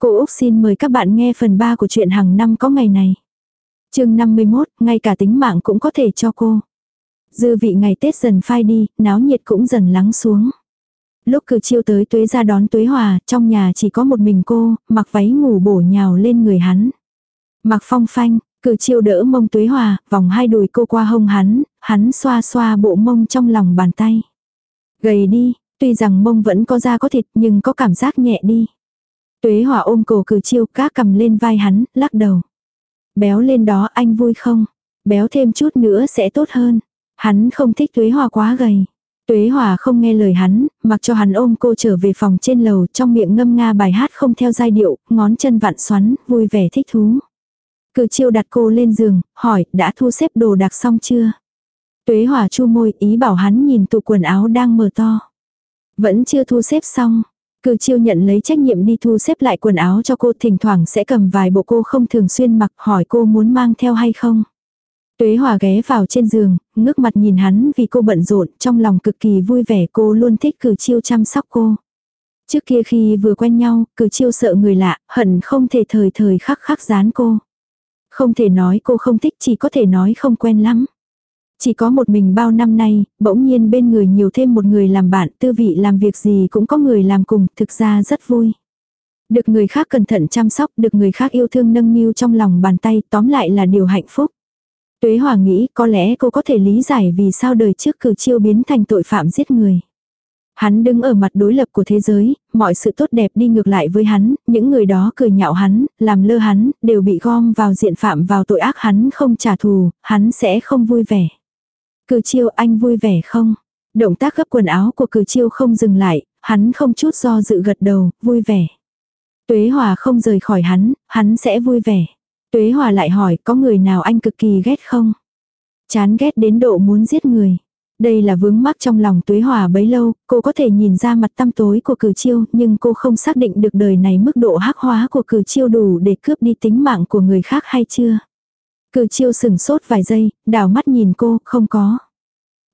Cô Úc xin mời các bạn nghe phần 3 của chuyện hàng năm có ngày này. chương 51, ngay cả tính mạng cũng có thể cho cô. Dư vị ngày Tết dần phai đi, náo nhiệt cũng dần lắng xuống. Lúc cử chiêu tới tuế ra đón tuế hòa, trong nhà chỉ có một mình cô, mặc váy ngủ bổ nhào lên người hắn. Mặc phong phanh, cử chiêu đỡ mông tuế hòa, vòng hai đùi cô qua hông hắn, hắn xoa xoa bộ mông trong lòng bàn tay. Gầy đi, tuy rằng mông vẫn có da có thịt nhưng có cảm giác nhẹ đi. Tuế hòa ôm cổ cử chiêu cá cầm lên vai hắn, lắc đầu. Béo lên đó anh vui không? Béo thêm chút nữa sẽ tốt hơn. Hắn không thích tuế hòa quá gầy. Tuế Hòa không nghe lời hắn, mặc cho hắn ôm cô trở về phòng trên lầu trong miệng ngâm nga bài hát không theo giai điệu, ngón chân vặn xoắn, vui vẻ thích thú. Cử chiêu đặt cô lên giường, hỏi, đã thu xếp đồ đạc xong chưa? Tuế Hòa chu môi, ý bảo hắn nhìn tủ quần áo đang mở to. Vẫn chưa thu xếp xong. Cử chiêu nhận lấy trách nhiệm đi thu xếp lại quần áo cho cô thỉnh thoảng sẽ cầm vài bộ cô không thường xuyên mặc hỏi cô muốn mang theo hay không. Tuế Hòa ghé vào trên giường, ngước mặt nhìn hắn vì cô bận rộn, trong lòng cực kỳ vui vẻ cô luôn thích cử chiêu chăm sóc cô. Trước kia khi vừa quen nhau, cử chiêu sợ người lạ, hận không thể thời thời khắc khắc dán cô. Không thể nói cô không thích chỉ có thể nói không quen lắm. Chỉ có một mình bao năm nay, bỗng nhiên bên người nhiều thêm một người làm bạn, tư vị làm việc gì cũng có người làm cùng, thực ra rất vui. Được người khác cẩn thận chăm sóc, được người khác yêu thương nâng niu trong lòng bàn tay, tóm lại là điều hạnh phúc. Tuế Hòa nghĩ có lẽ cô có thể lý giải vì sao đời trước cử chiêu biến thành tội phạm giết người. Hắn đứng ở mặt đối lập của thế giới, mọi sự tốt đẹp đi ngược lại với hắn, những người đó cười nhạo hắn, làm lơ hắn, đều bị gom vào diện phạm vào tội ác hắn không trả thù, hắn sẽ không vui vẻ. Cử chiêu anh vui vẻ không? Động tác gấp quần áo của cử chiêu không dừng lại, hắn không chút do dự gật đầu, vui vẻ. Tuế Hòa không rời khỏi hắn, hắn sẽ vui vẻ. Tuế Hòa lại hỏi có người nào anh cực kỳ ghét không? Chán ghét đến độ muốn giết người. Đây là vướng mắc trong lòng Tuế Hòa bấy lâu, cô có thể nhìn ra mặt tăm tối của cử chiêu nhưng cô không xác định được đời này mức độ hắc hóa của cử chiêu đủ để cướp đi tính mạng của người khác hay chưa. Cử chiêu sừng sốt vài giây, đảo mắt nhìn cô, không có.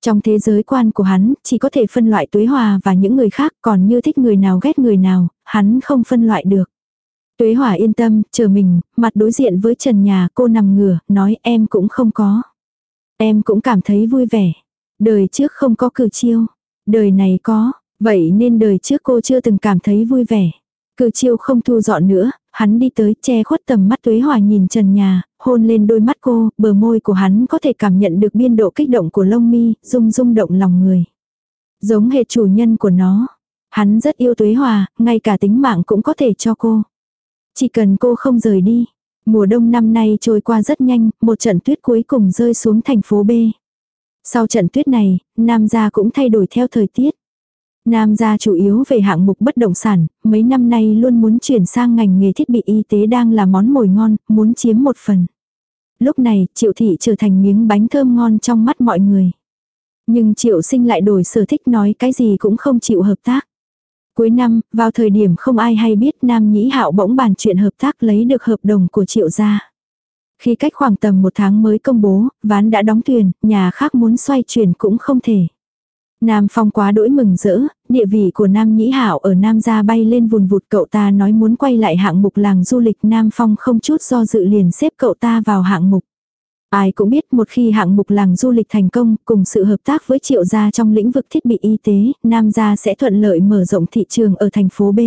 Trong thế giới quan của hắn, chỉ có thể phân loại Tuế Hòa và những người khác còn như thích người nào ghét người nào, hắn không phân loại được. Tuế hòa yên tâm, chờ mình, mặt đối diện với trần nhà cô nằm ngửa, nói em cũng không có. Em cũng cảm thấy vui vẻ. Đời trước không có cử chiêu. Đời này có, vậy nên đời trước cô chưa từng cảm thấy vui vẻ. Cử chiêu không thu dọn nữa, hắn đi tới che khuất tầm mắt Tuế Hòa nhìn trần nhà, hôn lên đôi mắt cô, bờ môi của hắn có thể cảm nhận được biên độ kích động của lông mi, rung rung động lòng người. Giống hệt chủ nhân của nó. Hắn rất yêu Tuế Hòa, ngay cả tính mạng cũng có thể cho cô. Chỉ cần cô không rời đi. Mùa đông năm nay trôi qua rất nhanh, một trận tuyết cuối cùng rơi xuống thành phố B. Sau trận tuyết này, Nam gia cũng thay đổi theo thời tiết. Nam gia chủ yếu về hạng mục bất động sản, mấy năm nay luôn muốn chuyển sang ngành nghề thiết bị y tế đang là món mồi ngon, muốn chiếm một phần. Lúc này, triệu thị trở thành miếng bánh thơm ngon trong mắt mọi người. Nhưng triệu sinh lại đổi sở thích nói cái gì cũng không chịu hợp tác. Cuối năm, vào thời điểm không ai hay biết Nam Nhĩ Hạo bỗng bàn chuyện hợp tác lấy được hợp đồng của triệu gia. Khi cách khoảng tầm một tháng mới công bố, ván đã đóng thuyền, nhà khác muốn xoay chuyển cũng không thể. Nam Phong quá đỗi mừng rỡ, địa vị của Nam Nhĩ Hạo ở Nam gia bay lên vùn vụt cậu ta nói muốn quay lại hạng mục làng du lịch Nam Phong không chút do dự liền xếp cậu ta vào hạng mục. Ai cũng biết một khi hạng mục làng du lịch thành công cùng sự hợp tác với triệu gia trong lĩnh vực thiết bị y tế, Nam gia sẽ thuận lợi mở rộng thị trường ở thành phố B.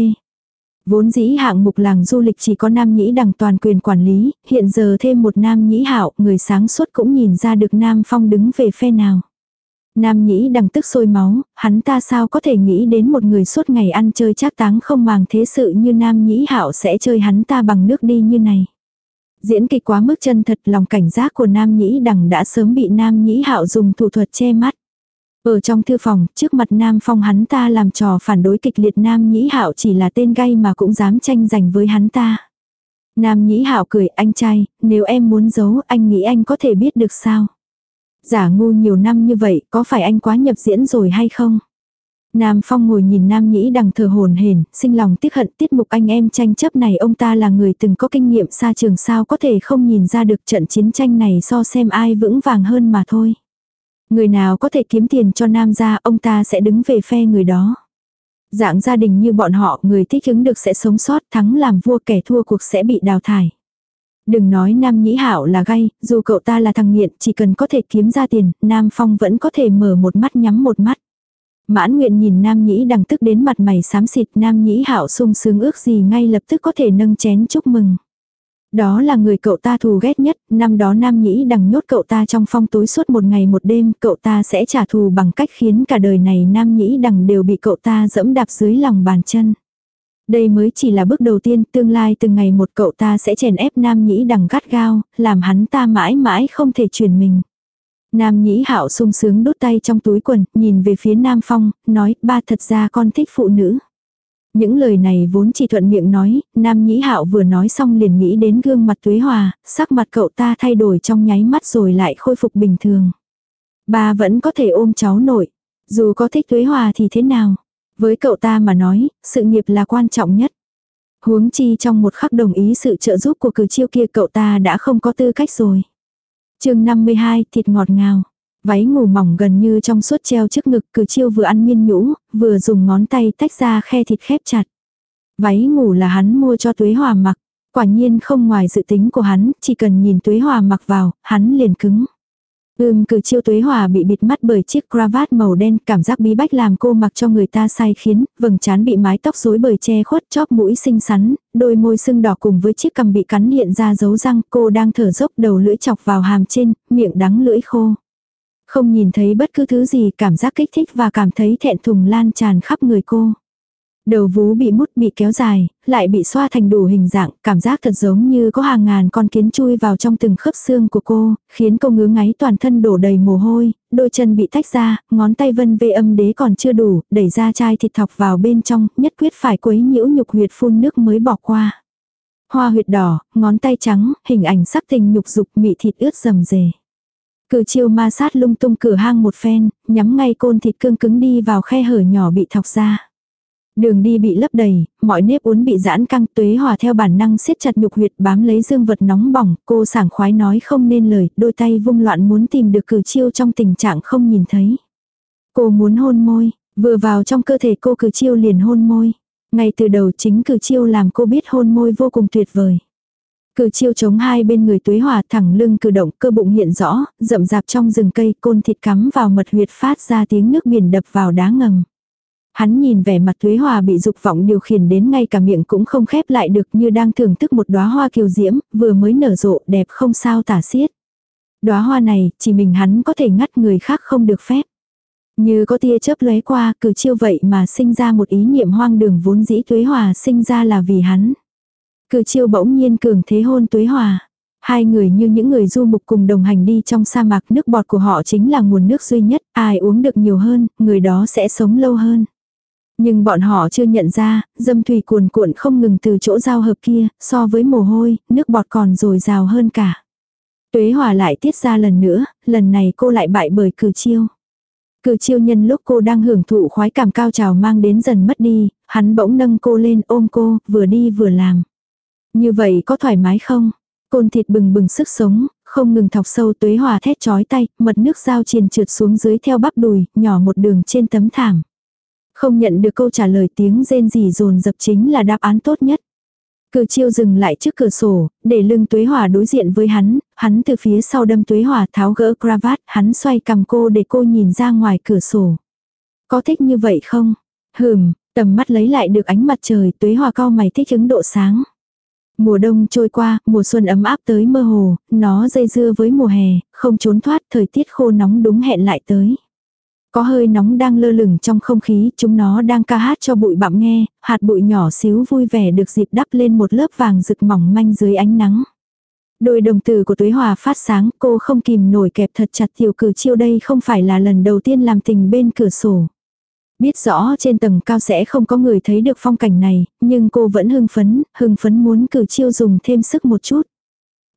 Vốn dĩ hạng mục làng du lịch chỉ có Nam Nhĩ đằng toàn quyền quản lý, hiện giờ thêm một Nam Nhĩ hạo, người sáng suốt cũng nhìn ra được Nam Phong đứng về phe nào. Nam Nhĩ đằng tức sôi máu, hắn ta sao có thể nghĩ đến một người suốt ngày ăn chơi chắc táng không màng thế sự như Nam Nhĩ hạo sẽ chơi hắn ta bằng nước đi như này. Diễn kịch quá mức chân thật lòng cảnh giác của Nam Nhĩ Đằng đã sớm bị Nam Nhĩ Hạo dùng thủ thuật che mắt. Ở trong thư phòng, trước mặt Nam Phong hắn ta làm trò phản đối kịch liệt Nam Nhĩ Hạo chỉ là tên gay mà cũng dám tranh giành với hắn ta. Nam Nhĩ Hạo cười, anh trai, nếu em muốn giấu, anh nghĩ anh có thể biết được sao? Giả ngu nhiều năm như vậy, có phải anh quá nhập diễn rồi hay không? Nam Phong ngồi nhìn Nam Nhĩ đằng thờ hồn hển, sinh lòng tiếc hận tiết mục anh em tranh chấp này ông ta là người từng có kinh nghiệm xa trường sao có thể không nhìn ra được trận chiến tranh này so xem ai vững vàng hơn mà thôi. Người nào có thể kiếm tiền cho Nam gia ông ta sẽ đứng về phe người đó. Dạng gia đình như bọn họ, người thích ứng được sẽ sống sót, thắng làm vua kẻ thua cuộc sẽ bị đào thải. Đừng nói Nam Nhĩ Hảo là gay, dù cậu ta là thằng nghiện, chỉ cần có thể kiếm ra tiền, Nam Phong vẫn có thể mở một mắt nhắm một mắt. Mãn nguyện nhìn Nam Nhĩ đằng tức đến mặt mày xám xịt Nam Nhĩ Hảo sung sướng ước gì ngay lập tức có thể nâng chén chúc mừng. Đó là người cậu ta thù ghét nhất, năm đó Nam Nhĩ đằng nhốt cậu ta trong phong tối suốt một ngày một đêm, cậu ta sẽ trả thù bằng cách khiến cả đời này Nam Nhĩ đằng đều bị cậu ta dẫm đạp dưới lòng bàn chân. Đây mới chỉ là bước đầu tiên, tương lai từng ngày một cậu ta sẽ chèn ép Nam Nhĩ đằng gắt gao, làm hắn ta mãi mãi không thể chuyển mình. Nam Nhĩ Hạo sung sướng đút tay trong túi quần, nhìn về phía Nam Phong, nói, ba thật ra con thích phụ nữ. Những lời này vốn chỉ thuận miệng nói, Nam Nhĩ Hạo vừa nói xong liền nghĩ đến gương mặt Tuế Hòa, sắc mặt cậu ta thay đổi trong nháy mắt rồi lại khôi phục bình thường. Ba vẫn có thể ôm cháu nội, dù có thích Tuế Hòa thì thế nào. Với cậu ta mà nói, sự nghiệp là quan trọng nhất. Huống chi trong một khắc đồng ý sự trợ giúp của cử chiêu kia cậu ta đã không có tư cách rồi. chương 52, thịt ngọt ngào. Váy ngủ mỏng gần như trong suốt treo trước ngực cử chiêu vừa ăn miên nhũ, vừa dùng ngón tay tách ra khe thịt khép chặt. Váy ngủ là hắn mua cho tuế hòa mặc. Quả nhiên không ngoài dự tính của hắn, chỉ cần nhìn tuế hòa mặc vào, hắn liền cứng. Ưm cử chiêu tuế hòa bị bịt mắt bởi chiếc cravat màu đen, cảm giác bí bách làm cô mặc cho người ta sai khiến, vầng trán bị mái tóc rối bời che khuất chóp mũi xinh xắn, đôi môi sưng đỏ cùng với chiếc cằm bị cắn hiện ra dấu răng, cô đang thở dốc đầu lưỡi chọc vào hàm trên, miệng đắng lưỡi khô. Không nhìn thấy bất cứ thứ gì cảm giác kích thích và cảm thấy thẹn thùng lan tràn khắp người cô. Đầu vú bị mút bị kéo dài, lại bị xoa thành đủ hình dạng, cảm giác thật giống như có hàng ngàn con kiến chui vào trong từng khớp xương của cô, khiến cô ngứa ngáy toàn thân đổ đầy mồ hôi, đôi chân bị tách ra, ngón tay vân vê âm đế còn chưa đủ, đẩy ra chai thịt thọc vào bên trong, nhất quyết phải quấy nhiễu nhục huyệt phun nước mới bỏ qua. Hoa huyệt đỏ, ngón tay trắng, hình ảnh sắc tình nhục dục mị thịt ướt rầm rề. Cử chiêu ma sát lung tung cửa hang một phen, nhắm ngay côn thịt cương cứng đi vào khe hở nhỏ bị thọc ra. Đường đi bị lấp đầy, mọi nếp uốn bị giãn căng tuế hòa theo bản năng siết chặt nhục huyệt bám lấy dương vật nóng bỏng, cô sảng khoái nói không nên lời, đôi tay vung loạn muốn tìm được cử chiêu trong tình trạng không nhìn thấy. Cô muốn hôn môi, vừa vào trong cơ thể cô cử chiêu liền hôn môi. Ngay từ đầu chính cử chiêu làm cô biết hôn môi vô cùng tuyệt vời. Cử chiêu chống hai bên người tuế hòa thẳng lưng cử động cơ bụng hiện rõ, rậm rạp trong rừng cây côn thịt cắm vào mật huyệt phát ra tiếng nước biển đập vào đá ngầm. Hắn nhìn vẻ mặt tuế hòa bị dục vọng điều khiển đến ngay cả miệng cũng không khép lại được như đang thưởng thức một đóa hoa kiều diễm, vừa mới nở rộ đẹp không sao tả xiết. Đóa hoa này, chỉ mình hắn có thể ngắt người khác không được phép. Như có tia chớp lóe qua, cử chiêu vậy mà sinh ra một ý niệm hoang đường vốn dĩ tuế hòa sinh ra là vì hắn. Cử chiêu bỗng nhiên cường thế hôn tuế hòa. Hai người như những người du mục cùng đồng hành đi trong sa mạc nước bọt của họ chính là nguồn nước duy nhất, ai uống được nhiều hơn, người đó sẽ sống lâu hơn. Nhưng bọn họ chưa nhận ra, dâm thủy cuồn cuộn không ngừng từ chỗ giao hợp kia, so với mồ hôi, nước bọt còn dồi dào hơn cả. Tuế hòa lại tiết ra lần nữa, lần này cô lại bại bởi cử chiêu. Cử chiêu nhân lúc cô đang hưởng thụ khoái cảm cao trào mang đến dần mất đi, hắn bỗng nâng cô lên ôm cô, vừa đi vừa làm. Như vậy có thoải mái không? Côn thịt bừng bừng sức sống, không ngừng thọc sâu tuế hòa thét chói tay, mật nước dao triền trượt xuống dưới theo bắp đùi, nhỏ một đường trên tấm thảm. Không nhận được câu trả lời tiếng rên rỉ dồn dập chính là đáp án tốt nhất. Cử chiêu dừng lại trước cửa sổ, để lưng tuế hòa đối diện với hắn, hắn từ phía sau đâm tuế hòa tháo gỡ cravat, hắn xoay cầm cô để cô nhìn ra ngoài cửa sổ. Có thích như vậy không? Hừm, tầm mắt lấy lại được ánh mặt trời tuế hòa cao mày thích ứng độ sáng. Mùa đông trôi qua, mùa xuân ấm áp tới mơ hồ, nó dây dưa với mùa hè, không trốn thoát thời tiết khô nóng đúng hẹn lại tới. Có hơi nóng đang lơ lửng trong không khí, chúng nó đang ca hát cho bụi bặm nghe, hạt bụi nhỏ xíu vui vẻ được dịp đắp lên một lớp vàng rực mỏng manh dưới ánh nắng. Đôi đồng tử của Tuế Hòa phát sáng, cô không kìm nổi kẹp thật chặt tiểu cử chiêu đây không phải là lần đầu tiên làm tình bên cửa sổ. Biết rõ trên tầng cao sẽ không có người thấy được phong cảnh này, nhưng cô vẫn hưng phấn, hưng phấn muốn cử chiêu dùng thêm sức một chút.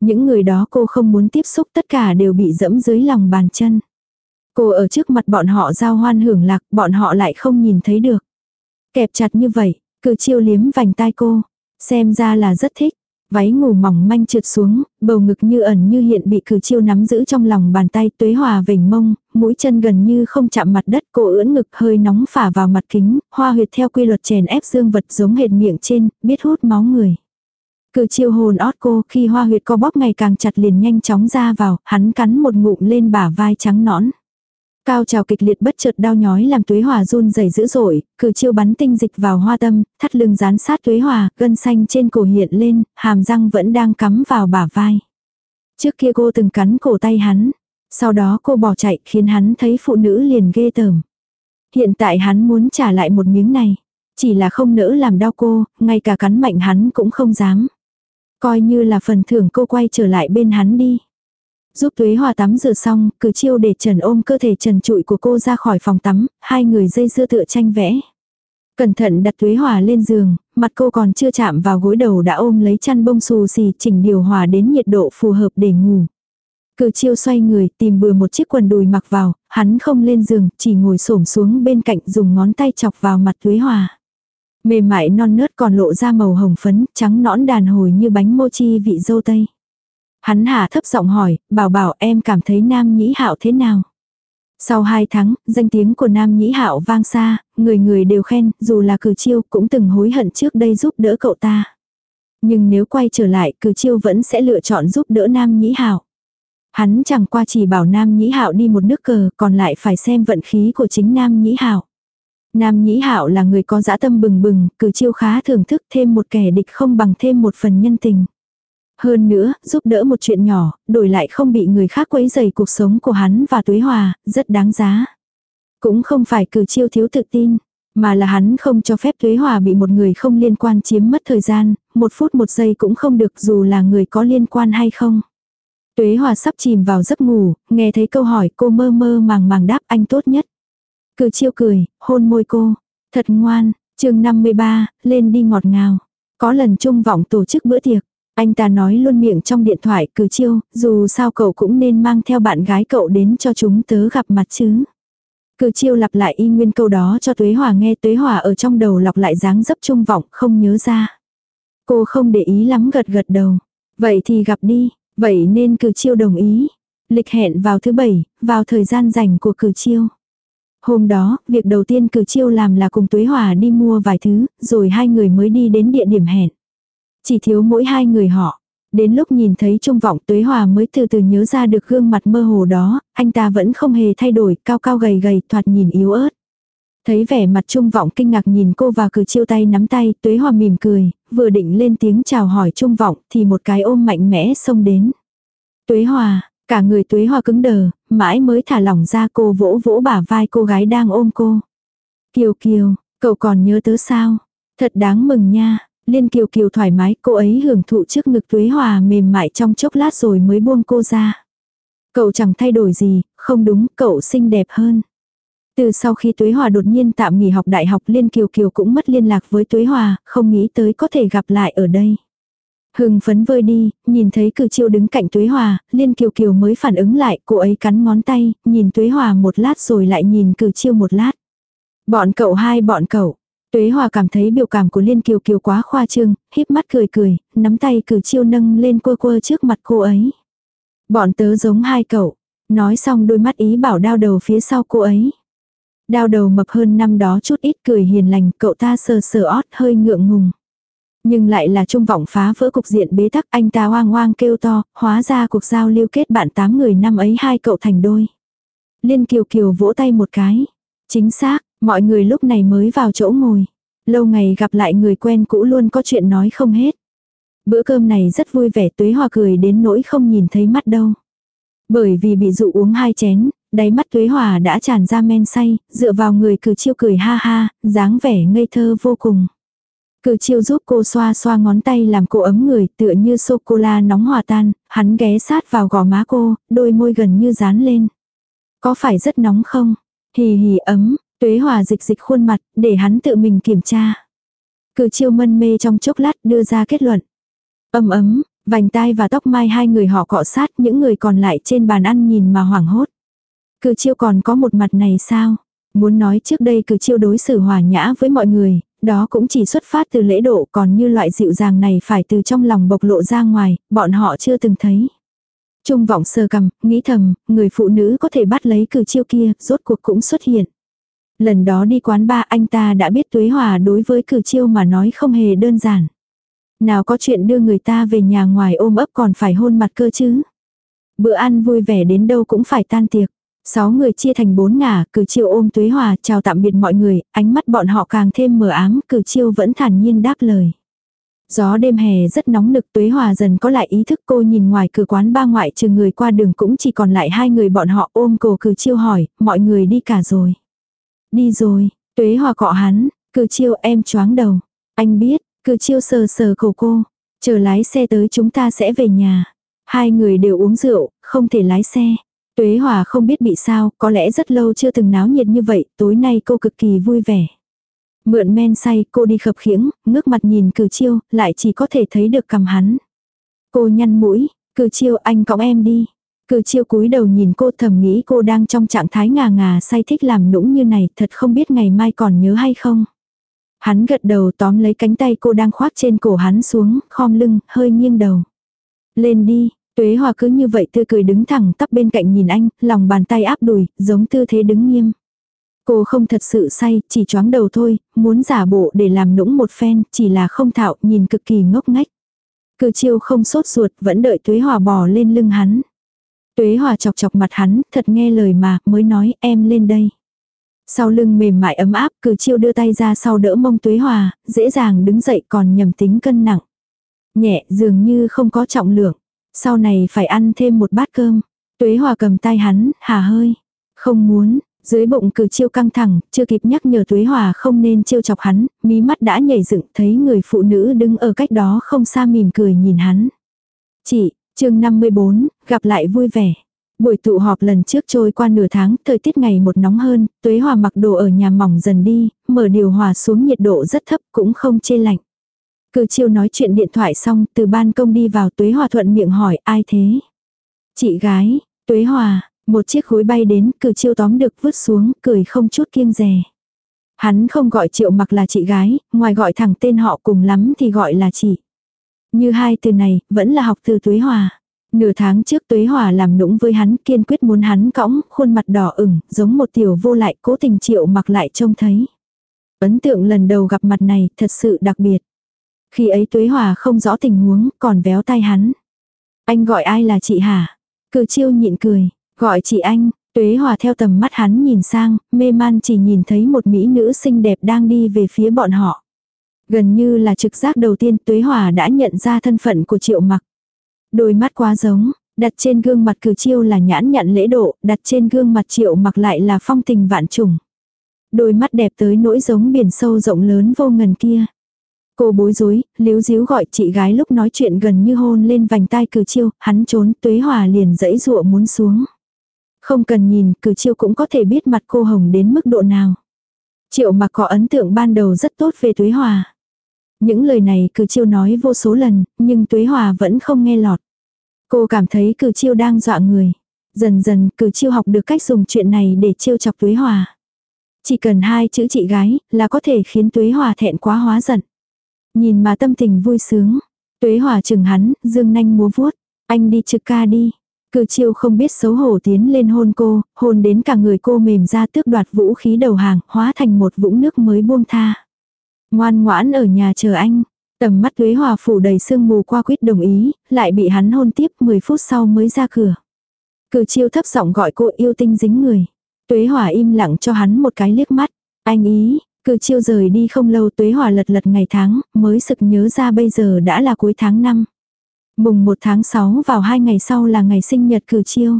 Những người đó cô không muốn tiếp xúc tất cả đều bị dẫm dưới lòng bàn chân. Cô ở trước mặt bọn họ giao hoan hưởng lạc, bọn họ lại không nhìn thấy được. Kẹp chặt như vậy, cử chiêu liếm vành tai cô. Xem ra là rất thích. Váy ngủ mỏng manh trượt xuống, bầu ngực như ẩn như hiện bị cử chiêu nắm giữ trong lòng bàn tay tuế hòa vỉnh mông, mũi chân gần như không chạm mặt đất cô ưỡn ngực hơi nóng phả vào mặt kính, hoa huyệt theo quy luật chèn ép dương vật giống hệt miệng trên, biết hút máu người. Cử chiêu hồn ót cô khi hoa huyệt co bóp ngày càng chặt liền nhanh chóng ra vào, hắn cắn một ngụm lên bả vai trắng nõn. Cao trào kịch liệt bất chợt đau nhói làm tuế hòa run rẩy dữ dội, cử chiêu bắn tinh dịch vào hoa tâm, thắt lưng dán sát tuế hòa, gân xanh trên cổ hiện lên, hàm răng vẫn đang cắm vào bả vai. Trước kia cô từng cắn cổ tay hắn, sau đó cô bỏ chạy khiến hắn thấy phụ nữ liền ghê tởm. Hiện tại hắn muốn trả lại một miếng này, chỉ là không nỡ làm đau cô, ngay cả cắn mạnh hắn cũng không dám. Coi như là phần thưởng cô quay trở lại bên hắn đi. Giúp Tuế Hòa tắm rửa xong, cử chiêu để Trần ôm cơ thể trần trụi của cô ra khỏi phòng tắm, hai người dây dưa tựa tranh vẽ. Cẩn thận đặt Tuế Hòa lên giường, mặt cô còn chưa chạm vào gối đầu đã ôm lấy chăn bông xù xì chỉnh điều hòa đến nhiệt độ phù hợp để ngủ. Cử chiêu xoay người tìm bừa một chiếc quần đùi mặc vào, hắn không lên giường, chỉ ngồi xổm xuống bên cạnh dùng ngón tay chọc vào mặt Tuế Hòa. Mềm mại non nớt còn lộ ra màu hồng phấn, trắng nõn đàn hồi như bánh mochi vị dâu tây. Hắn hạ thấp giọng hỏi, bảo bảo em cảm thấy nam nhĩ hạo thế nào? Sau hai tháng, danh tiếng của nam nhĩ hạo vang xa, người người đều khen, dù là cử chiêu cũng từng hối hận trước đây giúp đỡ cậu ta. Nhưng nếu quay trở lại, cử chiêu vẫn sẽ lựa chọn giúp đỡ nam nhĩ hạo. Hắn chẳng qua chỉ bảo nam nhĩ hạo đi một nước cờ, còn lại phải xem vận khí của chính nam nhĩ hạo. Nam nhĩ hạo là người có dã tâm bừng bừng, cử chiêu khá thưởng thức thêm một kẻ địch không bằng thêm một phần nhân tình. Hơn nữa, giúp đỡ một chuyện nhỏ, đổi lại không bị người khác quấy rầy cuộc sống của hắn và Tuế Hòa, rất đáng giá. Cũng không phải cử chiêu thiếu tự tin, mà là hắn không cho phép Tuế Hòa bị một người không liên quan chiếm mất thời gian, một phút một giây cũng không được dù là người có liên quan hay không. Tuế Hòa sắp chìm vào giấc ngủ, nghe thấy câu hỏi cô mơ mơ màng màng đáp anh tốt nhất. Cử chiêu cười, hôn môi cô. Thật ngoan, chương 53, lên đi ngọt ngào. Có lần trung vọng tổ chức bữa tiệc. Anh ta nói luôn miệng trong điện thoại cử chiêu, dù sao cậu cũng nên mang theo bạn gái cậu đến cho chúng tớ gặp mặt chứ. Cử chiêu lặp lại y nguyên câu đó cho Tuế Hòa nghe Tuế Hòa ở trong đầu lọc lại dáng dấp trung vọng không nhớ ra. Cô không để ý lắm gật gật đầu. Vậy thì gặp đi, vậy nên cử chiêu đồng ý. Lịch hẹn vào thứ bảy, vào thời gian rảnh của cử chiêu. Hôm đó, việc đầu tiên cử chiêu làm là cùng Tuế Hòa đi mua vài thứ, rồi hai người mới đi đến địa điểm hẹn. Chỉ thiếu mỗi hai người họ. Đến lúc nhìn thấy Trung Vọng Tuế Hòa mới từ từ nhớ ra được gương mặt mơ hồ đó, anh ta vẫn không hề thay đổi, cao cao gầy gầy, thoạt nhìn yếu ớt. Thấy vẻ mặt Trung Vọng kinh ngạc nhìn cô và cử chiêu tay nắm tay, Tuế Hòa mỉm cười, vừa định lên tiếng chào hỏi Trung Vọng thì một cái ôm mạnh mẽ xông đến. Tuế Hòa, cả người Tuế Hòa cứng đờ, mãi mới thả lỏng ra cô vỗ vỗ bả vai cô gái đang ôm cô. Kiều Kiều, cậu còn nhớ tớ sao? Thật đáng mừng nha. Liên Kiều Kiều thoải mái, cô ấy hưởng thụ trước ngực Tuế Hòa mềm mại trong chốc lát rồi mới buông cô ra. Cậu chẳng thay đổi gì, không đúng, cậu xinh đẹp hơn. Từ sau khi Tuế Hòa đột nhiên tạm nghỉ học đại học Liên Kiều Kiều cũng mất liên lạc với Tuế Hòa, không nghĩ tới có thể gặp lại ở đây. Hưng phấn vơi đi, nhìn thấy cử chiêu đứng cạnh Tuế Hòa, Liên Kiều Kiều mới phản ứng lại, cô ấy cắn ngón tay, nhìn Tuế Hòa một lát rồi lại nhìn cử chiêu một lát. Bọn cậu hai bọn cậu, Tuế Hòa cảm thấy biểu cảm của Liên Kiều Kiều quá khoa trương, híp mắt cười cười, nắm tay cử chiêu nâng lên quơ quơ trước mặt cô ấy. Bọn tớ giống hai cậu. Nói xong đôi mắt ý bảo đao đầu phía sau cô ấy. Đao đầu mập hơn năm đó chút ít cười hiền lành, cậu ta sờ sờ ót hơi ngượng ngùng. Nhưng lại là trung vọng phá vỡ cục diện bế tắc anh ta hoang hoang kêu to, hóa ra cuộc giao lưu kết bạn tám người năm ấy hai cậu thành đôi. Liên Kiều Kiều vỗ tay một cái. Chính xác, Mọi người lúc này mới vào chỗ ngồi. Lâu ngày gặp lại người quen cũ luôn có chuyện nói không hết. Bữa cơm này rất vui vẻ tuế hòa cười đến nỗi không nhìn thấy mắt đâu. Bởi vì bị dụ uống hai chén, đáy mắt tuế hòa đã tràn ra men say, dựa vào người cử chiêu cười ha ha, dáng vẻ ngây thơ vô cùng. Cử chiêu giúp cô xoa xoa ngón tay làm cô ấm người tựa như sô-cô-la nóng hòa tan, hắn ghé sát vào gò má cô, đôi môi gần như dán lên. Có phải rất nóng không? Hì hì ấm, Tuế hòa dịch dịch khuôn mặt, để hắn tự mình kiểm tra. Cử chiêu mân mê trong chốc lát đưa ra kết luận. Âm ấm, vành tai và tóc mai hai người họ cọ sát, những người còn lại trên bàn ăn nhìn mà hoảng hốt. Cử chiêu còn có một mặt này sao? Muốn nói trước đây cử chiêu đối xử hòa nhã với mọi người, đó cũng chỉ xuất phát từ lễ độ còn như loại dịu dàng này phải từ trong lòng bộc lộ ra ngoài, bọn họ chưa từng thấy. Trung vọng sơ cầm, nghĩ thầm, người phụ nữ có thể bắt lấy cử chiêu kia, rốt cuộc cũng xuất hiện. Lần đó đi quán ba anh ta đã biết tuế hòa đối với cử chiêu mà nói không hề đơn giản. Nào có chuyện đưa người ta về nhà ngoài ôm ấp còn phải hôn mặt cơ chứ. Bữa ăn vui vẻ đến đâu cũng phải tan tiệc. Sáu người chia thành bốn ngả, cử chiêu ôm tuế hòa, chào tạm biệt mọi người, ánh mắt bọn họ càng thêm mờ ám, cử chiêu vẫn thản nhiên đáp lời. Gió đêm hè rất nóng nực tuế hòa dần có lại ý thức cô nhìn ngoài cửa quán ba ngoại trừ người qua đường cũng chỉ còn lại hai người bọn họ ôm cổ cử chiêu hỏi, mọi người đi cả rồi. Đi rồi, tuế hòa cọ hắn, cử chiêu em choáng đầu. Anh biết, cử chiêu sờ sờ cổ cô, chờ lái xe tới chúng ta sẽ về nhà. Hai người đều uống rượu, không thể lái xe. Tuế Hòa không biết bị sao, có lẽ rất lâu chưa từng náo nhiệt như vậy, tối nay cô cực kỳ vui vẻ. Mượn men say, cô đi khập khiễng, ngước mặt nhìn cử chiêu, lại chỉ có thể thấy được cầm hắn. Cô nhăn mũi, cử chiêu anh cõng em đi. Cử chiêu cúi đầu nhìn cô thầm nghĩ cô đang trong trạng thái ngà ngà say thích làm nũng như này, thật không biết ngày mai còn nhớ hay không. Hắn gật đầu tóm lấy cánh tay cô đang khoác trên cổ hắn xuống, khom lưng, hơi nghiêng đầu. Lên đi, Tuế Hòa cứ như vậy tươi cười đứng thẳng tắp bên cạnh nhìn anh, lòng bàn tay áp đùi, giống tư thế đứng nghiêm. Cô không thật sự say, chỉ choáng đầu thôi, muốn giả bộ để làm nũng một phen, chỉ là không thạo, nhìn cực kỳ ngốc ngách. Cử chiêu không sốt ruột, vẫn đợi Tuế Hòa bò lên lưng hắn. Tuế Hòa chọc chọc mặt hắn, thật nghe lời mà, mới nói em lên đây. Sau lưng mềm mại ấm áp, cử chiêu đưa tay ra sau đỡ mông Tuế Hòa, dễ dàng đứng dậy còn nhầm tính cân nặng. Nhẹ, dường như không có trọng lượng. Sau này phải ăn thêm một bát cơm. Tuế Hòa cầm tay hắn, hà hơi. Không muốn, dưới bụng cử chiêu căng thẳng, chưa kịp nhắc nhở Tuế Hòa không nên trêu chọc hắn, mí mắt đã nhảy dựng thấy người phụ nữ đứng ở cách đó không xa mỉm cười nhìn hắn. Chị, chương 54, gặp lại vui vẻ. Buổi tụ họp lần trước trôi qua nửa tháng, thời tiết ngày một nóng hơn, Tuế Hòa mặc đồ ở nhà mỏng dần đi, mở điều hòa xuống nhiệt độ rất thấp cũng không chê lạnh. Cử chiêu nói chuyện điện thoại xong, từ ban công đi vào Tuế Hòa thuận miệng hỏi ai thế. Chị gái, Tuế Hòa, một chiếc khối bay đến, cử chiêu tóm được vứt xuống, cười không chút kiêng rè. Hắn không gọi triệu mặc là chị gái, ngoài gọi thẳng tên họ cùng lắm thì gọi là chị. Như hai từ này, vẫn là học từ Tuế Hòa. Nửa tháng trước Tuế Hòa làm nũng với hắn, kiên quyết muốn hắn cõng, khuôn mặt đỏ ửng, giống một tiểu vô lại, cố tình triệu mặc lại trông thấy. Ấn tượng lần đầu gặp mặt này, thật sự đặc biệt. Khi ấy Tuế Hòa không rõ tình huống, còn véo tay hắn. Anh gọi ai là chị hả? Cử chiêu nhịn cười, gọi chị anh, Tuế Hòa theo tầm mắt hắn nhìn sang, mê man chỉ nhìn thấy một mỹ nữ xinh đẹp đang đi về phía bọn họ. Gần như là trực giác đầu tiên Tuế Hòa đã nhận ra thân phận của triệu mặc. Đôi mắt quá giống, đặt trên gương mặt cử chiêu là nhãn nhận lễ độ, đặt trên gương mặt triệu mặc lại là phong tình vạn trùng. Đôi mắt đẹp tới nỗi giống biển sâu rộng lớn vô ngần kia. Cô bối rối, liếu díu gọi chị gái lúc nói chuyện gần như hôn lên vành tai cử chiêu, hắn trốn, tuế hòa liền dẫy dụa muốn xuống. Không cần nhìn, cử chiêu cũng có thể biết mặt cô hồng đến mức độ nào. Triệu mặc có ấn tượng ban đầu rất tốt về tuế hòa. Những lời này cử chiêu nói vô số lần, nhưng tuế hòa vẫn không nghe lọt. Cô cảm thấy cử chiêu đang dọa người. Dần dần cử chiêu học được cách dùng chuyện này để chiêu chọc tuế hòa. Chỉ cần hai chữ chị gái là có thể khiến tuế hòa thẹn quá hóa giận. Nhìn mà tâm tình vui sướng. Tuế hòa chừng hắn, dương nanh múa vuốt. Anh đi trực ca đi. Cử chiêu không biết xấu hổ tiến lên hôn cô, hôn đến cả người cô mềm ra tước đoạt vũ khí đầu hàng, hóa thành một vũng nước mới buông tha. Ngoan ngoãn ở nhà chờ anh. Tầm mắt Tuế Hòa phủ đầy sương mù qua quyết đồng ý, lại bị hắn hôn tiếp 10 phút sau mới ra cửa. Cử chiêu thấp giọng gọi cô yêu tinh dính người. Tuế Hòa im lặng cho hắn một cái liếc mắt. Anh ý, cử chiêu rời đi không lâu tuế hòa lật lật ngày tháng, mới sực nhớ ra bây giờ đã là cuối tháng 5. Mùng 1 tháng 6 vào hai ngày sau là ngày sinh nhật cử chiêu.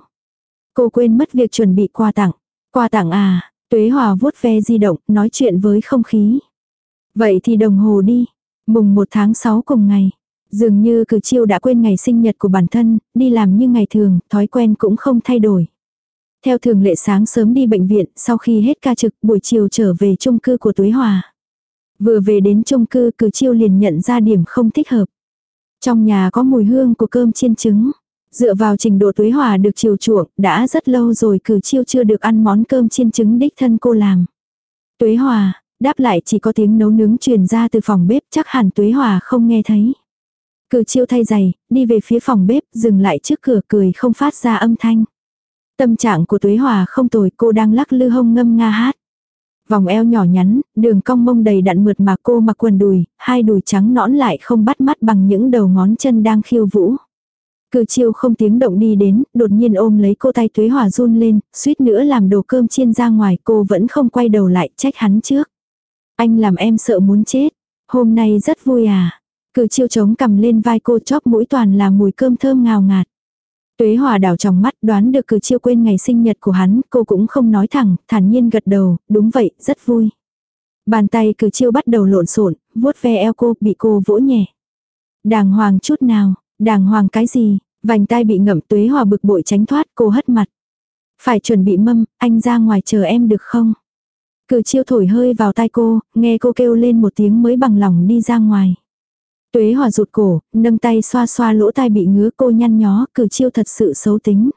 Cô quên mất việc chuẩn bị quà tặng. Quà tặng à, tuế hòa vuốt ve di động, nói chuyện với không khí. Vậy thì đồng hồ đi. Mùng 1 tháng 6 cùng ngày. Dường như cử chiêu đã quên ngày sinh nhật của bản thân, đi làm như ngày thường, thói quen cũng không thay đổi. Theo thường lệ sáng sớm đi bệnh viện, sau khi hết ca trực, buổi chiều trở về chung cư của Tuế Hòa. Vừa về đến chung cư, cử chiêu liền nhận ra điểm không thích hợp. Trong nhà có mùi hương của cơm chiên trứng. Dựa vào trình độ Tuế Hòa được chiều chuộng, đã rất lâu rồi cử chiêu chưa được ăn món cơm chiên trứng đích thân cô làm. Tuế Hòa, Đáp lại chỉ có tiếng nấu nướng truyền ra từ phòng bếp chắc hẳn Tuế Hòa không nghe thấy. Cử chiêu thay giày, đi về phía phòng bếp, dừng lại trước cửa cười không phát ra âm thanh. Tâm trạng của Tuế Hòa không tồi, cô đang lắc lư hông ngâm nga hát. Vòng eo nhỏ nhắn, đường cong mông đầy đặn mượt mà cô mặc quần đùi, hai đùi trắng nõn lại không bắt mắt bằng những đầu ngón chân đang khiêu vũ. Cử chiêu không tiếng động đi đến, đột nhiên ôm lấy cô tay Tuế Hòa run lên, suýt nữa làm đồ cơm chiên ra ngoài cô vẫn không quay đầu lại trách hắn trước. Anh làm em sợ muốn chết. Hôm nay rất vui à. Cử chiêu trống cầm lên vai cô chóp mũi toàn là mùi cơm thơm ngào ngạt. Tuế Hòa đảo trong mắt đoán được cử chiêu quên ngày sinh nhật của hắn, cô cũng không nói thẳng, thản nhiên gật đầu, đúng vậy, rất vui. Bàn tay cử chiêu bắt đầu lộn xộn, vuốt ve eo cô, bị cô vỗ nhẹ. Đàng hoàng chút nào, đàng hoàng cái gì, vành tai bị ngậm Tuế Hòa bực bội tránh thoát, cô hất mặt. Phải chuẩn bị mâm, anh ra ngoài chờ em được không? Cử chiêu thổi hơi vào tai cô, nghe cô kêu lên một tiếng mới bằng lòng đi ra ngoài. Tuế hòa rụt cổ, nâng tay xoa xoa lỗ tai bị ngứa cô nhăn nhó, cử chiêu thật sự xấu tính.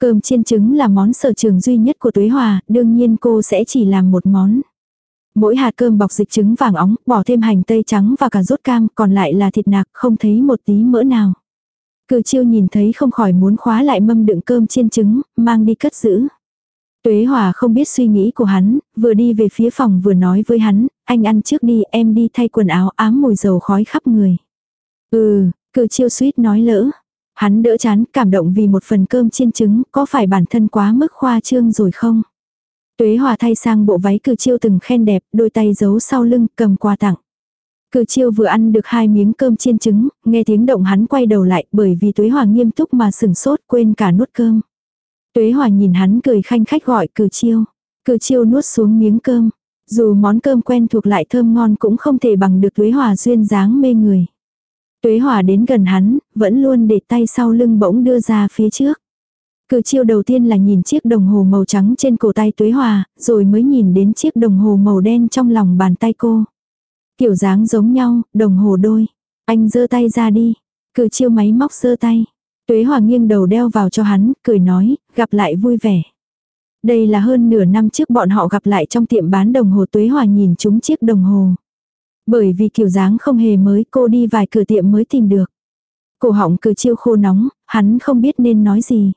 Cơm chiên trứng là món sở trường duy nhất của Tuế Hòa, đương nhiên cô sẽ chỉ làm một món. Mỗi hạt cơm bọc dịch trứng vàng óng, bỏ thêm hành tây trắng và cả rốt cam, còn lại là thịt nạc, không thấy một tí mỡ nào. Cử chiêu nhìn thấy không khỏi muốn khóa lại mâm đựng cơm chiên trứng, mang đi cất giữ. Tuế Hòa không biết suy nghĩ của hắn, vừa đi về phía phòng vừa nói với hắn, anh ăn trước đi, em đi thay quần áo ám mùi dầu khói khắp người. Ừ, cử chiêu suýt nói lỡ. Hắn đỡ chán, cảm động vì một phần cơm chiên trứng, có phải bản thân quá mức khoa trương rồi không? Tuế Hòa thay sang bộ váy cử chiêu từng khen đẹp, đôi tay giấu sau lưng, cầm quà tặng. Cử chiêu vừa ăn được hai miếng cơm chiên trứng, nghe tiếng động hắn quay đầu lại bởi vì Tuế Hòa nghiêm túc mà sừng sốt quên cả nuốt cơm. Tuế Hòa nhìn hắn cười khanh khách gọi cử chiêu. Cử chiêu nuốt xuống miếng cơm. Dù món cơm quen thuộc lại thơm ngon cũng không thể bằng được Tuế Hòa duyên dáng mê người. Tuế Hòa đến gần hắn, vẫn luôn để tay sau lưng bỗng đưa ra phía trước. Cử chiêu đầu tiên là nhìn chiếc đồng hồ màu trắng trên cổ tay Tuế Hòa, rồi mới nhìn đến chiếc đồng hồ màu đen trong lòng bàn tay cô. Kiểu dáng giống nhau, đồng hồ đôi. Anh giơ tay ra đi. Cử chiêu máy móc giơ tay. Tuế Hòa nghiêng đầu đeo vào cho hắn, cười nói, gặp lại vui vẻ. Đây là hơn nửa năm trước bọn họ gặp lại trong tiệm bán đồng hồ Tuế Hòa nhìn chúng chiếc đồng hồ. Bởi vì kiểu dáng không hề mới cô đi vài cửa tiệm mới tìm được. Cổ họng cứ chiêu khô nóng, hắn không biết nên nói gì.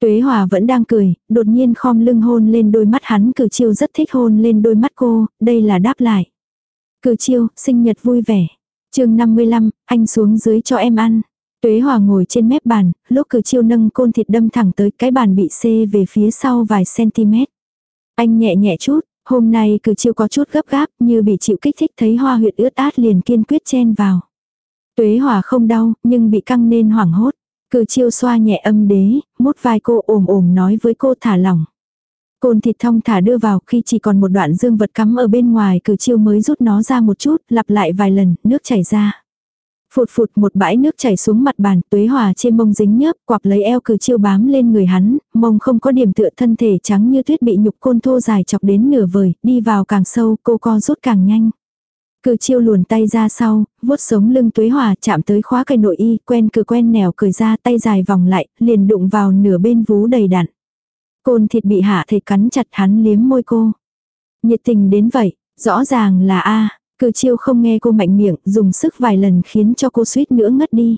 Tuế Hòa vẫn đang cười, đột nhiên khom lưng hôn lên đôi mắt hắn cử chiêu rất thích hôn lên đôi mắt cô, đây là đáp lại. Cử chiêu, sinh nhật vui vẻ. chương 55, anh xuống dưới cho em ăn. Tuế Hòa ngồi trên mép bàn, lúc cử chiêu nâng côn thịt đâm thẳng tới cái bàn bị xê về phía sau vài cm. Anh nhẹ nhẹ chút, hôm nay cử chiêu có chút gấp gáp như bị chịu kích thích thấy hoa huyệt ướt át liền kiên quyết chen vào. Tuế Hòa không đau, nhưng bị căng nên hoảng hốt. Cử chiêu xoa nhẹ âm đế, mút vai cô ồm ồm nói với cô thả lỏng. Côn thịt thong thả đưa vào khi chỉ còn một đoạn dương vật cắm ở bên ngoài cử chiêu mới rút nó ra một chút, lặp lại vài lần, nước chảy ra. Phụt phụt một bãi nước chảy xuống mặt bàn, tuế hòa trên mông dính nhớp, quặp lấy eo cử chiêu bám lên người hắn, mông không có điểm tựa thân thể trắng như tuyết bị nhục côn thô dài chọc đến nửa vời, đi vào càng sâu, cô co rút càng nhanh. Cử chiêu luồn tay ra sau, vuốt sống lưng tuế hòa chạm tới khóa cây nội y, quen cử quen nẻo cười ra tay dài vòng lại, liền đụng vào nửa bên vú đầy đặn. Côn thịt bị hạ thể cắn chặt hắn liếm môi cô. Nhiệt tình đến vậy, rõ ràng là A, Cử chiêu không nghe cô mạnh miệng, dùng sức vài lần khiến cho cô suýt nữa ngất đi.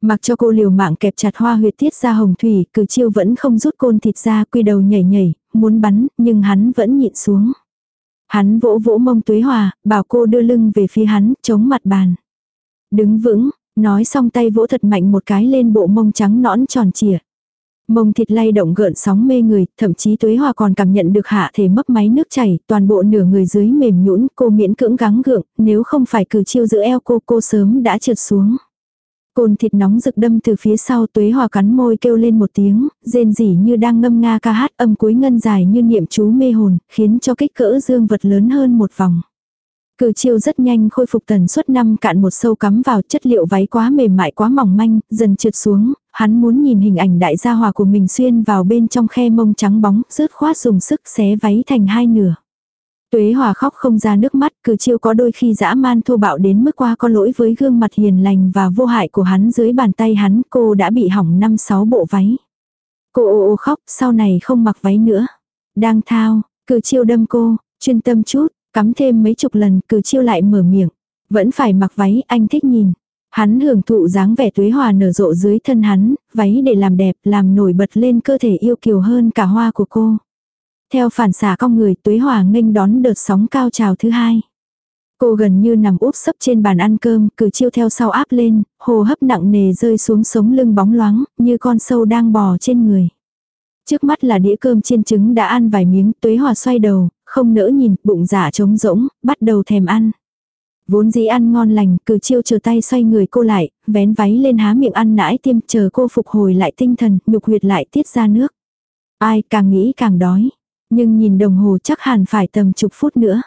Mặc cho cô liều mạng kẹp chặt hoa huyệt tiết ra hồng thủy, cử chiêu vẫn không rút côn thịt ra, quy đầu nhảy nhảy, muốn bắn, nhưng hắn vẫn nhịn xuống. Hắn vỗ vỗ mông tuế hòa, bảo cô đưa lưng về phía hắn, chống mặt bàn. Đứng vững, nói xong tay vỗ thật mạnh một cái lên bộ mông trắng nõn tròn trịa. Mông thịt lay động gợn sóng mê người, thậm chí tuế hòa còn cảm nhận được hạ thể mấp máy nước chảy, toàn bộ nửa người dưới mềm nhũn cô miễn cưỡng gắng gượng, nếu không phải cử chiêu giữa eo cô cô sớm đã trượt xuống. cồn thịt nóng rực đâm từ phía sau tuế hòa cắn môi kêu lên một tiếng, rên rỉ như đang ngâm nga ca hát âm cuối ngân dài như niệm chú mê hồn, khiến cho kích cỡ dương vật lớn hơn một vòng. Cử chiêu rất nhanh khôi phục tần suất năm cạn một sâu cắm vào chất liệu váy quá mềm mại quá mỏng manh, dần trượt xuống, hắn muốn nhìn hình ảnh đại gia hòa của mình xuyên vào bên trong khe mông trắng bóng, rớt khoát dùng sức xé váy thành hai nửa. Tuế hòa khóc không ra nước mắt, cử chiêu có đôi khi dã man thô bạo đến mức qua có lỗi với gương mặt hiền lành và vô hại của hắn dưới bàn tay hắn, cô đã bị hỏng năm sáu bộ váy. Cô ô ô khóc, sau này không mặc váy nữa. Đang thao, cử chiêu đâm cô, chuyên tâm chút, Cắm thêm mấy chục lần cử chiêu lại mở miệng. Vẫn phải mặc váy anh thích nhìn. Hắn hưởng thụ dáng vẻ tuế hòa nở rộ dưới thân hắn, váy để làm đẹp, làm nổi bật lên cơ thể yêu kiều hơn cả hoa của cô. Theo phản xạ con người tuế hòa nghênh đón đợt sóng cao trào thứ hai. Cô gần như nằm úp sấp trên bàn ăn cơm, cử chiêu theo sau áp lên, hồ hấp nặng nề rơi xuống sống lưng bóng loáng, như con sâu đang bò trên người. Trước mắt là đĩa cơm chiên trứng đã ăn vài miếng, tuế hòa xoay đầu, không nỡ nhìn, bụng giả trống rỗng, bắt đầu thèm ăn. Vốn dĩ ăn ngon lành, cử chiêu chờ tay xoay người cô lại, vén váy lên há miệng ăn nãi tiêm chờ cô phục hồi lại tinh thần, nhục huyệt lại tiết ra nước. Ai càng nghĩ càng đói. Nhưng nhìn đồng hồ chắc hẳn phải tầm chục phút nữa.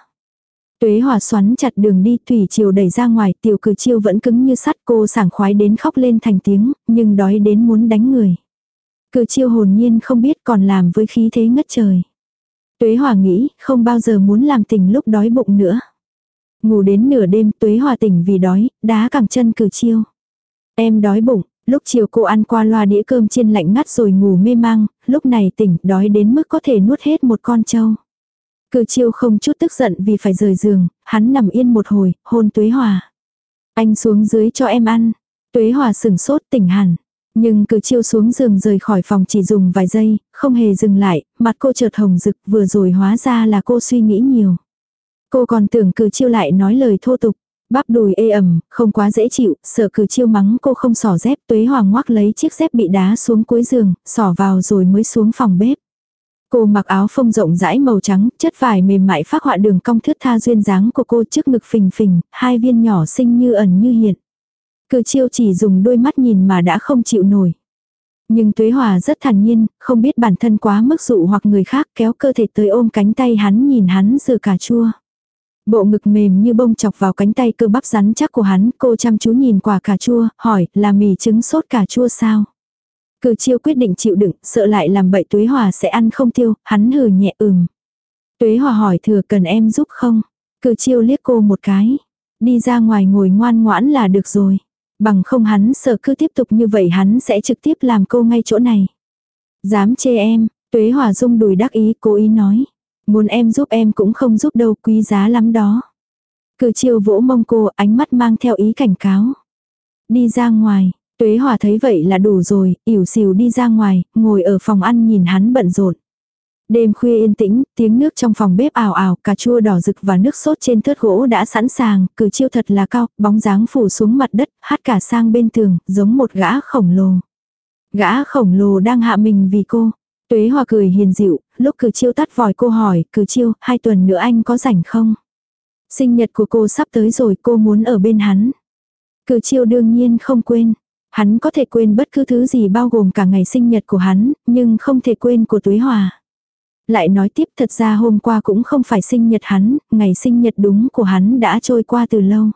Tuế hòa xoắn chặt đường đi thủy chiều đẩy ra ngoài tiểu cử chiêu vẫn cứng như sắt cô sảng khoái đến khóc lên thành tiếng, nhưng đói đến muốn đánh người. Cử chiêu hồn nhiên không biết còn làm với khí thế ngất trời. Tuế hòa nghĩ không bao giờ muốn làm tình lúc đói bụng nữa. Ngủ đến nửa đêm tuế hòa tỉnh vì đói, đá cẳng chân cử chiêu. Em đói bụng, lúc chiều cô ăn qua loa đĩa cơm chiên lạnh ngắt rồi ngủ mê mang, lúc này tỉnh đói đến mức có thể nuốt hết một con trâu. Cử chiêu không chút tức giận vì phải rời giường, hắn nằm yên một hồi, hôn tuế hòa. Anh xuống dưới cho em ăn. Tuế hòa sừng sốt tỉnh hẳn. Nhưng cử chiêu xuống giường rời khỏi phòng chỉ dùng vài giây, không hề dừng lại, mặt cô chợt hồng rực vừa rồi hóa ra là cô suy nghĩ nhiều. Cô còn tưởng cử chiêu lại nói lời thô tục. Bắp đùi ê ẩm, không quá dễ chịu, sợ cử chiêu mắng cô không xỏ dép, tuế hoàng ngoác lấy chiếc dép bị đá xuống cuối giường, xỏ vào rồi mới xuống phòng bếp. Cô mặc áo phông rộng rãi màu trắng, chất vải mềm mại phát họa đường cong thướt tha duyên dáng của cô trước ngực phình phình, hai viên nhỏ xinh như ẩn như hiện. Cử chiêu chỉ dùng đôi mắt nhìn mà đã không chịu nổi. Nhưng Tuế Hòa rất thản nhiên, không biết bản thân quá mức dụ hoặc người khác kéo cơ thể tới ôm cánh tay hắn nhìn hắn rửa cà chua. Bộ ngực mềm như bông chọc vào cánh tay cơ bắp rắn chắc của hắn, cô chăm chú nhìn quả cà chua, hỏi là mì trứng sốt cà chua sao? Cử chiêu quyết định chịu đựng, sợ lại làm bậy Tuế Hòa sẽ ăn không tiêu, hắn hừ nhẹ ừm. Tuế Hòa hỏi thừa cần em giúp không? Cử chiêu liếc cô một cái. Đi ra ngoài ngồi ngoan ngoãn là được rồi. Bằng không hắn sợ cứ tiếp tục như vậy hắn sẽ trực tiếp làm cô ngay chỗ này. Dám chê em, Tuế Hòa dung đùi đắc ý cố ý nói. Muốn em giúp em cũng không giúp đâu quý giá lắm đó. Cử chiều vỗ mông cô ánh mắt mang theo ý cảnh cáo. Đi ra ngoài, Tuế Hòa thấy vậy là đủ rồi, ỉu xìu đi ra ngoài, ngồi ở phòng ăn nhìn hắn bận rộn. Đêm khuya yên tĩnh, tiếng nước trong phòng bếp ảo ảo, cà chua đỏ rực và nước sốt trên thớt gỗ đã sẵn sàng, cử chiêu thật là cao, bóng dáng phủ xuống mặt đất, hát cả sang bên tường, giống một gã khổng lồ. Gã khổng lồ đang hạ mình vì cô. Tuế Hòa cười hiền dịu, lúc cử chiêu tắt vòi cô hỏi, cử chiêu, hai tuần nữa anh có rảnh không? Sinh nhật của cô sắp tới rồi, cô muốn ở bên hắn. Cử chiêu đương nhiên không quên. Hắn có thể quên bất cứ thứ gì bao gồm cả ngày sinh nhật của hắn, nhưng không thể quên của Tuế Hòa. Lại nói tiếp thật ra hôm qua cũng không phải sinh nhật hắn, ngày sinh nhật đúng của hắn đã trôi qua từ lâu.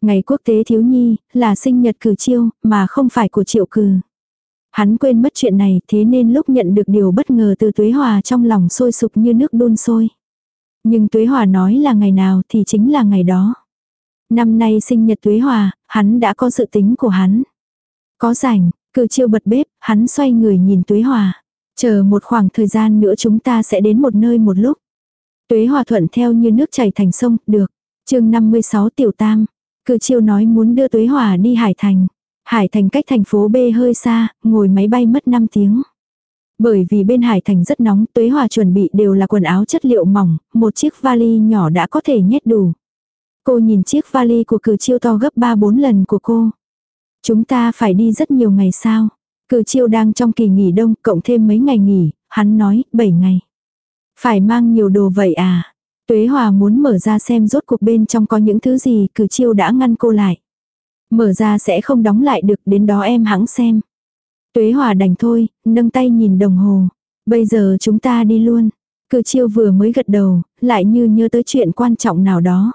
Ngày quốc tế thiếu nhi, là sinh nhật cử chiêu, mà không phải của triệu cử. Hắn quên mất chuyện này thế nên lúc nhận được điều bất ngờ từ Tuế Hòa trong lòng sôi sục như nước đun sôi. Nhưng Tuế Hòa nói là ngày nào thì chính là ngày đó. Năm nay sinh nhật Tuế Hòa, hắn đã có sự tính của hắn. Có rảnh, cử chiêu bật bếp, hắn xoay người nhìn Tuế Hòa. Chờ một khoảng thời gian nữa chúng ta sẽ đến một nơi một lúc. Tuế Hòa thuận theo như nước chảy thành sông, được. chương 56 Tiểu Tam. Cử chiêu nói muốn đưa Tuế Hòa đi Hải Thành. Hải Thành cách thành phố B hơi xa, ngồi máy bay mất 5 tiếng. Bởi vì bên Hải Thành rất nóng, Tuế Hòa chuẩn bị đều là quần áo chất liệu mỏng, một chiếc vali nhỏ đã có thể nhét đủ. Cô nhìn chiếc vali của cử chiêu to gấp 3-4 lần của cô. Chúng ta phải đi rất nhiều ngày sao? Cử chiêu đang trong kỳ nghỉ đông, cộng thêm mấy ngày nghỉ, hắn nói, 7 ngày. Phải mang nhiều đồ vậy à? Tuế Hòa muốn mở ra xem rốt cuộc bên trong có những thứ gì, cử chiêu đã ngăn cô lại. Mở ra sẽ không đóng lại được, đến đó em hãng xem. Tuế Hòa đành thôi, nâng tay nhìn đồng hồ. Bây giờ chúng ta đi luôn. Cử chiêu vừa mới gật đầu, lại như nhớ tới chuyện quan trọng nào đó.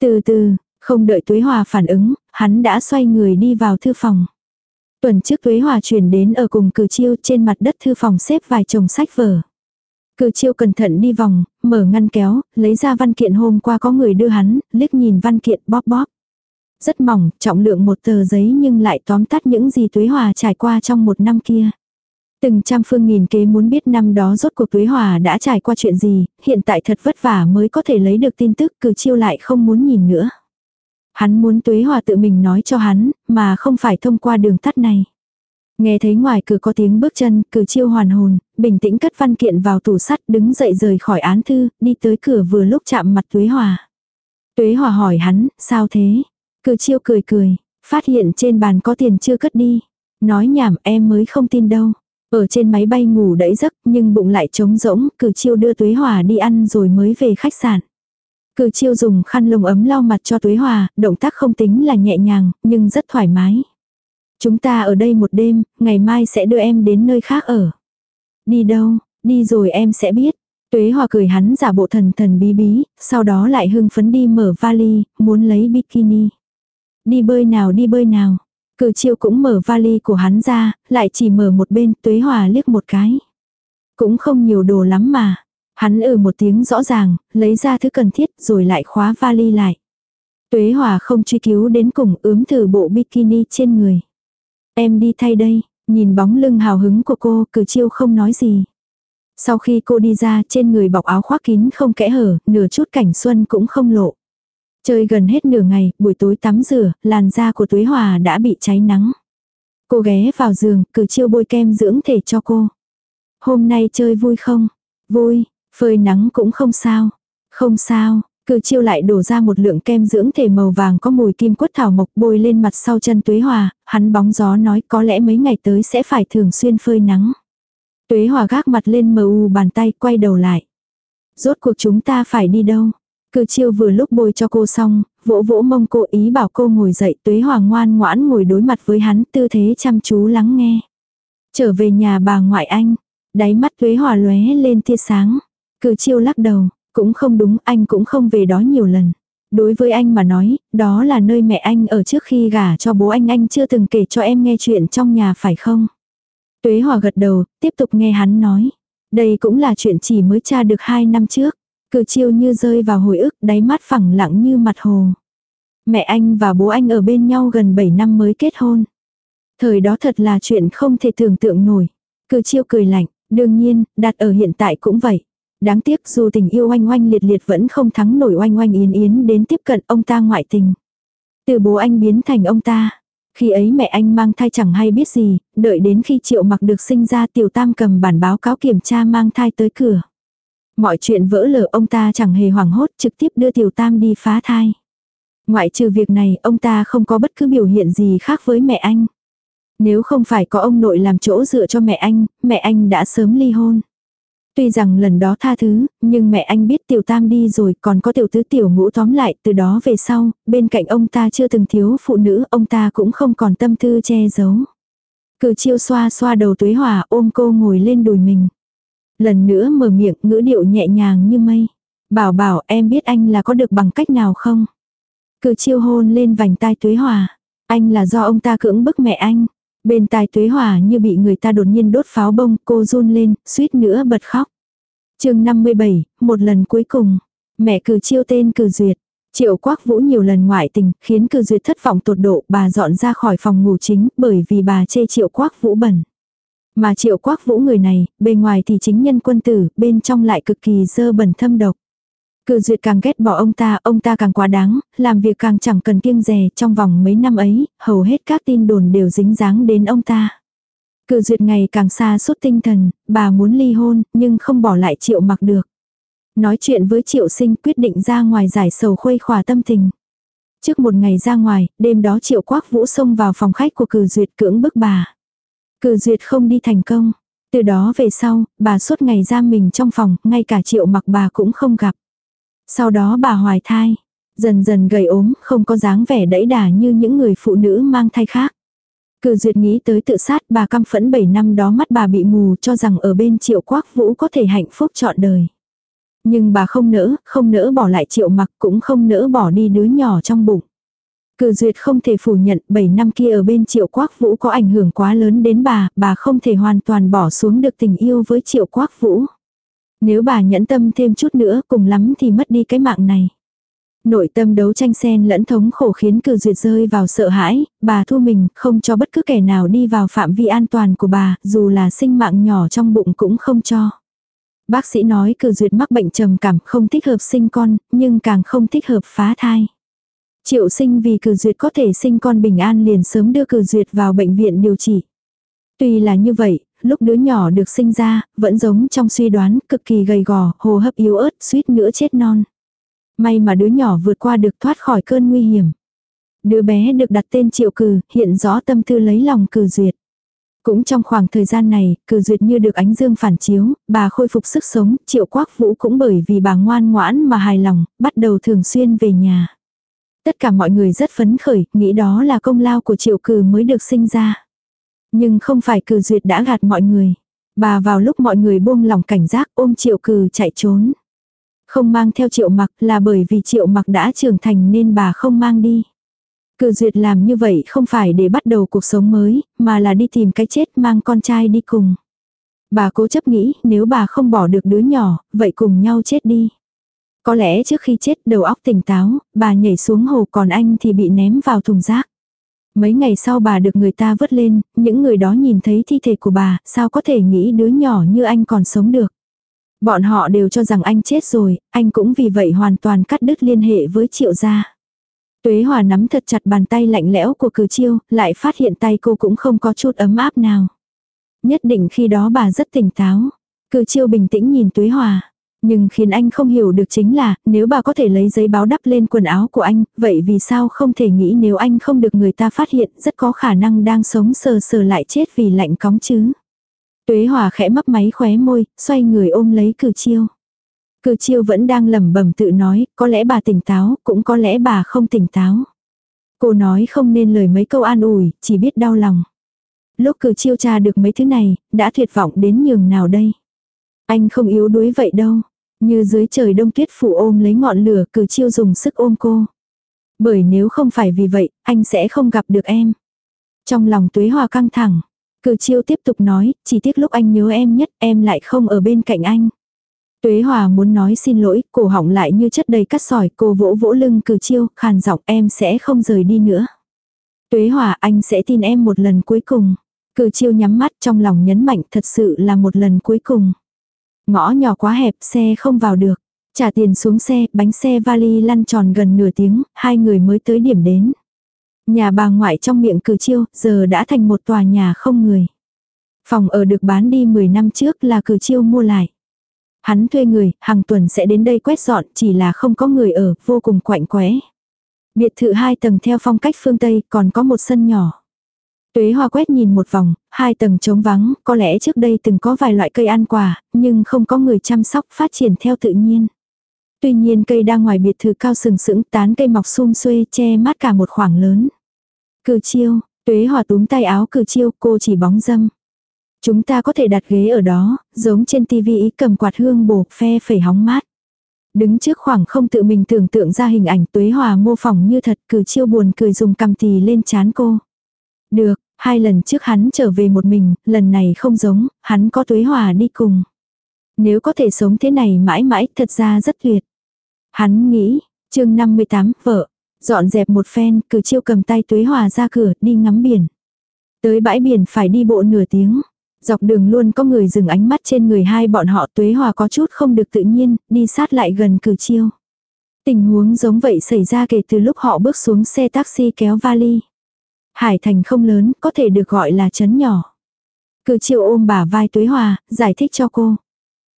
Từ từ, không đợi Tuế Hòa phản ứng, hắn đã xoay người đi vào thư phòng. Tuần trước Tuế Hòa chuyển đến ở cùng cử chiêu trên mặt đất thư phòng xếp vài chồng sách vở. Cử chiêu cẩn thận đi vòng, mở ngăn kéo, lấy ra văn kiện hôm qua có người đưa hắn, liếc nhìn văn kiện bóp bóp. Rất mỏng, trọng lượng một tờ giấy nhưng lại tóm tắt những gì Tuế Hòa trải qua trong một năm kia. Từng trăm phương nghìn kế muốn biết năm đó rốt cuộc Tuế Hòa đã trải qua chuyện gì, hiện tại thật vất vả mới có thể lấy được tin tức cử chiêu lại không muốn nhìn nữa. Hắn muốn Tuế Hòa tự mình nói cho hắn, mà không phải thông qua đường tắt này. Nghe thấy ngoài cửa có tiếng bước chân, cử chiêu hoàn hồn, bình tĩnh cất văn kiện vào tủ sắt, đứng dậy rời khỏi án thư, đi tới cửa vừa lúc chạm mặt Tuế Hòa. Tuế Hòa hỏi hắn, sao thế? Cử chiêu cười cười, phát hiện trên bàn có tiền chưa cất đi. Nói nhảm em mới không tin đâu. Ở trên máy bay ngủ đẫy giấc nhưng bụng lại trống rỗng, cử chiêu đưa Tuế Hòa đi ăn rồi mới về khách sạn. Cử chiêu dùng khăn lông ấm lau mặt cho Tuế Hòa, động tác không tính là nhẹ nhàng, nhưng rất thoải mái. Chúng ta ở đây một đêm, ngày mai sẽ đưa em đến nơi khác ở. Đi đâu, đi rồi em sẽ biết. Tuế Hòa cười hắn giả bộ thần thần bí bí, sau đó lại hưng phấn đi mở vali, muốn lấy bikini. Đi bơi nào đi bơi nào. Cử chiêu cũng mở vali của hắn ra, lại chỉ mở một bên, Tuế Hòa liếc một cái. Cũng không nhiều đồ lắm mà. Hắn ừ một tiếng rõ ràng, lấy ra thứ cần thiết rồi lại khóa vali lại. Tuế Hòa không truy cứu đến cùng ướm thử bộ bikini trên người. Em đi thay đây, nhìn bóng lưng hào hứng của cô, cử chiêu không nói gì. Sau khi cô đi ra trên người bọc áo khoác kín không kẽ hở, nửa chút cảnh xuân cũng không lộ. Chơi gần hết nửa ngày, buổi tối tắm rửa, làn da của Tuế Hòa đã bị cháy nắng. Cô ghé vào giường, cử chiêu bôi kem dưỡng thể cho cô. Hôm nay chơi vui không? Vui, phơi nắng cũng không sao. Không sao, cử chiêu lại đổ ra một lượng kem dưỡng thể màu vàng có mùi kim quất thảo mộc bôi lên mặt sau chân Tuế Hòa, hắn bóng gió nói có lẽ mấy ngày tới sẽ phải thường xuyên phơi nắng. Tuế Hòa gác mặt lên mờ u bàn tay quay đầu lại. Rốt cuộc chúng ta phải đi đâu? Cử chiêu vừa lúc bôi cho cô xong, vỗ vỗ mông cô ý bảo cô ngồi dậy tuế Hòa ngoan ngoãn ngồi đối mặt với hắn tư thế chăm chú lắng nghe. Trở về nhà bà ngoại anh, đáy mắt tuế hòa lóe lên tia sáng. Cử chiêu lắc đầu, cũng không đúng anh cũng không về đó nhiều lần. Đối với anh mà nói, đó là nơi mẹ anh ở trước khi gả cho bố anh anh chưa từng kể cho em nghe chuyện trong nhà phải không? Tuế hòa gật đầu, tiếp tục nghe hắn nói. Đây cũng là chuyện chỉ mới tra được hai năm trước. Cử chiêu như rơi vào hồi ức, đáy mắt phẳng lặng như mặt hồ. Mẹ anh và bố anh ở bên nhau gần 7 năm mới kết hôn. Thời đó thật là chuyện không thể tưởng tượng nổi. Cử chiêu cười lạnh, đương nhiên, đặt ở hiện tại cũng vậy. Đáng tiếc dù tình yêu oanh oanh liệt liệt vẫn không thắng nổi oanh oanh yến yến đến tiếp cận ông ta ngoại tình. Từ bố anh biến thành ông ta. Khi ấy mẹ anh mang thai chẳng hay biết gì, đợi đến khi triệu mặc được sinh ra tiểu tam cầm bản báo cáo kiểm tra mang thai tới cửa. Mọi chuyện vỡ lở ông ta chẳng hề hoảng hốt trực tiếp đưa tiểu tam đi phá thai. Ngoại trừ việc này ông ta không có bất cứ biểu hiện gì khác với mẹ anh. Nếu không phải có ông nội làm chỗ dựa cho mẹ anh, mẹ anh đã sớm ly hôn. Tuy rằng lần đó tha thứ, nhưng mẹ anh biết tiểu tam đi rồi còn có tiểu tứ tiểu ngũ tóm lại từ đó về sau, bên cạnh ông ta chưa từng thiếu phụ nữ, ông ta cũng không còn tâm tư che giấu. Cử chiêu xoa xoa đầu tuế hòa ôm cô ngồi lên đùi mình. Lần nữa mở miệng ngữ điệu nhẹ nhàng như mây. Bảo bảo em biết anh là có được bằng cách nào không? Cử chiêu hôn lên vành tai tuế hòa. Anh là do ông ta cưỡng bức mẹ anh. Bên tai tuế hòa như bị người ta đột nhiên đốt pháo bông, cô run lên, suýt nữa bật khóc. chương 57, một lần cuối cùng. Mẹ cử chiêu tên cử duyệt. Triệu Quác Vũ nhiều lần ngoại tình, khiến cử duyệt thất vọng tột độ, bà dọn ra khỏi phòng ngủ chính, bởi vì bà chê Triệu Quác Vũ bẩn. Mà triệu quác vũ người này, bề ngoài thì chính nhân quân tử, bên trong lại cực kỳ dơ bẩn thâm độc. Cự duyệt càng ghét bỏ ông ta, ông ta càng quá đáng, làm việc càng chẳng cần kiêng dè trong vòng mấy năm ấy, hầu hết các tin đồn đều dính dáng đến ông ta. Cự duyệt ngày càng xa suốt tinh thần, bà muốn ly hôn, nhưng không bỏ lại triệu mặc được. Nói chuyện với triệu sinh quyết định ra ngoài giải sầu khuây khỏa tâm tình. Trước một ngày ra ngoài, đêm đó triệu quắc vũ xông vào phòng khách của cử duyệt cưỡng bức bà. Cử duyệt không đi thành công. Từ đó về sau, bà suốt ngày ra mình trong phòng, ngay cả triệu mặc bà cũng không gặp. Sau đó bà hoài thai, dần dần gầy ốm, không có dáng vẻ đẫy đà như những người phụ nữ mang thai khác. Cử duyệt nghĩ tới tự sát bà căm phẫn 7 năm đó mắt bà bị mù cho rằng ở bên triệu quác vũ có thể hạnh phúc trọn đời. Nhưng bà không nỡ, không nỡ bỏ lại triệu mặc cũng không nỡ bỏ đi đứa nhỏ trong bụng. Cử duyệt không thể phủ nhận 7 năm kia ở bên triệu quác vũ có ảnh hưởng quá lớn đến bà, bà không thể hoàn toàn bỏ xuống được tình yêu với triệu quác vũ. Nếu bà nhẫn tâm thêm chút nữa cùng lắm thì mất đi cái mạng này. Nội tâm đấu tranh xen lẫn thống khổ khiến cử duyệt rơi vào sợ hãi, bà thu mình không cho bất cứ kẻ nào đi vào phạm vi an toàn của bà, dù là sinh mạng nhỏ trong bụng cũng không cho. Bác sĩ nói cử duyệt mắc bệnh trầm cảm không thích hợp sinh con, nhưng càng không thích hợp phá thai. Triệu sinh vì cử duyệt có thể sinh con bình an liền sớm đưa cử duyệt vào bệnh viện điều trị. Tuy là như vậy, lúc đứa nhỏ được sinh ra, vẫn giống trong suy đoán, cực kỳ gầy gò, hô hấp yếu ớt, suýt nữa chết non. May mà đứa nhỏ vượt qua được thoát khỏi cơn nguy hiểm. Đứa bé được đặt tên Triệu Cừ, hiện rõ tâm tư lấy lòng Cừ Duyệt. Cũng trong khoảng thời gian này, Cừ Duyệt như được ánh dương phản chiếu, bà khôi phục sức sống, Triệu Quác Vũ cũng bởi vì bà ngoan ngoãn mà hài lòng, bắt đầu thường xuyên về nhà. Tất cả mọi người rất phấn khởi, nghĩ đó là công lao của Triệu Cừ mới được sinh ra. Nhưng không phải Cừ Duyệt đã gạt mọi người. Bà vào lúc mọi người buông lòng cảnh giác ôm Triệu Cừ chạy trốn. Không mang theo triệu mặc là bởi vì triệu mặc đã trưởng thành nên bà không mang đi. Cử duyệt làm như vậy không phải để bắt đầu cuộc sống mới, mà là đi tìm cái chết mang con trai đi cùng. Bà cố chấp nghĩ nếu bà không bỏ được đứa nhỏ, vậy cùng nhau chết đi. Có lẽ trước khi chết đầu óc tỉnh táo, bà nhảy xuống hồ còn anh thì bị ném vào thùng rác. Mấy ngày sau bà được người ta vớt lên, những người đó nhìn thấy thi thể của bà, sao có thể nghĩ đứa nhỏ như anh còn sống được. Bọn họ đều cho rằng anh chết rồi, anh cũng vì vậy hoàn toàn cắt đứt liên hệ với triệu gia. Tuế Hòa nắm thật chặt bàn tay lạnh lẽo của cử chiêu, lại phát hiện tay cô cũng không có chút ấm áp nào. Nhất định khi đó bà rất tỉnh táo. Cử chiêu bình tĩnh nhìn Tuế Hòa. Nhưng khiến anh không hiểu được chính là, nếu bà có thể lấy giấy báo đắp lên quần áo của anh, vậy vì sao không thể nghĩ nếu anh không được người ta phát hiện, rất có khả năng đang sống sờ sờ lại chết vì lạnh cóng chứ. Tuế Hòa khẽ mấp máy khóe môi, xoay người ôm lấy cử chiêu. Cử chiêu vẫn đang lẩm bẩm tự nói, có lẽ bà tỉnh táo, cũng có lẽ bà không tỉnh táo. Cô nói không nên lời mấy câu an ủi, chỉ biết đau lòng. Lúc cử chiêu tra được mấy thứ này, đã tuyệt vọng đến nhường nào đây. Anh không yếu đuối vậy đâu. Như dưới trời đông tuyết phủ ôm lấy ngọn lửa cử chiêu dùng sức ôm cô. Bởi nếu không phải vì vậy, anh sẽ không gặp được em. Trong lòng tuế hòa căng thẳng. Cử chiêu tiếp tục nói, chỉ tiếc lúc anh nhớ em nhất em lại không ở bên cạnh anh. Tuế Hòa muốn nói xin lỗi, cổ họng lại như chất đầy cắt sỏi, cô vỗ vỗ lưng cử chiêu, khàn giọng em sẽ không rời đi nữa. Tuế Hòa anh sẽ tin em một lần cuối cùng. Cử chiêu nhắm mắt trong lòng nhấn mạnh thật sự là một lần cuối cùng. Ngõ nhỏ quá hẹp, xe không vào được. Trả tiền xuống xe, bánh xe vali lăn tròn gần nửa tiếng, hai người mới tới điểm đến. Nhà bà ngoại trong miệng cử chiêu, giờ đã thành một tòa nhà không người. Phòng ở được bán đi 10 năm trước là cử chiêu mua lại. Hắn thuê người, hàng tuần sẽ đến đây quét dọn, chỉ là không có người ở, vô cùng quạnh quẽ. Biệt thự hai tầng theo phong cách phương Tây, còn có một sân nhỏ. Tuế hoa quét nhìn một vòng, hai tầng trống vắng, có lẽ trước đây từng có vài loại cây ăn quả, nhưng không có người chăm sóc phát triển theo tự nhiên. Tuy nhiên cây đang ngoài biệt thự cao sừng sững tán cây mọc sum xuê che mát cả một khoảng lớn. Cử chiêu, tuế hòa túm tay áo cử chiêu cô chỉ bóng dâm. Chúng ta có thể đặt ghế ở đó, giống trên tivi cầm quạt hương bổ phe phẩy hóng mát. Đứng trước khoảng không tự mình tưởng tượng ra hình ảnh tuế hòa mô phỏng như thật cử chiêu buồn cười dùng cầm tì lên chán cô. Được, hai lần trước hắn trở về một mình, lần này không giống, hắn có tuế hòa đi cùng. Nếu có thể sống thế này mãi mãi thật ra rất tuyệt. Hắn nghĩ, chương 58, vợ, dọn dẹp một phen, cử chiêu cầm tay tuế hòa ra cửa, đi ngắm biển. Tới bãi biển phải đi bộ nửa tiếng. Dọc đường luôn có người dừng ánh mắt trên người hai bọn họ tuế hòa có chút không được tự nhiên, đi sát lại gần cử chiêu. Tình huống giống vậy xảy ra kể từ lúc họ bước xuống xe taxi kéo vali. Hải thành không lớn, có thể được gọi là chấn nhỏ. Cử chiêu ôm bà vai tuế hòa, giải thích cho cô.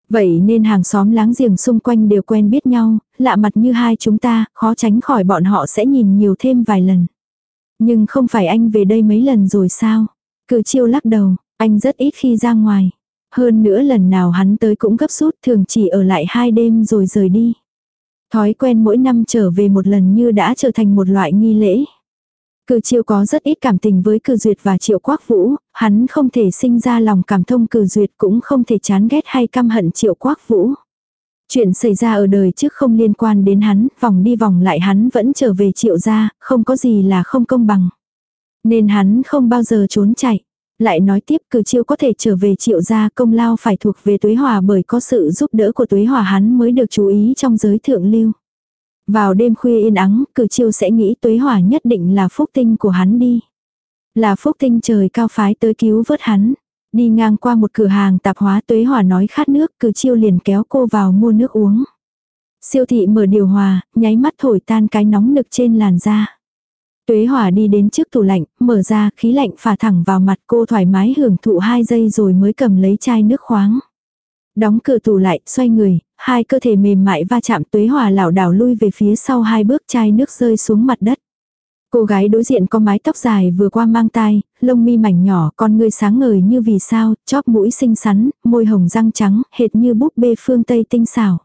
Vậy nên hàng xóm láng giềng xung quanh đều quen biết nhau, lạ mặt như hai chúng ta, khó tránh khỏi bọn họ sẽ nhìn nhiều thêm vài lần. Nhưng không phải anh về đây mấy lần rồi sao? Cử chiêu lắc đầu, anh rất ít khi ra ngoài. Hơn nữa lần nào hắn tới cũng gấp rút thường chỉ ở lại hai đêm rồi rời đi. Thói quen mỗi năm trở về một lần như đã trở thành một loại nghi lễ. Cử chiêu có rất ít cảm tình với cử duyệt và triệu quác vũ, hắn không thể sinh ra lòng cảm thông cử duyệt cũng không thể chán ghét hay căm hận triệu quác vũ. Chuyện xảy ra ở đời trước không liên quan đến hắn, vòng đi vòng lại hắn vẫn trở về triệu gia, không có gì là không công bằng. Nên hắn không bao giờ trốn chạy. Lại nói tiếp cử chiêu có thể trở về triệu gia công lao phải thuộc về tuế hòa bởi có sự giúp đỡ của tuế hòa hắn mới được chú ý trong giới thượng lưu. Vào đêm khuya yên ắng, cử chiêu sẽ nghĩ tuế hỏa nhất định là phúc tinh của hắn đi. Là phúc tinh trời cao phái tới cứu vớt hắn. Đi ngang qua một cửa hàng tạp hóa tuế hỏa nói khát nước, cử chiêu liền kéo cô vào mua nước uống. Siêu thị mở điều hòa, nháy mắt thổi tan cái nóng nực trên làn da. Tuế hỏa đi đến trước tủ lạnh, mở ra, khí lạnh phả thẳng vào mặt cô thoải mái hưởng thụ hai giây rồi mới cầm lấy chai nước khoáng. Đóng cửa tủ lại, xoay người, hai cơ thể mềm mại va chạm tuế hòa lảo đảo lui về phía sau hai bước chai nước rơi xuống mặt đất. Cô gái đối diện có mái tóc dài vừa qua mang tai, lông mi mảnh nhỏ, con ngươi sáng ngời như vì sao, chóp mũi xinh xắn, môi hồng răng trắng, hệt như búp bê phương Tây tinh xảo.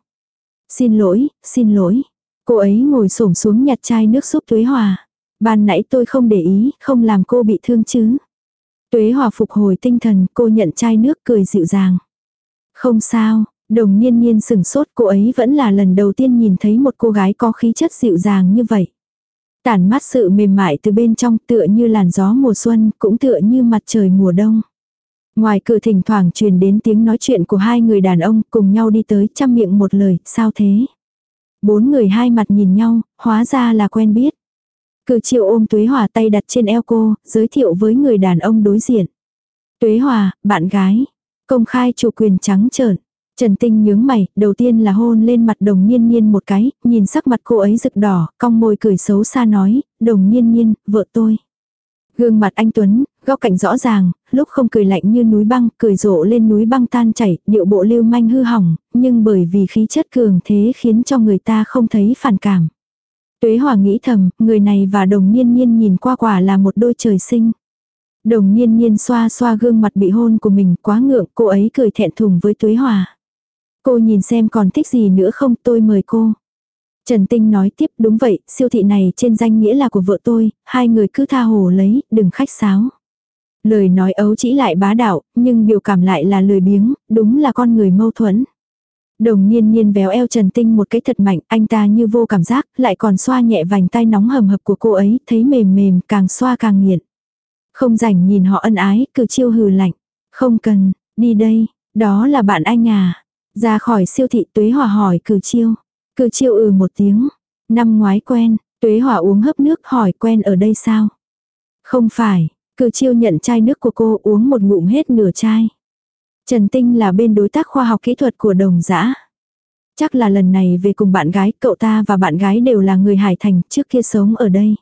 Xin lỗi, xin lỗi. Cô ấy ngồi xổm xuống nhặt chai nước giúp Tuế Hòa. Ban nãy tôi không để ý, không làm cô bị thương chứ. Tuế Hòa phục hồi tinh thần, cô nhận chai nước cười dịu dàng. Không sao, đồng niên niên sừng sốt cô ấy vẫn là lần đầu tiên nhìn thấy một cô gái có khí chất dịu dàng như vậy. Tản mắt sự mềm mại từ bên trong tựa như làn gió mùa xuân, cũng tựa như mặt trời mùa đông. Ngoài cửa thỉnh thoảng truyền đến tiếng nói chuyện của hai người đàn ông cùng nhau đi tới chăm miệng một lời, sao thế? Bốn người hai mặt nhìn nhau, hóa ra là quen biết. Cử triệu ôm Tuế Hòa tay đặt trên eo cô, giới thiệu với người đàn ông đối diện. Tuế Hòa, bạn gái. Công khai chủ quyền trắng trợn. Trần Tinh nhướng mày, đầu tiên là hôn lên mặt đồng nhiên nhiên một cái, nhìn sắc mặt cô ấy rực đỏ, cong môi cười xấu xa nói, đồng nhiên nhiên, vợ tôi. Gương mặt anh Tuấn, góc cạnh rõ ràng, lúc không cười lạnh như núi băng, cười rộ lên núi băng tan chảy, điệu bộ lưu manh hư hỏng, nhưng bởi vì khí chất cường thế khiến cho người ta không thấy phản cảm. Tuế Hòa nghĩ thầm, người này và đồng niên niên nhìn qua quả là một đôi trời sinh. Đồng niên nhiên xoa xoa gương mặt bị hôn của mình quá ngượng, cô ấy cười thẹn thùng với Tuế Hòa. Cô nhìn xem còn thích gì nữa không tôi mời cô. Trần Tinh nói tiếp đúng vậy, siêu thị này trên danh nghĩa là của vợ tôi, hai người cứ tha hồ lấy, đừng khách sáo. Lời nói ấu chỉ lại bá đạo, nhưng biểu cảm lại là lười biếng, đúng là con người mâu thuẫn. Đồng nhiên nhiên véo eo Trần Tinh một cái thật mạnh, anh ta như vô cảm giác, lại còn xoa nhẹ vành tay nóng hầm hập của cô ấy, thấy mềm mềm, càng xoa càng nghiện. Không rảnh nhìn họ ân ái, cử chiêu hừ lạnh. Không cần, đi đây, đó là bạn anh à. Ra khỏi siêu thị tuế hòa hỏi cử chiêu. Cử chiêu ừ một tiếng. Năm ngoái quen, tuế hòa uống hấp nước hỏi quen ở đây sao? Không phải, cử chiêu nhận chai nước của cô uống một ngụm hết nửa chai. Trần Tinh là bên đối tác khoa học kỹ thuật của đồng giã. Chắc là lần này về cùng bạn gái, cậu ta và bạn gái đều là người Hải Thành, trước kia sống ở đây.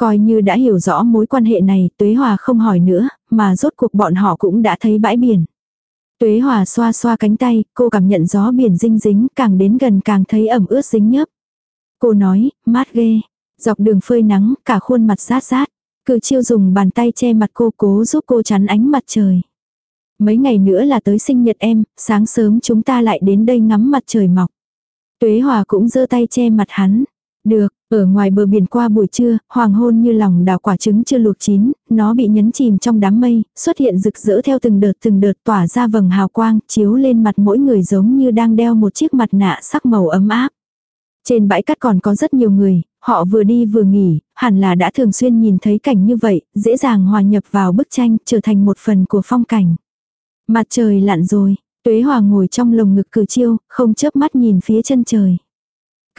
Coi như đã hiểu rõ mối quan hệ này, Tuế Hòa không hỏi nữa, mà rốt cuộc bọn họ cũng đã thấy bãi biển. Tuế Hòa xoa xoa cánh tay, cô cảm nhận gió biển dinh dính, càng đến gần càng thấy ẩm ướt dính nhấp. Cô nói, mát ghê. Dọc đường phơi nắng, cả khuôn mặt rát rát. Cử chiêu dùng bàn tay che mặt cô cố giúp cô chắn ánh mặt trời. Mấy ngày nữa là tới sinh nhật em, sáng sớm chúng ta lại đến đây ngắm mặt trời mọc. Tuế Hòa cũng giơ tay che mặt hắn. Được, ở ngoài bờ biển qua buổi trưa, hoàng hôn như lòng đào quả trứng chưa luộc chín, nó bị nhấn chìm trong đám mây, xuất hiện rực rỡ theo từng đợt từng đợt tỏa ra vầng hào quang, chiếu lên mặt mỗi người giống như đang đeo một chiếc mặt nạ sắc màu ấm áp. Trên bãi cát còn có rất nhiều người, họ vừa đi vừa nghỉ, hẳn là đã thường xuyên nhìn thấy cảnh như vậy, dễ dàng hòa nhập vào bức tranh, trở thành một phần của phong cảnh. Mặt trời lặn rồi, Tuế Hòa ngồi trong lồng ngực cử chiêu, không chớp mắt nhìn phía chân trời.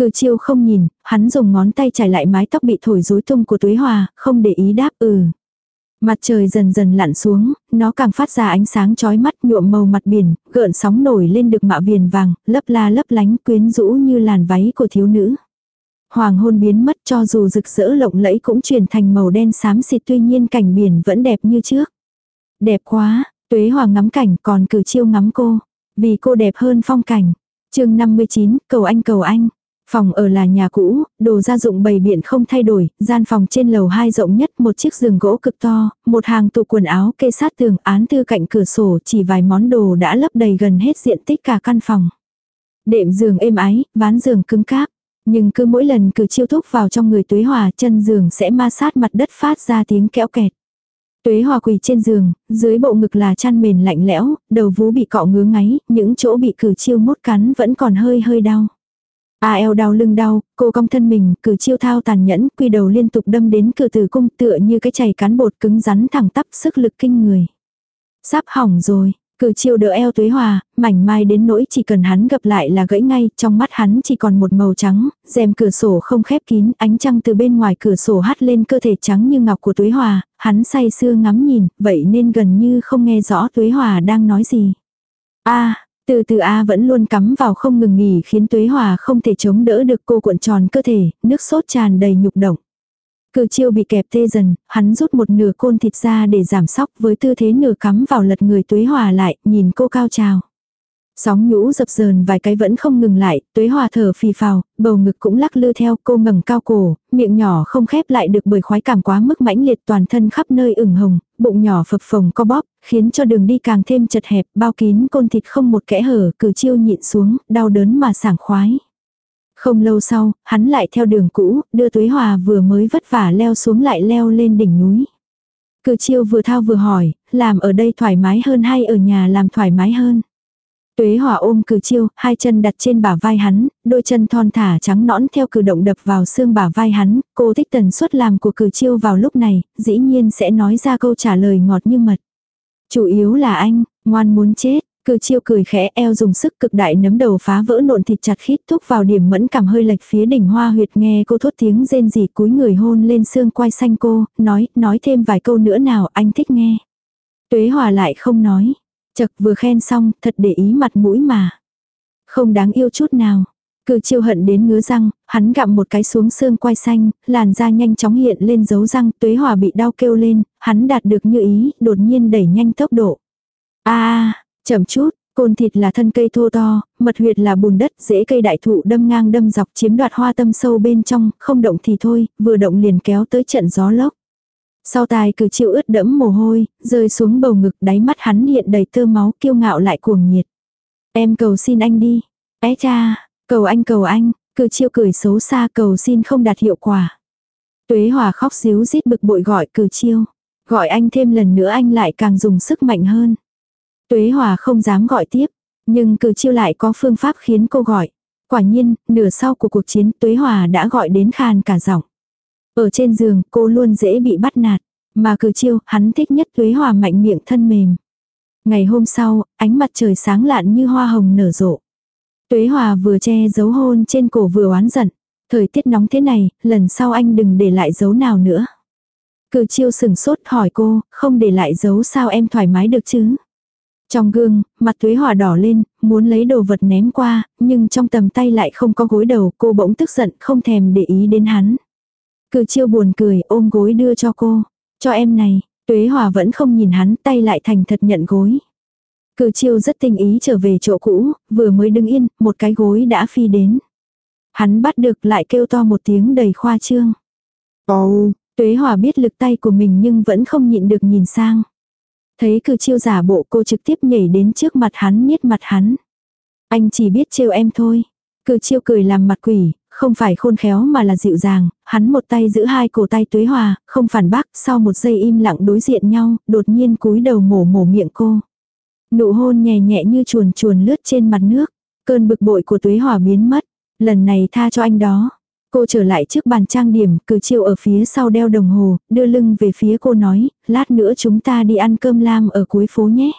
Cử chiêu không nhìn, hắn dùng ngón tay trải lại mái tóc bị thổi rối tung của Tuế Hòa, không để ý đáp ừ. Mặt trời dần dần lặn xuống, nó càng phát ra ánh sáng chói mắt nhuộm màu mặt biển, gợn sóng nổi lên được mạ viền vàng, lấp la lấp lánh quyến rũ như làn váy của thiếu nữ. Hoàng hôn biến mất cho dù rực rỡ lộng lẫy cũng chuyển thành màu đen xám xịt tuy nhiên cảnh biển vẫn đẹp như trước. Đẹp quá, Tuế Hoàng ngắm cảnh còn cử chiêu ngắm cô. Vì cô đẹp hơn phong cảnh. chương 59, cầu anh cầu anh. Phòng ở là nhà cũ, đồ gia dụng bày biện không thay đổi, gian phòng trên lầu 2 rộng nhất, một chiếc giường gỗ cực to, một hàng tủ quần áo kê sát tường án tư cạnh cửa sổ, chỉ vài món đồ đã lấp đầy gần hết diện tích cả căn phòng. Đệm giường êm ái, ván giường cứng cáp. Nhưng cứ mỗi lần cử chiêu thúc vào trong người tuế hòa chân giường sẽ ma sát mặt đất phát ra tiếng kẽo kẹt. Tuế hòa quỳ trên giường, dưới bộ ngực là chăn mền lạnh lẽo, đầu vú bị cọ ngứa ngáy, những chỗ bị cử chiêu mốt cắn vẫn còn hơi hơi đau. A eo đau lưng đau, cô cong thân mình, cử chiêu thao tàn nhẫn, quy đầu liên tục đâm đến cửa tử cung tựa như cái chày cán bột cứng rắn thẳng tắp sức lực kinh người. Sắp hỏng rồi, Cử chiêu đỡ eo tuế hòa, mảnh mai đến nỗi chỉ cần hắn gặp lại là gãy ngay, trong mắt hắn chỉ còn một màu trắng, rèm cửa sổ không khép kín, ánh trăng từ bên ngoài cửa sổ hắt lên cơ thể trắng như ngọc của tuế hòa, hắn say sưa ngắm nhìn, vậy nên gần như không nghe rõ tuế hòa đang nói gì. a từ từ A vẫn luôn cắm vào không ngừng nghỉ khiến tuế hòa không thể chống đỡ được cô cuộn tròn cơ thể, nước sốt tràn đầy nhục động. Cử chiêu bị kẹp tê dần, hắn rút một nửa côn thịt ra để giảm sóc với tư thế nửa cắm vào lật người tuế hòa lại, nhìn cô cao trào. Sóng nhũ dập dờn vài cái vẫn không ngừng lại, tuế hòa thở phì phào, bầu ngực cũng lắc lư theo cô ngẩng cao cổ, miệng nhỏ không khép lại được bởi khoái cảm quá mức mãnh liệt toàn thân khắp nơi ửng hồng, bụng nhỏ phập phồng co bóp, khiến cho đường đi càng thêm chật hẹp, bao kín côn thịt không một kẽ hở, cử chiêu nhịn xuống, đau đớn mà sảng khoái. Không lâu sau, hắn lại theo đường cũ, đưa Tuế Hòa vừa mới vất vả leo xuống lại leo lên đỉnh núi. Cử chiêu vừa thao vừa hỏi, làm ở đây thoải mái hơn hay ở nhà làm thoải mái hơn? Tuế Hòa ôm cử chiêu, hai chân đặt trên bả vai hắn, đôi chân thon thả trắng nõn theo cử động đập vào xương bả vai hắn, cô thích tần suất làm của cử chiêu vào lúc này, dĩ nhiên sẽ nói ra câu trả lời ngọt như mật. Chủ yếu là anh, ngoan muốn chết, cử chiêu cười khẽ eo dùng sức cực đại nấm đầu phá vỡ nộn thịt chặt khít thúc vào điểm mẫn cảm hơi lệch phía đỉnh hoa huyệt nghe cô thốt tiếng rên rỉ cúi người hôn lên xương quai xanh cô, nói, nói thêm vài câu nữa nào anh thích nghe. Tuế hòa lại không nói. Chật vừa khen xong, thật để ý mặt mũi mà. Không đáng yêu chút nào. Cử chiêu hận đến ngứa răng, hắn gặm một cái xuống xương quai xanh, làn da nhanh chóng hiện lên dấu răng, tuế hòa bị đau kêu lên, hắn đạt được như ý, đột nhiên đẩy nhanh tốc độ. a chậm chút, côn thịt là thân cây thô to, mật huyệt là bùn đất, dễ cây đại thụ đâm ngang đâm dọc chiếm đoạt hoa tâm sâu bên trong, không động thì thôi, vừa động liền kéo tới trận gió lốc. Sau tai cử chiêu ướt đẫm mồ hôi, rơi xuống bầu ngực đáy mắt hắn hiện đầy tơ máu kiêu ngạo lại cuồng nhiệt. Em cầu xin anh đi. é cha, cầu anh cầu anh, cử chiêu cười xấu xa cầu xin không đạt hiệu quả. Tuế hòa khóc xíu rít bực bội gọi cử chiêu. Gọi anh thêm lần nữa anh lại càng dùng sức mạnh hơn. Tuế hòa không dám gọi tiếp, nhưng cử chiêu lại có phương pháp khiến cô gọi. Quả nhiên, nửa sau của cuộc chiến Tuế hòa đã gọi đến khan cả giọng. Ở trên giường, cô luôn dễ bị bắt nạt. Mà cử chiêu, hắn thích nhất Tuế Hòa mạnh miệng thân mềm. Ngày hôm sau, ánh mặt trời sáng lạn như hoa hồng nở rộ. Tuế Hòa vừa che dấu hôn trên cổ vừa oán giận. Thời tiết nóng thế này, lần sau anh đừng để lại dấu nào nữa. Cử chiêu sừng sốt hỏi cô, không để lại dấu sao em thoải mái được chứ? Trong gương, mặt Tuế Hòa đỏ lên, muốn lấy đồ vật ném qua, nhưng trong tầm tay lại không có gối đầu, cô bỗng tức giận, không thèm để ý đến hắn. Cử chiêu buồn cười ôm gối đưa cho cô. Cho em này, tuế hòa vẫn không nhìn hắn tay lại thành thật nhận gối. Cử chiêu rất tình ý trở về chỗ cũ, vừa mới đứng yên, một cái gối đã phi đến. Hắn bắt được lại kêu to một tiếng đầy khoa trương. Oh. Tuế hòa biết lực tay của mình nhưng vẫn không nhịn được nhìn sang. Thấy cử chiêu giả bộ cô trực tiếp nhảy đến trước mặt hắn niết mặt hắn. Anh chỉ biết trêu em thôi. Cử chiêu cười làm mặt quỷ, không phải khôn khéo mà là dịu dàng, hắn một tay giữ hai cổ tay tuế hòa, không phản bác, sau một giây im lặng đối diện nhau, đột nhiên cúi đầu mổ mổ miệng cô. Nụ hôn nhẹ nhẹ như chuồn chuồn lướt trên mặt nước, cơn bực bội của tuế hòa biến mất, lần này tha cho anh đó. Cô trở lại trước bàn trang điểm, cử chiều ở phía sau đeo đồng hồ, đưa lưng về phía cô nói, lát nữa chúng ta đi ăn cơm lam ở cuối phố nhé.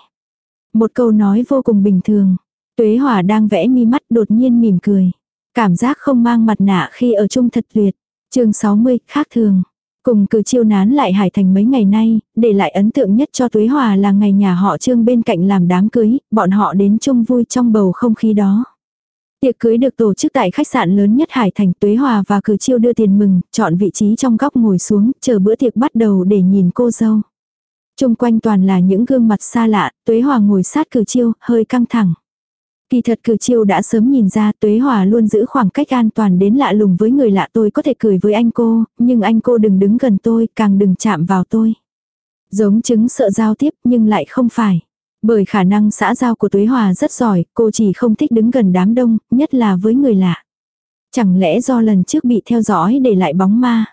Một câu nói vô cùng bình thường. Tuế hỏa đang vẽ mi mắt đột nhiên mỉm cười. Cảm giác không mang mặt nạ khi ở chung thật tuyệt. chương 60, khác thường. Cùng cử chiêu nán lại Hải Thành mấy ngày nay, để lại ấn tượng nhất cho Tuế Hòa là ngày nhà họ Trương bên cạnh làm đám cưới, bọn họ đến chung vui trong bầu không khí đó. Tiệc cưới được tổ chức tại khách sạn lớn nhất Hải Thành Tuế Hòa và cử chiêu đưa tiền mừng, chọn vị trí trong góc ngồi xuống, chờ bữa tiệc bắt đầu để nhìn cô dâu. Trung quanh toàn là những gương mặt xa lạ, Tuế Hòa ngồi sát cử chiêu, hơi căng thẳng. Kỳ thật cử chiêu đã sớm nhìn ra tuế hòa luôn giữ khoảng cách an toàn đến lạ lùng với người lạ tôi có thể cười với anh cô, nhưng anh cô đừng đứng gần tôi, càng đừng chạm vào tôi. Giống chứng sợ giao tiếp nhưng lại không phải. Bởi khả năng xã giao của tuế hòa rất giỏi, cô chỉ không thích đứng gần đám đông, nhất là với người lạ. Chẳng lẽ do lần trước bị theo dõi để lại bóng ma.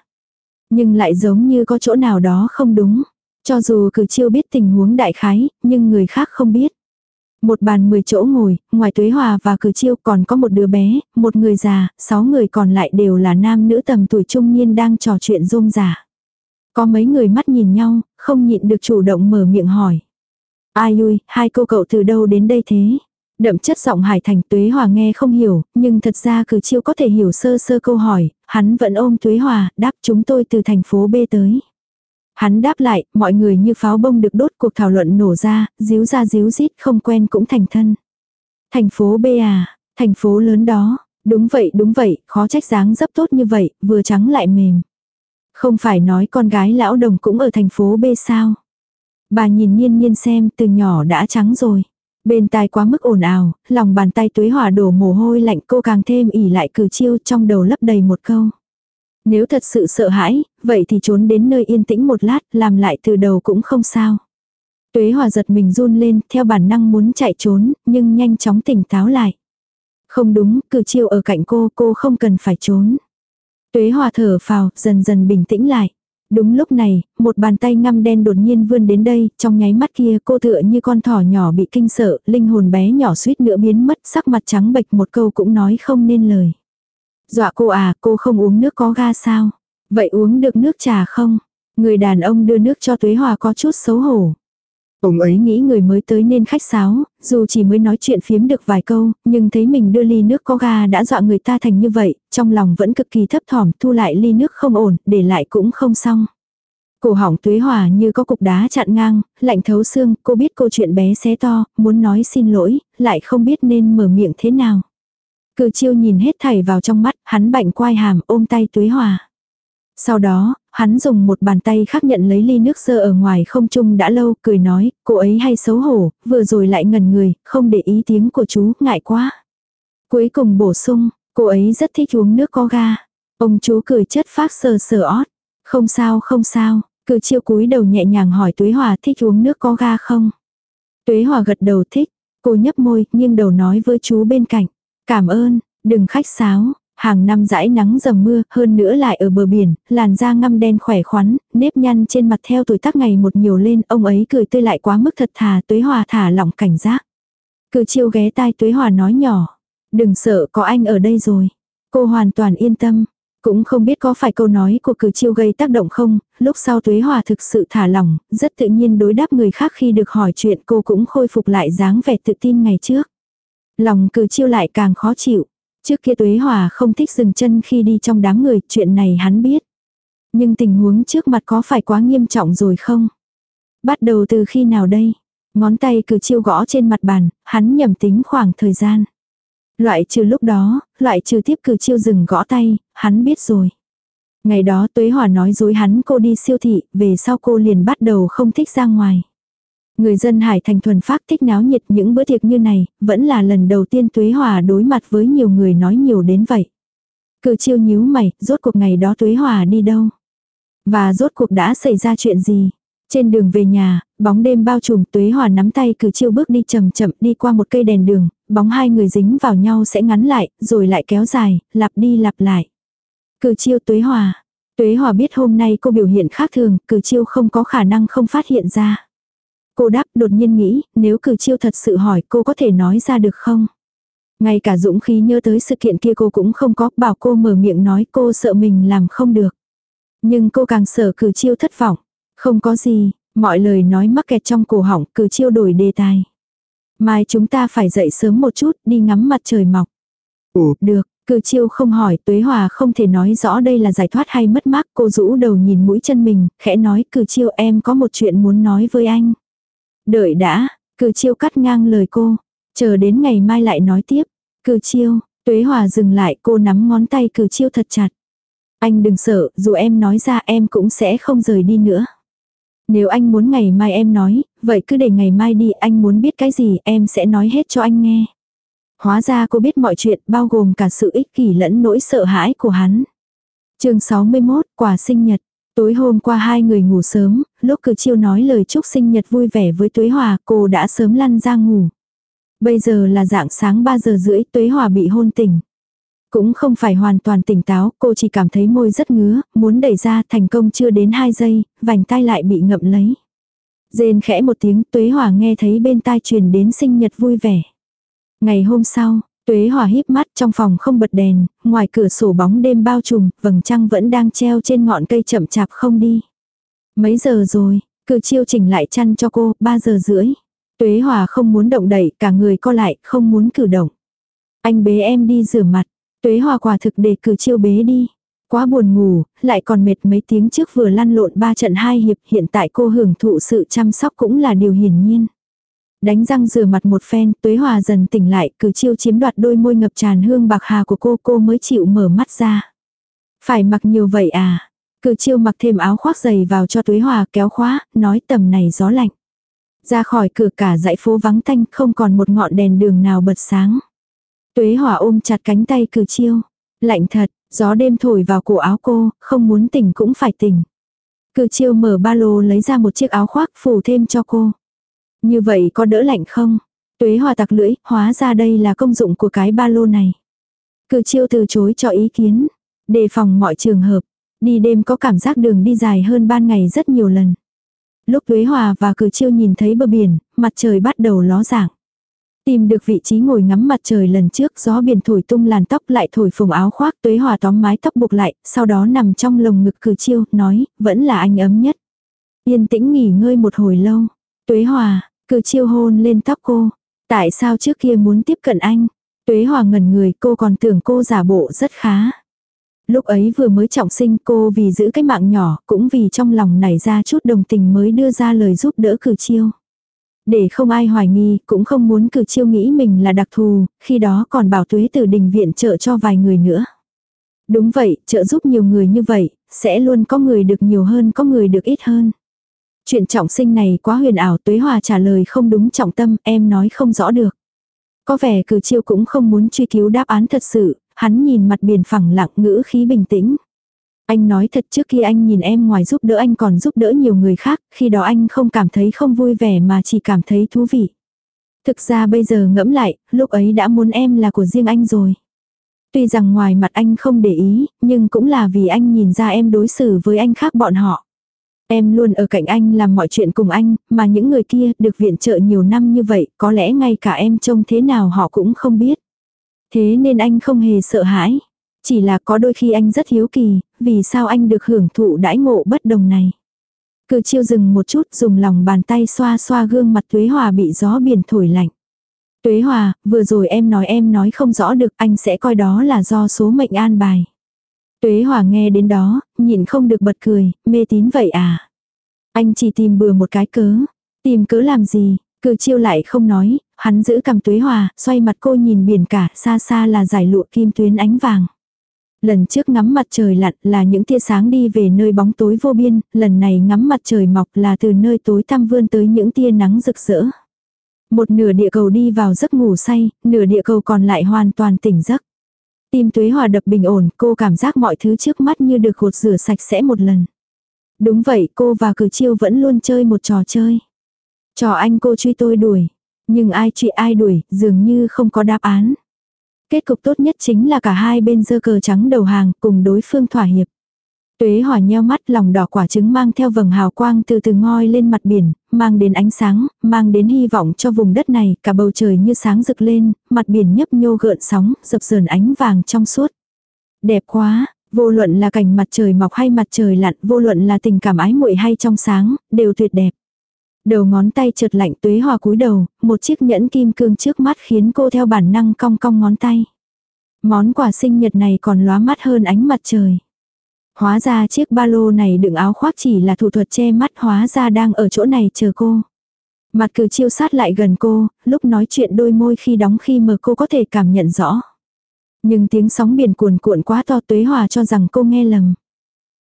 Nhưng lại giống như có chỗ nào đó không đúng. Cho dù cử chiêu biết tình huống đại khái, nhưng người khác không biết. Một bàn 10 chỗ ngồi, ngoài Tuế Hòa và Cử Chiêu còn có một đứa bé, một người già, sáu người còn lại đều là nam nữ tầm tuổi trung niên đang trò chuyện rôm rả. Có mấy người mắt nhìn nhau, không nhịn được chủ động mở miệng hỏi. Ai ui, hai cô cậu từ đâu đến đây thế? Đậm chất giọng Hải Thành Tuế Hòa nghe không hiểu, nhưng thật ra cử chiêu có thể hiểu sơ sơ câu hỏi, hắn vẫn ôm Tuế Hòa, đáp chúng tôi từ thành phố B tới. Hắn đáp lại, mọi người như pháo bông được đốt cuộc thảo luận nổ ra, díu ra díu rít không quen cũng thành thân. Thành phố B à, thành phố lớn đó, đúng vậy đúng vậy, khó trách dáng dấp tốt như vậy, vừa trắng lại mềm. Không phải nói con gái lão đồng cũng ở thành phố B sao. Bà nhìn nhiên nhiên xem từ nhỏ đã trắng rồi. Bên tai quá mức ồn ào, lòng bàn tay tuế hỏa đổ mồ hôi lạnh cô càng thêm ỉ lại cử chiêu trong đầu lấp đầy một câu. Nếu thật sự sợ hãi, vậy thì trốn đến nơi yên tĩnh một lát, làm lại từ đầu cũng không sao. Tuế hòa giật mình run lên, theo bản năng muốn chạy trốn, nhưng nhanh chóng tỉnh táo lại. Không đúng, cử chiêu ở cạnh cô, cô không cần phải trốn. Tuế hòa thở phào, dần dần bình tĩnh lại. Đúng lúc này, một bàn tay ngăm đen đột nhiên vươn đến đây, trong nháy mắt kia cô tựa như con thỏ nhỏ bị kinh sợ, linh hồn bé nhỏ suýt nữa biến mất, sắc mặt trắng bệch một câu cũng nói không nên lời. Dọa cô à, cô không uống nước có ga sao? Vậy uống được nước trà không? Người đàn ông đưa nước cho Tuế Hòa có chút xấu hổ. Ông ấy nghĩ người mới tới nên khách sáo, dù chỉ mới nói chuyện phiếm được vài câu, nhưng thấy mình đưa ly nước có ga đã dọa người ta thành như vậy, trong lòng vẫn cực kỳ thấp thỏm, thu lại ly nước không ổn, để lại cũng không xong. Cổ hỏng tuế hòa như có cục đá chặn ngang, lạnh thấu xương, cô biết câu chuyện bé xé to, muốn nói xin lỗi, lại không biết nên mở miệng thế nào. Cử chiêu nhìn hết thảy vào trong mắt, hắn bạnh quai hàm ôm tay tuế hòa. Sau đó, hắn dùng một bàn tay khác nhận lấy ly nước sơ ở ngoài không trung đã lâu, cười nói, cô ấy hay xấu hổ, vừa rồi lại ngần người, không để ý tiếng của chú, ngại quá. Cuối cùng bổ sung, cô ấy rất thích uống nước có ga. Ông chú cười chất phác sờ sờ ót. Không sao không sao, cử chiêu cúi đầu nhẹ nhàng hỏi Tuế Hòa thích uống nước có ga không? Tuế Hòa gật đầu thích, cô nhấp môi, nhưng đầu nói với chú bên cạnh. Cảm ơn, đừng khách sáo, hàng năm dãi nắng dầm mưa, hơn nữa lại ở bờ biển, làn da ngăm đen khỏe khoắn, nếp nhăn trên mặt theo tuổi tác ngày một nhiều lên, ông ấy cười tươi lại quá mức thật thà, tuế hòa thả lỏng cảnh giác. Cử chiêu ghé tai tuế hòa nói nhỏ, đừng sợ có anh ở đây rồi. Cô hoàn toàn yên tâm, cũng không biết có phải câu nói của cử chiêu gây tác động không, lúc sau tuế hòa thực sự thả lỏng, rất tự nhiên đối đáp người khác khi được hỏi chuyện cô cũng khôi phục lại dáng vẻ tự tin ngày trước. Lòng cử chiêu lại càng khó chịu. Trước kia Tuế Hòa không thích dừng chân khi đi trong đám người, chuyện này hắn biết. Nhưng tình huống trước mặt có phải quá nghiêm trọng rồi không? Bắt đầu từ khi nào đây? Ngón tay cử chiêu gõ trên mặt bàn, hắn nhầm tính khoảng thời gian. Loại trừ lúc đó, loại trừ tiếp cử chiêu dừng gõ tay, hắn biết rồi. Ngày đó Tuế Hòa nói dối hắn cô đi siêu thị, về sau cô liền bắt đầu không thích ra ngoài. Người dân Hải Thành thuần phát thích náo nhiệt những bữa tiệc như này, vẫn là lần đầu tiên Tuế Hòa đối mặt với nhiều người nói nhiều đến vậy. Cử chiêu nhíu mày, rốt cuộc ngày đó Tuế Hòa đi đâu? Và rốt cuộc đã xảy ra chuyện gì? Trên đường về nhà, bóng đêm bao trùm Tuế Hòa nắm tay cử chiêu bước đi chậm chậm đi qua một cây đèn đường, bóng hai người dính vào nhau sẽ ngắn lại, rồi lại kéo dài, lặp đi lặp lại. Cử chiêu Tuế Hòa. Tuế Hòa biết hôm nay cô biểu hiện khác thường, cử chiêu không có khả năng không phát hiện ra. Cô đáp đột nhiên nghĩ, nếu cử chiêu thật sự hỏi cô có thể nói ra được không? Ngay cả dũng khí nhớ tới sự kiện kia cô cũng không có, bảo cô mở miệng nói cô sợ mình làm không được. Nhưng cô càng sợ cử chiêu thất vọng. Không có gì, mọi lời nói mắc kẹt trong cổ họng, cử chiêu đổi đề tài. Mai chúng ta phải dậy sớm một chút, đi ngắm mặt trời mọc. Ồ, được, cử chiêu không hỏi, tuế hòa không thể nói rõ đây là giải thoát hay mất mát, cô rũ đầu nhìn mũi chân mình, khẽ nói cử chiêu em có một chuyện muốn nói với anh. Đợi đã, cử chiêu cắt ngang lời cô. Chờ đến ngày mai lại nói tiếp. Cử chiêu, tuế hòa dừng lại cô nắm ngón tay cử chiêu thật chặt. Anh đừng sợ, dù em nói ra em cũng sẽ không rời đi nữa. Nếu anh muốn ngày mai em nói, vậy cứ để ngày mai đi, anh muốn biết cái gì em sẽ nói hết cho anh nghe. Hóa ra cô biết mọi chuyện, bao gồm cả sự ích kỷ lẫn nỗi sợ hãi của hắn. chương 61, quà sinh nhật. Tối hôm qua hai người ngủ sớm, lúc cử chiêu nói lời chúc sinh nhật vui vẻ với Tuế Hòa, cô đã sớm lăn ra ngủ. Bây giờ là dạng sáng 3 giờ rưỡi, Tuế Hòa bị hôn tỉnh. Cũng không phải hoàn toàn tỉnh táo, cô chỉ cảm thấy môi rất ngứa, muốn đẩy ra thành công chưa đến 2 giây, vành tai lại bị ngậm lấy. Rên khẽ một tiếng, Tuế Hòa nghe thấy bên tai truyền đến sinh nhật vui vẻ. Ngày hôm sau, Tuế Hòa híp mắt trong phòng không bật đèn, ngoài cửa sổ bóng đêm bao trùm, vầng trăng vẫn đang treo trên ngọn cây chậm chạp không đi. Mấy giờ rồi, cử chiêu chỉnh lại chăn cho cô, 3 giờ rưỡi. Tuế Hòa không muốn động đậy, cả người co lại, không muốn cử động. Anh bế em đi rửa mặt. Tuế Hòa quả thực để cử chiêu bế đi. Quá buồn ngủ, lại còn mệt mấy tiếng trước vừa lăn lộn ba trận hai hiệp, hiện tại cô hưởng thụ sự chăm sóc cũng là điều hiển nhiên. Đánh răng rửa mặt một phen, Tuế Hòa dần tỉnh lại, cử chiêu chiếm đoạt đôi môi ngập tràn hương bạc hà của cô, cô mới chịu mở mắt ra. Phải mặc nhiều vậy à? Cử chiêu mặc thêm áo khoác dày vào cho Tuế Hòa kéo khóa, nói tầm này gió lạnh. Ra khỏi cửa cả dãy phố vắng tanh, không còn một ngọn đèn đường nào bật sáng. Tuế Hòa ôm chặt cánh tay cử chiêu. Lạnh thật, gió đêm thổi vào cổ áo cô, không muốn tỉnh cũng phải tỉnh. Cử chiêu mở ba lô lấy ra một chiếc áo khoác phủ thêm cho cô. Như vậy có đỡ lạnh không? Tuế hòa tặc lưỡi, hóa ra đây là công dụng của cái ba lô này. Cử chiêu từ chối cho ý kiến. Đề phòng mọi trường hợp. Đi đêm có cảm giác đường đi dài hơn ban ngày rất nhiều lần. Lúc Tuế Hòa và Cử Chiêu nhìn thấy bờ biển, mặt trời bắt đầu ló dạng. Tìm được vị trí ngồi ngắm mặt trời lần trước gió biển thổi tung làn tóc lại thổi phồng áo khoác Tuế Hòa tóm mái tóc buộc lại, sau đó nằm trong lồng ngực Cử Chiêu, nói, vẫn là anh ấm nhất. Yên tĩnh nghỉ ngơi một hồi lâu. Tuế Hòa, Cử chiêu hôn lên tóc cô. Tại sao trước kia muốn tiếp cận anh? Tuế Hòa ngẩn người cô còn tưởng cô giả bộ rất khá. Lúc ấy vừa mới trọng sinh cô vì giữ cái mạng nhỏ cũng vì trong lòng nảy ra chút đồng tình mới đưa ra lời giúp đỡ cử chiêu. Để không ai hoài nghi cũng không muốn cử chiêu nghĩ mình là đặc thù, khi đó còn bảo tuế từ đình viện trợ cho vài người nữa. Đúng vậy, trợ giúp nhiều người như vậy, sẽ luôn có người được nhiều hơn có người được ít hơn. Chuyện trọng sinh này quá huyền ảo Tuế Hòa trả lời không đúng trọng tâm, em nói không rõ được. Có vẻ cử chiêu cũng không muốn truy cứu đáp án thật sự, hắn nhìn mặt biển phẳng lặng ngữ khí bình tĩnh. Anh nói thật trước khi anh nhìn em ngoài giúp đỡ anh còn giúp đỡ nhiều người khác, khi đó anh không cảm thấy không vui vẻ mà chỉ cảm thấy thú vị. Thực ra bây giờ ngẫm lại, lúc ấy đã muốn em là của riêng anh rồi. Tuy rằng ngoài mặt anh không để ý, nhưng cũng là vì anh nhìn ra em đối xử với anh khác bọn họ. Em luôn ở cạnh anh làm mọi chuyện cùng anh, mà những người kia được viện trợ nhiều năm như vậy, có lẽ ngay cả em trông thế nào họ cũng không biết. Thế nên anh không hề sợ hãi. Chỉ là có đôi khi anh rất hiếu kỳ, vì sao anh được hưởng thụ đãi ngộ bất đồng này. Cử chiêu dừng một chút dùng lòng bàn tay xoa xoa gương mặt Tuế Hòa bị gió biển thổi lạnh. Tuế Hòa, vừa rồi em nói em nói không rõ được anh sẽ coi đó là do số mệnh an bài. Tuế Hòa nghe đến đó, nhìn không được bật cười, mê tín vậy à. Anh chỉ tìm bừa một cái cớ. Tìm cớ làm gì, cử chiêu lại không nói, hắn giữ cầm Tuế Hòa, xoay mặt cô nhìn biển cả, xa xa là giải lụa kim tuyến ánh vàng. Lần trước ngắm mặt trời lặn là những tia sáng đi về nơi bóng tối vô biên, lần này ngắm mặt trời mọc là từ nơi tối tăm vươn tới những tia nắng rực rỡ. Một nửa địa cầu đi vào giấc ngủ say, nửa địa cầu còn lại hoàn toàn tỉnh giấc. Tim tuế hòa đập bình ổn, cô cảm giác mọi thứ trước mắt như được gột rửa sạch sẽ một lần. Đúng vậy, cô và cử chiêu vẫn luôn chơi một trò chơi. Trò anh cô truy tôi đuổi. Nhưng ai truy ai đuổi, dường như không có đáp án. Kết cục tốt nhất chính là cả hai bên dơ cờ trắng đầu hàng, cùng đối phương thỏa hiệp. Tuế hỏa nheo mắt lòng đỏ quả trứng mang theo vầng hào quang từ từ ngoi lên mặt biển, mang đến ánh sáng, mang đến hy vọng cho vùng đất này, cả bầu trời như sáng rực lên, mặt biển nhấp nhô gợn sóng, dập dờn ánh vàng trong suốt. Đẹp quá, vô luận là cảnh mặt trời mọc hay mặt trời lặn, vô luận là tình cảm ái muội hay trong sáng, đều tuyệt đẹp. Đầu ngón tay chợt lạnh tuế hòa cúi đầu, một chiếc nhẫn kim cương trước mắt khiến cô theo bản năng cong cong ngón tay. Món quà sinh nhật này còn lóa mắt hơn ánh mặt trời. Hóa ra chiếc ba lô này đựng áo khoác chỉ là thủ thuật che mắt hóa ra đang ở chỗ này chờ cô. Mặt cử chiêu sát lại gần cô, lúc nói chuyện đôi môi khi đóng khi mở cô có thể cảm nhận rõ. Nhưng tiếng sóng biển cuồn cuộn quá to Tuế Hòa cho rằng cô nghe lầm.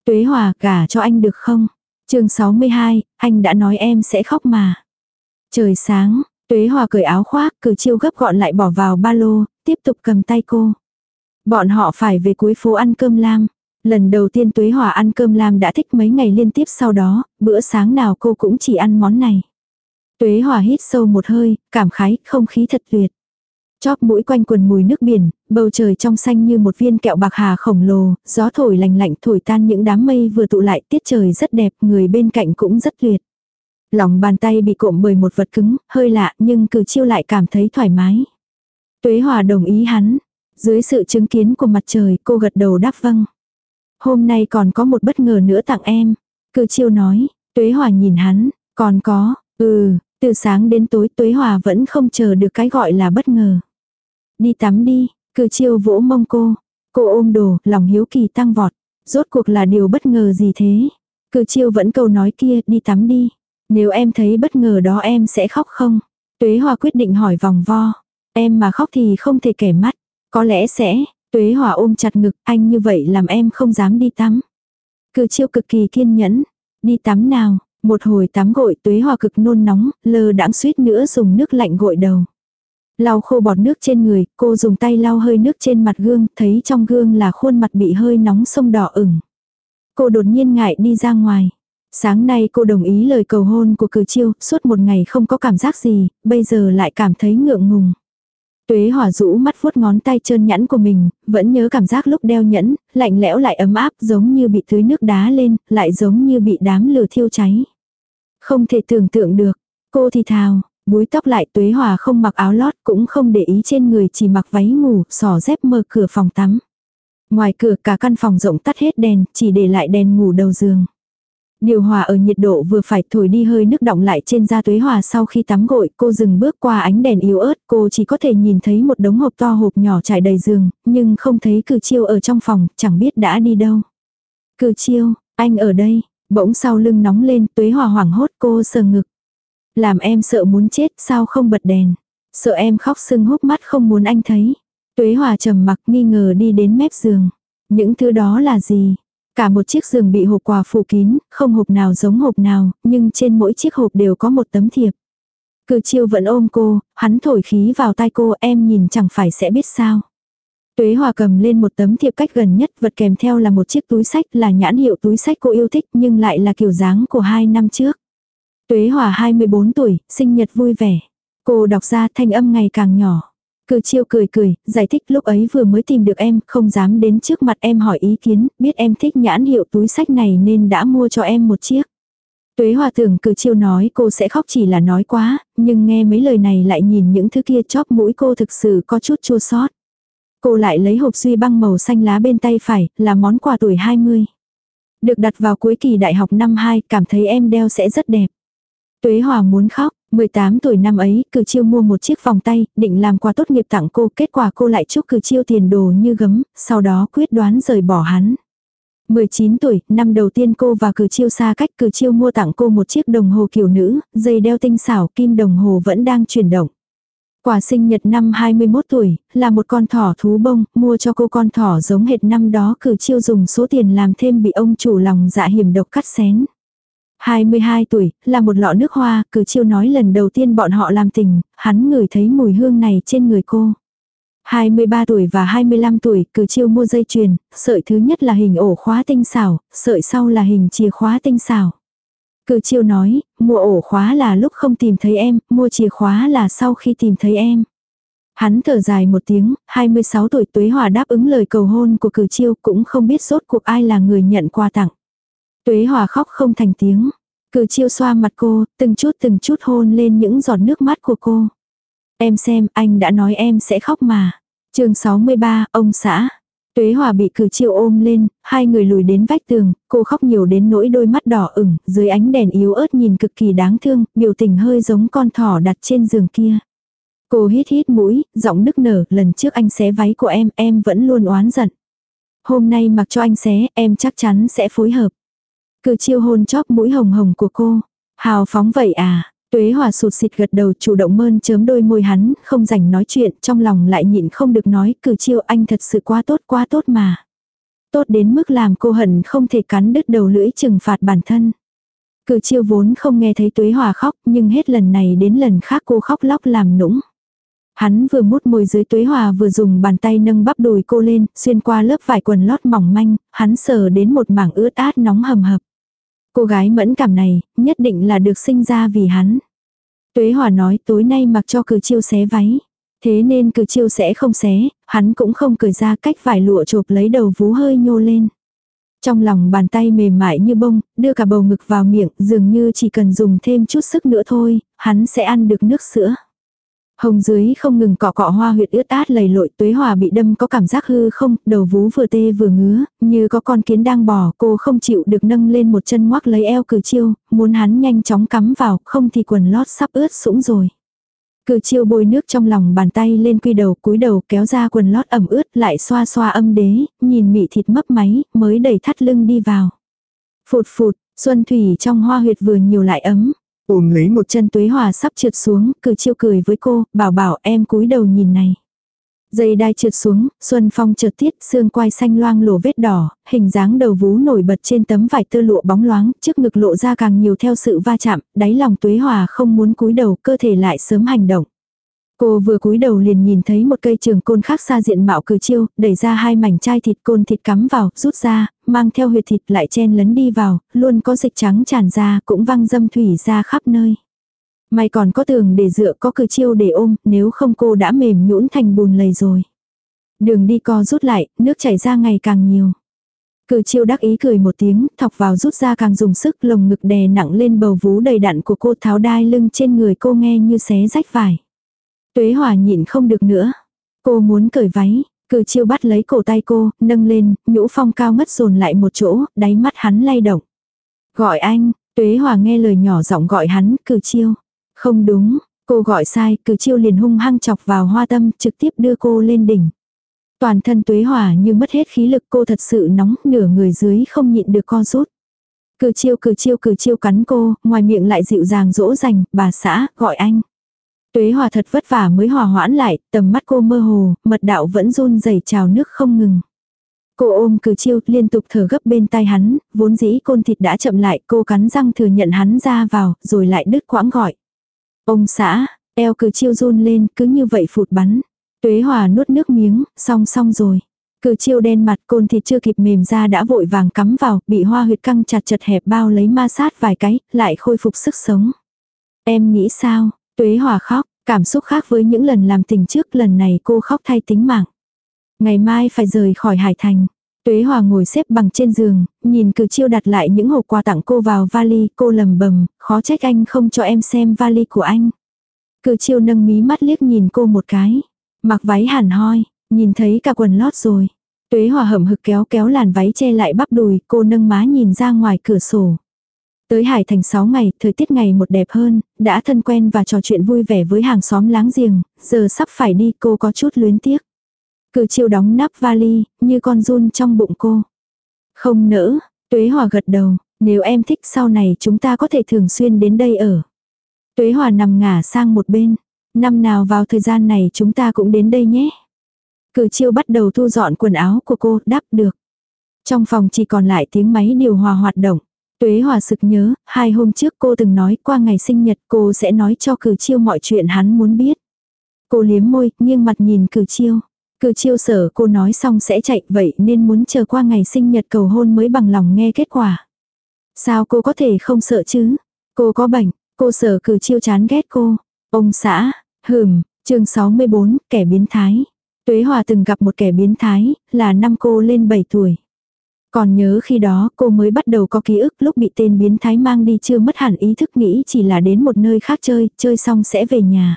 Tuế Hòa gả cho anh được không? chương 62, anh đã nói em sẽ khóc mà. Trời sáng, Tuế Hòa cởi áo khoác, cử chiêu gấp gọn lại bỏ vào ba lô, tiếp tục cầm tay cô. Bọn họ phải về cuối phố ăn cơm lam. Lần đầu tiên Tuế Hòa ăn cơm lam đã thích mấy ngày liên tiếp sau đó, bữa sáng nào cô cũng chỉ ăn món này. Tuế Hòa hít sâu một hơi, cảm khái, không khí thật tuyệt. Chóp mũi quanh quần mùi nước biển, bầu trời trong xanh như một viên kẹo bạc hà khổng lồ, gió thổi lành lạnh thổi tan những đám mây vừa tụ lại, tiết trời rất đẹp, người bên cạnh cũng rất tuyệt. Lòng bàn tay bị cộm bởi một vật cứng, hơi lạ nhưng cử chiêu lại cảm thấy thoải mái. Tuế Hòa đồng ý hắn. Dưới sự chứng kiến của mặt trời cô gật đầu đáp vâng. Hôm nay còn có một bất ngờ nữa tặng em. Cử chiêu nói, Tuế Hòa nhìn hắn, còn có, ừ, Từ sáng đến tối Tuế Hòa vẫn không chờ được cái gọi là bất ngờ. Đi tắm đi, cử chiêu vỗ mông cô. Cô ôm đồ, lòng hiếu kỳ tăng vọt. Rốt cuộc là điều bất ngờ gì thế? Cử chiêu vẫn câu nói kia, đi tắm đi. Nếu em thấy bất ngờ đó em sẽ khóc không? Tuế Hòa quyết định hỏi vòng vo. Em mà khóc thì không thể kẻ mắt. Có lẽ sẽ, Tuế Hòa ôm chặt ngực, anh như vậy làm em không dám đi tắm. Cử chiêu cực kỳ kiên nhẫn. Đi tắm nào, một hồi tắm gội Tuế Hòa cực nôn nóng, lơ đãng suýt nữa dùng nước lạnh gội đầu. Lau khô bọt nước trên người, cô dùng tay lau hơi nước trên mặt gương, thấy trong gương là khuôn mặt bị hơi nóng sông đỏ ửng. Cô đột nhiên ngại đi ra ngoài. Sáng nay cô đồng ý lời cầu hôn của cử chiêu, suốt một ngày không có cảm giác gì, bây giờ lại cảm thấy ngượng ngùng. Tuế hỏa rũ mắt vuốt ngón tay trơn nhẵn của mình, vẫn nhớ cảm giác lúc đeo nhẫn, lạnh lẽo lại ấm áp giống như bị tưới nước đá lên, lại giống như bị đám lửa thiêu cháy. Không thể tưởng tượng được, cô thì thào, búi tóc lại tuế hỏa không mặc áo lót cũng không để ý trên người chỉ mặc váy ngủ, sỏ dép mở cửa phòng tắm. Ngoài cửa cả căn phòng rộng tắt hết đèn, chỉ để lại đèn ngủ đầu giường. Điều hòa ở nhiệt độ vừa phải thổi đi hơi nước động lại trên da tuế hòa sau khi tắm gội, cô dừng bước qua ánh đèn yếu ớt, cô chỉ có thể nhìn thấy một đống hộp to hộp nhỏ trải đầy giường, nhưng không thấy cử chiêu ở trong phòng, chẳng biết đã đi đâu. Cử chiêu, anh ở đây, bỗng sau lưng nóng lên, tuế hòa hoảng hốt cô sờ ngực. Làm em sợ muốn chết, sao không bật đèn. Sợ em khóc sưng húp mắt không muốn anh thấy. Tuế hòa trầm mặc nghi ngờ đi đến mép giường. Những thứ đó là gì? Cả một chiếc giường bị hộp quà phủ kín, không hộp nào giống hộp nào, nhưng trên mỗi chiếc hộp đều có một tấm thiệp. Cử chiêu vẫn ôm cô, hắn thổi khí vào tai cô em nhìn chẳng phải sẽ biết sao. Tuế Hòa cầm lên một tấm thiệp cách gần nhất vật kèm theo là một chiếc túi sách là nhãn hiệu túi sách cô yêu thích nhưng lại là kiểu dáng của hai năm trước. Tuế Hòa 24 tuổi, sinh nhật vui vẻ. Cô đọc ra thanh âm ngày càng nhỏ. Cử chiêu cười cười, giải thích lúc ấy vừa mới tìm được em, không dám đến trước mặt em hỏi ý kiến, biết em thích nhãn hiệu túi sách này nên đã mua cho em một chiếc. Tuế hòa tưởng cử chiêu nói cô sẽ khóc chỉ là nói quá, nhưng nghe mấy lời này lại nhìn những thứ kia chóp mũi cô thực sự có chút chua xót. Cô lại lấy hộp suy băng màu xanh lá bên tay phải, là món quà tuổi 20. Được đặt vào cuối kỳ đại học năm 2, cảm thấy em đeo sẽ rất đẹp. Tuế hòa muốn khóc, 18 tuổi năm ấy, cử chiêu mua một chiếc vòng tay, định làm quà tốt nghiệp tặng cô, kết quả cô lại chúc cử chiêu tiền đồ như gấm, sau đó quyết đoán rời bỏ hắn. 19 tuổi, năm đầu tiên cô và cử chiêu xa cách cử chiêu mua tặng cô một chiếc đồng hồ kiểu nữ, dây đeo tinh xảo, kim đồng hồ vẫn đang chuyển động. Quả sinh nhật năm 21 tuổi, là một con thỏ thú bông, mua cho cô con thỏ giống hệt năm đó cử chiêu dùng số tiền làm thêm bị ông chủ lòng dạ hiểm độc cắt xén. 22 tuổi, là một lọ nước hoa, cử chiêu nói lần đầu tiên bọn họ làm tình, hắn ngửi thấy mùi hương này trên người cô. 23 tuổi và 25 tuổi, cử chiêu mua dây chuyền, sợi thứ nhất là hình ổ khóa tinh xảo, sợi sau là hình chìa khóa tinh xảo. Cử chiêu nói, mua ổ khóa là lúc không tìm thấy em, mua chìa khóa là sau khi tìm thấy em. Hắn thở dài một tiếng, 26 tuổi tuế hòa đáp ứng lời cầu hôn của cử chiêu cũng không biết sốt cuộc ai là người nhận quà tặng. Tuế Hòa khóc không thành tiếng. Cử chiêu xoa mặt cô, từng chút từng chút hôn lên những giọt nước mắt của cô. Em xem, anh đã nói em sẽ khóc mà. chương 63, ông xã. Tuế Hòa bị cử chiêu ôm lên, hai người lùi đến vách tường, cô khóc nhiều đến nỗi đôi mắt đỏ ửng, dưới ánh đèn yếu ớt nhìn cực kỳ đáng thương, biểu tình hơi giống con thỏ đặt trên giường kia. Cô hít hít mũi, giọng nức nở, lần trước anh xé váy của em, em vẫn luôn oán giận. Hôm nay mặc cho anh xé, em chắc chắn sẽ phối hợp. Cử chiêu hôn chóp mũi hồng hồng của cô. Hào phóng vậy à. Tuế hòa sụt xịt gật đầu chủ động mơn chớm đôi môi hắn, không rảnh nói chuyện, trong lòng lại nhịn không được nói, cử chiêu anh thật sự quá tốt quá tốt mà. Tốt đến mức làm cô hận không thể cắn đứt đầu lưỡi trừng phạt bản thân. Cử chiêu vốn không nghe thấy tuế hòa khóc, nhưng hết lần này đến lần khác cô khóc lóc làm nũng. Hắn vừa mút môi dưới tuế hòa vừa dùng bàn tay nâng bắp đùi cô lên, xuyên qua lớp vải quần lót mỏng manh, hắn sờ đến một mảng ướt át nóng hầm hập. Cô gái mẫn cảm này, nhất định là được sinh ra vì hắn. Tuế Hòa nói tối nay mặc cho cử chiêu xé váy. Thế nên cử chiêu sẽ không xé, hắn cũng không cười ra cách vải lụa chộp lấy đầu vú hơi nhô lên. Trong lòng bàn tay mềm mại như bông, đưa cả bầu ngực vào miệng, dường như chỉ cần dùng thêm chút sức nữa thôi, hắn sẽ ăn được nước sữa. Hồng dưới không ngừng cọ cọ hoa huyệt ướt át lầy lội tuế hòa bị đâm có cảm giác hư không, đầu vú vừa tê vừa ngứa, như có con kiến đang bò, cô không chịu được nâng lên một chân ngoắc lấy eo cử chiêu, muốn hắn nhanh chóng cắm vào, không thì quần lót sắp ướt sũng rồi. Cử chiêu bôi nước trong lòng bàn tay lên quy đầu cúi đầu kéo ra quần lót ẩm ướt lại xoa xoa âm đế, nhìn mị thịt mấp máy, mới đẩy thắt lưng đi vào. Phụt phụt, xuân thủy trong hoa huyệt vừa nhiều lại ấm. Ôm lấy một chân tuế hòa sắp trượt xuống, cử chiêu cười với cô, bảo bảo em cúi đầu nhìn này. Dây đai trượt xuống, Xuân Phong chợt tiết, xương quai xanh loang lổ vết đỏ, hình dáng đầu vú nổi bật trên tấm vải tơ lụa bóng loáng, trước ngực lộ ra càng nhiều theo sự va chạm, đáy lòng tuế hòa không muốn cúi đầu, cơ thể lại sớm hành động. Cô vừa cúi đầu liền nhìn thấy một cây trường côn khác xa diện mạo cử chiêu, đẩy ra hai mảnh chai thịt côn thịt cắm vào, rút ra, mang theo huyệt thịt lại chen lấn đi vào, luôn có dịch trắng tràn ra, cũng văng dâm thủy ra khắp nơi. May còn có tường để dựa có cử chiêu để ôm, nếu không cô đã mềm nhũn thành bùn lầy rồi. Đường đi co rút lại, nước chảy ra ngày càng nhiều. Cử chiêu đắc ý cười một tiếng, thọc vào rút ra càng dùng sức lồng ngực đè nặng lên bầu vú đầy đặn của cô tháo đai lưng trên người cô nghe như xé rách vải. Tuế hòa nhịn không được nữa. Cô muốn cởi váy, cử chiêu bắt lấy cổ tay cô, nâng lên, nhũ phong cao ngất dồn lại một chỗ, đáy mắt hắn lay động. Gọi anh, tuế hòa nghe lời nhỏ giọng gọi hắn, cử chiêu. Không đúng, cô gọi sai, cử chiêu liền hung hăng chọc vào hoa tâm, trực tiếp đưa cô lên đỉnh. Toàn thân tuế Hòa như mất hết khí lực cô thật sự nóng, nửa người dưới không nhịn được co rút. Cử chiêu cử chiêu cử chiêu cắn cô, ngoài miệng lại dịu dàng dỗ dành, bà xã, gọi anh. Tuế hòa thật vất vả mới hòa hoãn lại, tầm mắt cô mơ hồ, mật đạo vẫn run rẩy trào nước không ngừng. Cô ôm cử chiêu liên tục thở gấp bên tay hắn, vốn dĩ côn thịt đã chậm lại, cô cắn răng thừa nhận hắn ra vào, rồi lại đứt quãng gọi. Ông xã, eo cử chiêu run lên, cứ như vậy phụt bắn. Tuế hòa nuốt nước miếng, xong xong rồi. Cử chiêu đen mặt côn thịt chưa kịp mềm ra đã vội vàng cắm vào, bị hoa huyệt căng chặt chật hẹp bao lấy ma sát vài cái, lại khôi phục sức sống. Em nghĩ sao? Tuế hòa khóc, cảm xúc khác với những lần làm tình trước, lần này cô khóc thay tính mạng. Ngày mai phải rời khỏi Hải Thành. Tuế Hòa ngồi xếp bằng trên giường, nhìn cử chiêu đặt lại những hộp quà tặng cô vào vali, cô lầm bầm, khó trách anh không cho em xem vali của anh. Cử chiêu nâng mí mắt liếc nhìn cô một cái. Mặc váy hẳn hoi, nhìn thấy cả quần lót rồi. Tuế Hòa hậm hực kéo kéo làn váy che lại bắp đùi, cô nâng má nhìn ra ngoài cửa sổ. Tới Hải Thành 6 ngày, thời tiết ngày một đẹp hơn, đã thân quen và trò chuyện vui vẻ với hàng xóm láng giềng, giờ sắp phải đi cô có chút luyến tiếc. Cử chiêu đóng nắp vali, như con run trong bụng cô. Không nỡ, Tuế Hòa gật đầu, nếu em thích sau này chúng ta có thể thường xuyên đến đây ở. Tuế Hòa nằm ngả sang một bên. Năm nào vào thời gian này chúng ta cũng đến đây nhé. Cử chiêu bắt đầu thu dọn quần áo của cô, đắp được. Trong phòng chỉ còn lại tiếng máy điều hòa hoạt động. Tuế Hòa sực nhớ, hai hôm trước cô từng nói qua ngày sinh nhật cô sẽ nói cho cử chiêu mọi chuyện hắn muốn biết. Cô liếm môi, nghiêng mặt nhìn cử chiêu. Cử chiêu sở cô nói xong sẽ chạy vậy nên muốn chờ qua ngày sinh nhật cầu hôn mới bằng lòng nghe kết quả. Sao cô có thể không sợ chứ? Cô có bệnh, cô sợ cử chiêu chán ghét cô. Ông xã, hừm, chương 64, kẻ biến thái. Tuế Hòa từng gặp một kẻ biến thái, là năm cô lên 7 tuổi. Còn nhớ khi đó cô mới bắt đầu có ký ức lúc bị tên biến thái mang đi chưa mất hẳn ý thức nghĩ chỉ là đến một nơi khác chơi, chơi xong sẽ về nhà.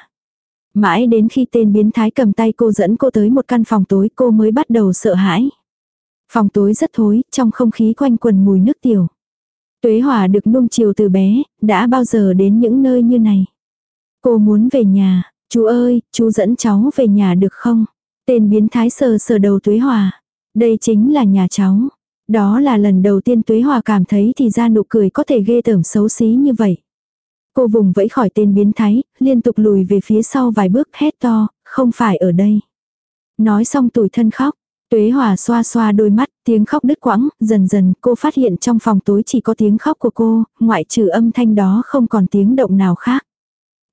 Mãi đến khi tên biến thái cầm tay cô dẫn cô tới một căn phòng tối cô mới bắt đầu sợ hãi. Phòng tối rất thối, trong không khí quanh quần mùi nước tiểu. Tuế Hòa được nuông chiều từ bé, đã bao giờ đến những nơi như này. Cô muốn về nhà, chú ơi, chú dẫn cháu về nhà được không? Tên biến thái sờ sờ đầu Tuế Hòa. Đây chính là nhà cháu. Đó là lần đầu tiên Tuế Hòa cảm thấy thì ra nụ cười có thể ghê tởm xấu xí như vậy. Cô vùng vẫy khỏi tên biến thái, liên tục lùi về phía sau vài bước hét to, không phải ở đây. Nói xong tủi thân khóc, Tuế Hòa xoa xoa đôi mắt, tiếng khóc đứt quãng, dần dần cô phát hiện trong phòng tối chỉ có tiếng khóc của cô, ngoại trừ âm thanh đó không còn tiếng động nào khác.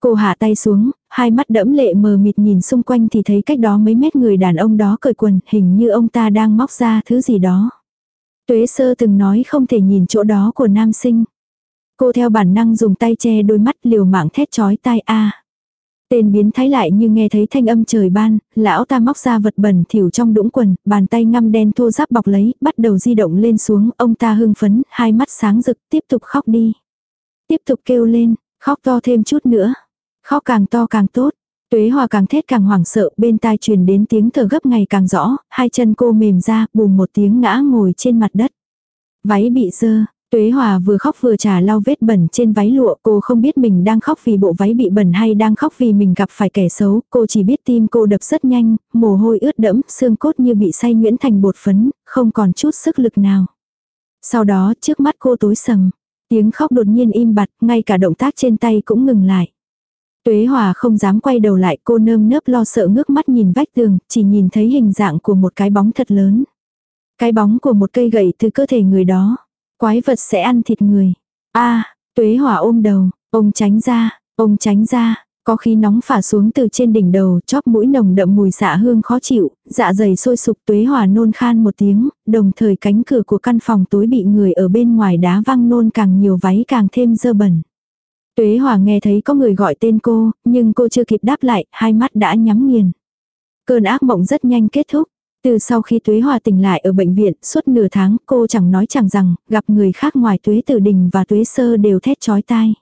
Cô hạ tay xuống, hai mắt đẫm lệ mờ mịt nhìn xung quanh thì thấy cách đó mấy mét người đàn ông đó cởi quần, hình như ông ta đang móc ra thứ gì đó. Tuế sơ từng nói không thể nhìn chỗ đó của nam sinh. Cô theo bản năng dùng tay che đôi mắt liều mạng thét chói tai a. Tên biến thái lại như nghe thấy thanh âm trời ban, lão ta móc ra vật bẩn thỉu trong đũng quần, bàn tay ngăm đen thô giáp bọc lấy, bắt đầu di động lên xuống, ông ta hưng phấn, hai mắt sáng rực, tiếp tục khóc đi. Tiếp tục kêu lên, khóc to thêm chút nữa. Khóc càng to càng tốt. Tuế Hòa càng thét càng hoảng sợ, bên tai truyền đến tiếng thở gấp ngày càng rõ, hai chân cô mềm ra, bùm một tiếng ngã ngồi trên mặt đất. Váy bị dơ, Tuế Hòa vừa khóc vừa trả lau vết bẩn trên váy lụa, cô không biết mình đang khóc vì bộ váy bị bẩn hay đang khóc vì mình gặp phải kẻ xấu, cô chỉ biết tim cô đập rất nhanh, mồ hôi ướt đẫm, xương cốt như bị say nhuyễn thành bột phấn, không còn chút sức lực nào. Sau đó, trước mắt cô tối sầm, tiếng khóc đột nhiên im bặt, ngay cả động tác trên tay cũng ngừng lại. Tuế Hòa không dám quay đầu lại cô nơm nớp lo sợ ngước mắt nhìn vách tường, chỉ nhìn thấy hình dạng của một cái bóng thật lớn. Cái bóng của một cây gậy từ cơ thể người đó. Quái vật sẽ ăn thịt người. a Tuế Hòa ôm đầu, ông tránh ra, ông tránh ra, có khí nóng phả xuống từ trên đỉnh đầu, chóp mũi nồng đậm mùi xạ hương khó chịu, dạ dày sôi sục tuế hòa nôn khan một tiếng, đồng thời cánh cửa của căn phòng tối bị người ở bên ngoài đá văng nôn càng nhiều váy càng thêm dơ bẩn. Tuế Hòa nghe thấy có người gọi tên cô, nhưng cô chưa kịp đáp lại, hai mắt đã nhắm nghiền. Cơn ác mộng rất nhanh kết thúc. Từ sau khi Tuế Hòa tỉnh lại ở bệnh viện, suốt nửa tháng cô chẳng nói chẳng rằng, gặp người khác ngoài Tuế Tử Đình và Tuế Sơ đều thét chói tai.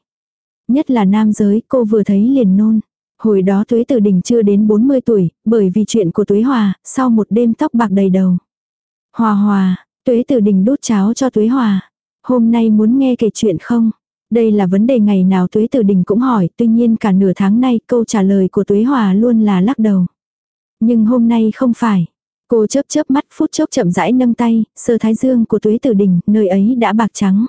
Nhất là nam giới, cô vừa thấy liền nôn. Hồi đó Tuế Tử Đình chưa đến 40 tuổi, bởi vì chuyện của Tuế Hòa, sau một đêm tóc bạc đầy đầu. Hòa hòa, Tuế Tử Đình đút cháo cho Tuế Hòa. Hôm nay muốn nghe kể chuyện không? Đây là vấn đề ngày nào Tuế Tử Đình cũng hỏi, tuy nhiên cả nửa tháng nay câu trả lời của Tuế Hòa luôn là lắc đầu. Nhưng hôm nay không phải. Cô chớp chớp mắt phút chốc chậm rãi nâng tay, sơ thái dương của Tuế Tử Đình, nơi ấy đã bạc trắng.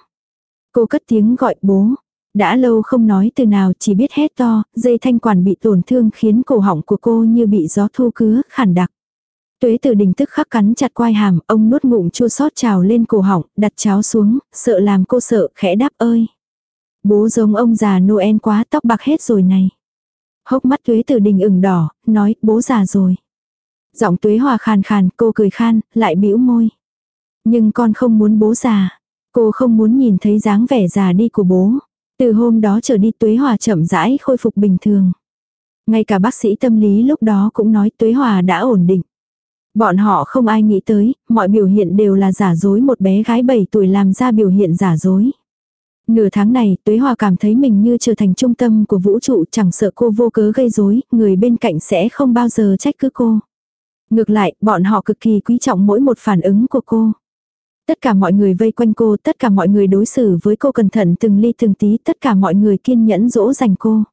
Cô cất tiếng gọi bố. Đã lâu không nói từ nào chỉ biết hét to, dây thanh quản bị tổn thương khiến cổ họng của cô như bị gió thu cứa, khản đặc. Tuế tử đình tức khắc cắn chặt quai hàm, ông nuốt ngụm chua sót trào lên cổ họng, đặt cháo xuống, sợ làm cô sợ, khẽ đáp ơi. Bố giống ông già Noel quá tóc bạc hết rồi này. Hốc mắt tuế tử đình ửng đỏ, nói bố già rồi. Giọng tuế hòa khàn khàn, cô cười khan, lại bĩu môi. Nhưng con không muốn bố già. Cô không muốn nhìn thấy dáng vẻ già đi của bố. Từ hôm đó trở đi tuế hòa chậm rãi khôi phục bình thường. Ngay cả bác sĩ tâm lý lúc đó cũng nói tuế hòa đã ổn định. Bọn họ không ai nghĩ tới, mọi biểu hiện đều là giả dối một bé gái 7 tuổi làm ra biểu hiện giả dối. Nửa tháng này, Tuế Hòa cảm thấy mình như trở thành trung tâm của vũ trụ chẳng sợ cô vô cớ gây rối, người bên cạnh sẽ không bao giờ trách cứ cô. Ngược lại, bọn họ cực kỳ quý trọng mỗi một phản ứng của cô. Tất cả mọi người vây quanh cô, tất cả mọi người đối xử với cô cẩn thận từng ly từng tí, tất cả mọi người kiên nhẫn dỗ dành cô.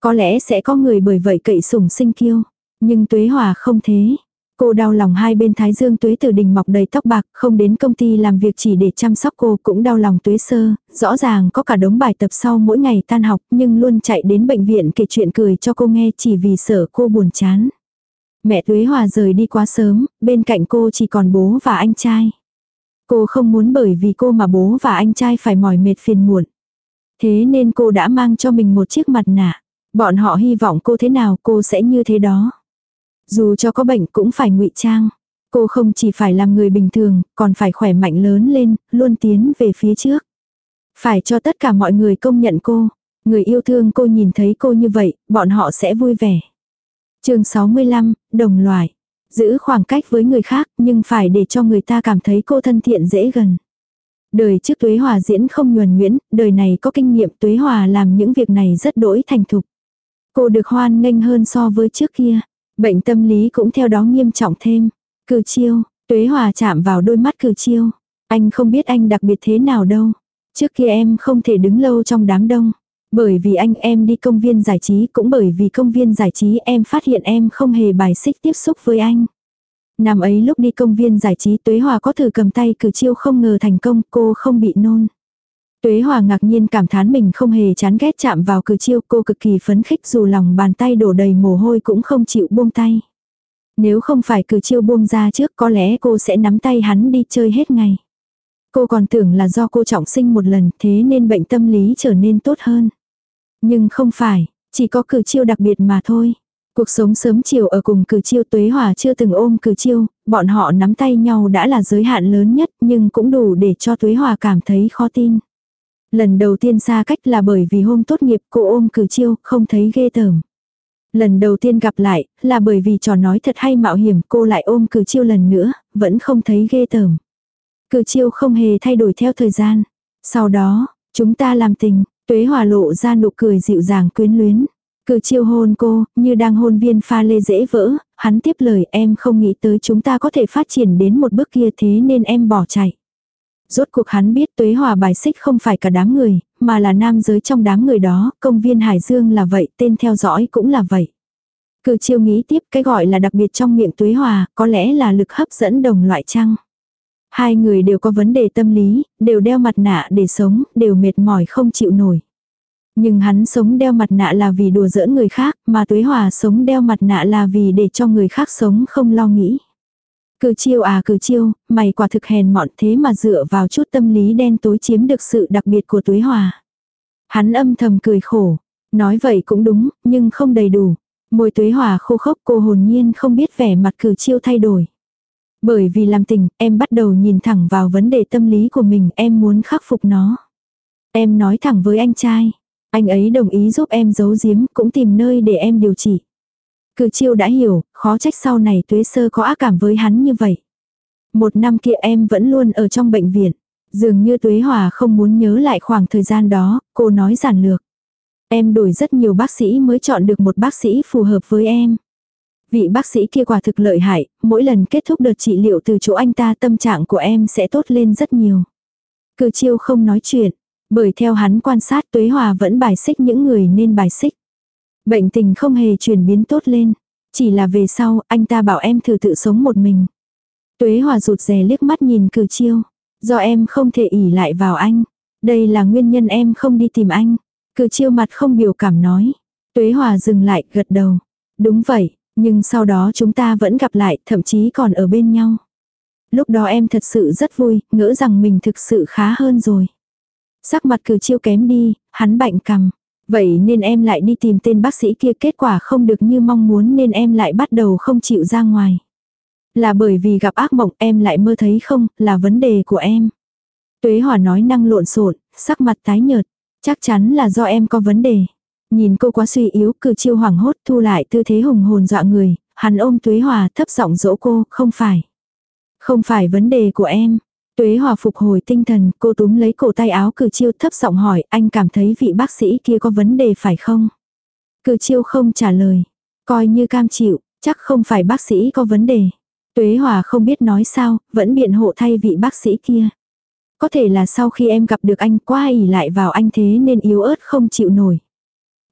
Có lẽ sẽ có người bởi vậy cậy sủng sinh kiêu. Nhưng Tuế Hòa không thế. Cô đau lòng hai bên thái dương tuế tử đình mọc đầy tóc bạc, không đến công ty làm việc chỉ để chăm sóc cô cũng đau lòng tuế sơ, rõ ràng có cả đống bài tập sau mỗi ngày tan học nhưng luôn chạy đến bệnh viện kể chuyện cười cho cô nghe chỉ vì sợ cô buồn chán. Mẹ tuế hòa rời đi quá sớm, bên cạnh cô chỉ còn bố và anh trai. Cô không muốn bởi vì cô mà bố và anh trai phải mỏi mệt phiền muộn. Thế nên cô đã mang cho mình một chiếc mặt nạ. Bọn họ hy vọng cô thế nào cô sẽ như thế đó. Dù cho có bệnh cũng phải ngụy trang. Cô không chỉ phải làm người bình thường, còn phải khỏe mạnh lớn lên, luôn tiến về phía trước. Phải cho tất cả mọi người công nhận cô. Người yêu thương cô nhìn thấy cô như vậy, bọn họ sẽ vui vẻ. chương 65, đồng loại. Giữ khoảng cách với người khác nhưng phải để cho người ta cảm thấy cô thân thiện dễ gần. Đời trước Tuế Hòa diễn không nhuần nhuyễn, đời này có kinh nghiệm Tuế Hòa làm những việc này rất đỗi thành thục. Cô được hoan nghênh hơn so với trước kia. Bệnh tâm lý cũng theo đó nghiêm trọng thêm. Cử chiêu, tuế hòa chạm vào đôi mắt cử chiêu. Anh không biết anh đặc biệt thế nào đâu. Trước kia em không thể đứng lâu trong đám đông. Bởi vì anh em đi công viên giải trí cũng bởi vì công viên giải trí em phát hiện em không hề bài xích tiếp xúc với anh. Năm ấy lúc đi công viên giải trí Tuế Hòa có thử cầm tay cử chiêu không ngờ thành công cô không bị nôn. Tuế Hòa ngạc nhiên cảm thán mình không hề chán ghét chạm vào cử chiêu cô cực kỳ phấn khích dù lòng bàn tay đổ đầy mồ hôi cũng không chịu buông tay. Nếu không phải cử chiêu buông ra trước có lẽ cô sẽ nắm tay hắn đi chơi hết ngày. Cô còn tưởng là do cô trọng sinh một lần thế nên bệnh tâm lý trở nên tốt hơn. Nhưng không phải, chỉ có cử chiêu đặc biệt mà thôi. Cuộc sống sớm chiều ở cùng cử chiêu tuế hòa chưa từng ôm cử chiêu, bọn họ nắm tay nhau đã là giới hạn lớn nhất nhưng cũng đủ để cho tuế hòa cảm thấy khó tin. Lần đầu tiên xa cách là bởi vì hôm tốt nghiệp cô ôm cử chiêu, không thấy ghê tởm. Lần đầu tiên gặp lại, là bởi vì trò nói thật hay mạo hiểm cô lại ôm cử chiêu lần nữa, vẫn không thấy ghê tởm. Cử chiêu không hề thay đổi theo thời gian. Sau đó, chúng ta làm tình, tuế hòa lộ ra nụ cười dịu dàng quyến luyến. Cử chiêu hôn cô, như đang hôn viên pha lê dễ vỡ, hắn tiếp lời em không nghĩ tới chúng ta có thể phát triển đến một bước kia thế nên em bỏ chạy. Rốt cuộc hắn biết tuế hòa bài xích không phải cả đám người, mà là nam giới trong đám người đó, công viên Hải Dương là vậy, tên theo dõi cũng là vậy. Cử chiêu nghĩ tiếp cái gọi là đặc biệt trong miệng tuế hòa, có lẽ là lực hấp dẫn đồng loại trăng. Hai người đều có vấn đề tâm lý, đều đeo mặt nạ để sống, đều mệt mỏi không chịu nổi. Nhưng hắn sống đeo mặt nạ là vì đùa giỡn người khác, mà tuế hòa sống đeo mặt nạ là vì để cho người khác sống không lo nghĩ. Cử chiêu à cử chiêu, mày quả thực hèn mọn thế mà dựa vào chút tâm lý đen tối chiếm được sự đặc biệt của tuế hòa. Hắn âm thầm cười khổ. Nói vậy cũng đúng, nhưng không đầy đủ. Môi tuế hòa khô khốc cô hồn nhiên không biết vẻ mặt cử chiêu thay đổi. Bởi vì làm tình, em bắt đầu nhìn thẳng vào vấn đề tâm lý của mình, em muốn khắc phục nó. Em nói thẳng với anh trai. Anh ấy đồng ý giúp em giấu giếm, cũng tìm nơi để em điều trị. Cử chiêu đã hiểu, khó trách sau này tuế sơ có ác cảm với hắn như vậy. Một năm kia em vẫn luôn ở trong bệnh viện. Dường như tuế hòa không muốn nhớ lại khoảng thời gian đó, cô nói giản lược. Em đổi rất nhiều bác sĩ mới chọn được một bác sĩ phù hợp với em. Vị bác sĩ kia quả thực lợi hại, mỗi lần kết thúc đợt trị liệu từ chỗ anh ta tâm trạng của em sẽ tốt lên rất nhiều. Cử chiêu không nói chuyện, bởi theo hắn quan sát tuế hòa vẫn bài xích những người nên bài xích. Bệnh tình không hề chuyển biến tốt lên. Chỉ là về sau, anh ta bảo em thử tự sống một mình. Tuế hòa rụt rè liếc mắt nhìn cử chiêu. Do em không thể ỉ lại vào anh. Đây là nguyên nhân em không đi tìm anh. Cử chiêu mặt không biểu cảm nói. Tuế hòa dừng lại, gật đầu. Đúng vậy, nhưng sau đó chúng ta vẫn gặp lại, thậm chí còn ở bên nhau. Lúc đó em thật sự rất vui, ngỡ rằng mình thực sự khá hơn rồi. Sắc mặt cử chiêu kém đi, hắn bạnh cằm. Vậy nên em lại đi tìm tên bác sĩ kia kết quả không được như mong muốn nên em lại bắt đầu không chịu ra ngoài. Là bởi vì gặp ác mộng em lại mơ thấy không, là vấn đề của em. Tuế Hòa nói năng lộn xộn, sắc mặt tái nhợt. Chắc chắn là do em có vấn đề. Nhìn cô quá suy yếu, cử chiêu hoảng hốt thu lại tư thế hùng hồn dọa người, hắn ôm Tuế Hòa thấp giọng dỗ cô, không phải. Không phải vấn đề của em, Tuế Hòa phục hồi tinh thần, cô túm lấy cổ tay áo cử chiêu thấp giọng hỏi, anh cảm thấy vị bác sĩ kia có vấn đề phải không? Cử chiêu không trả lời. Coi như cam chịu, chắc không phải bác sĩ có vấn đề. Tuế Hòa không biết nói sao, vẫn biện hộ thay vị bác sĩ kia. Có thể là sau khi em gặp được anh quá ỉ lại vào anh thế nên yếu ớt không chịu nổi.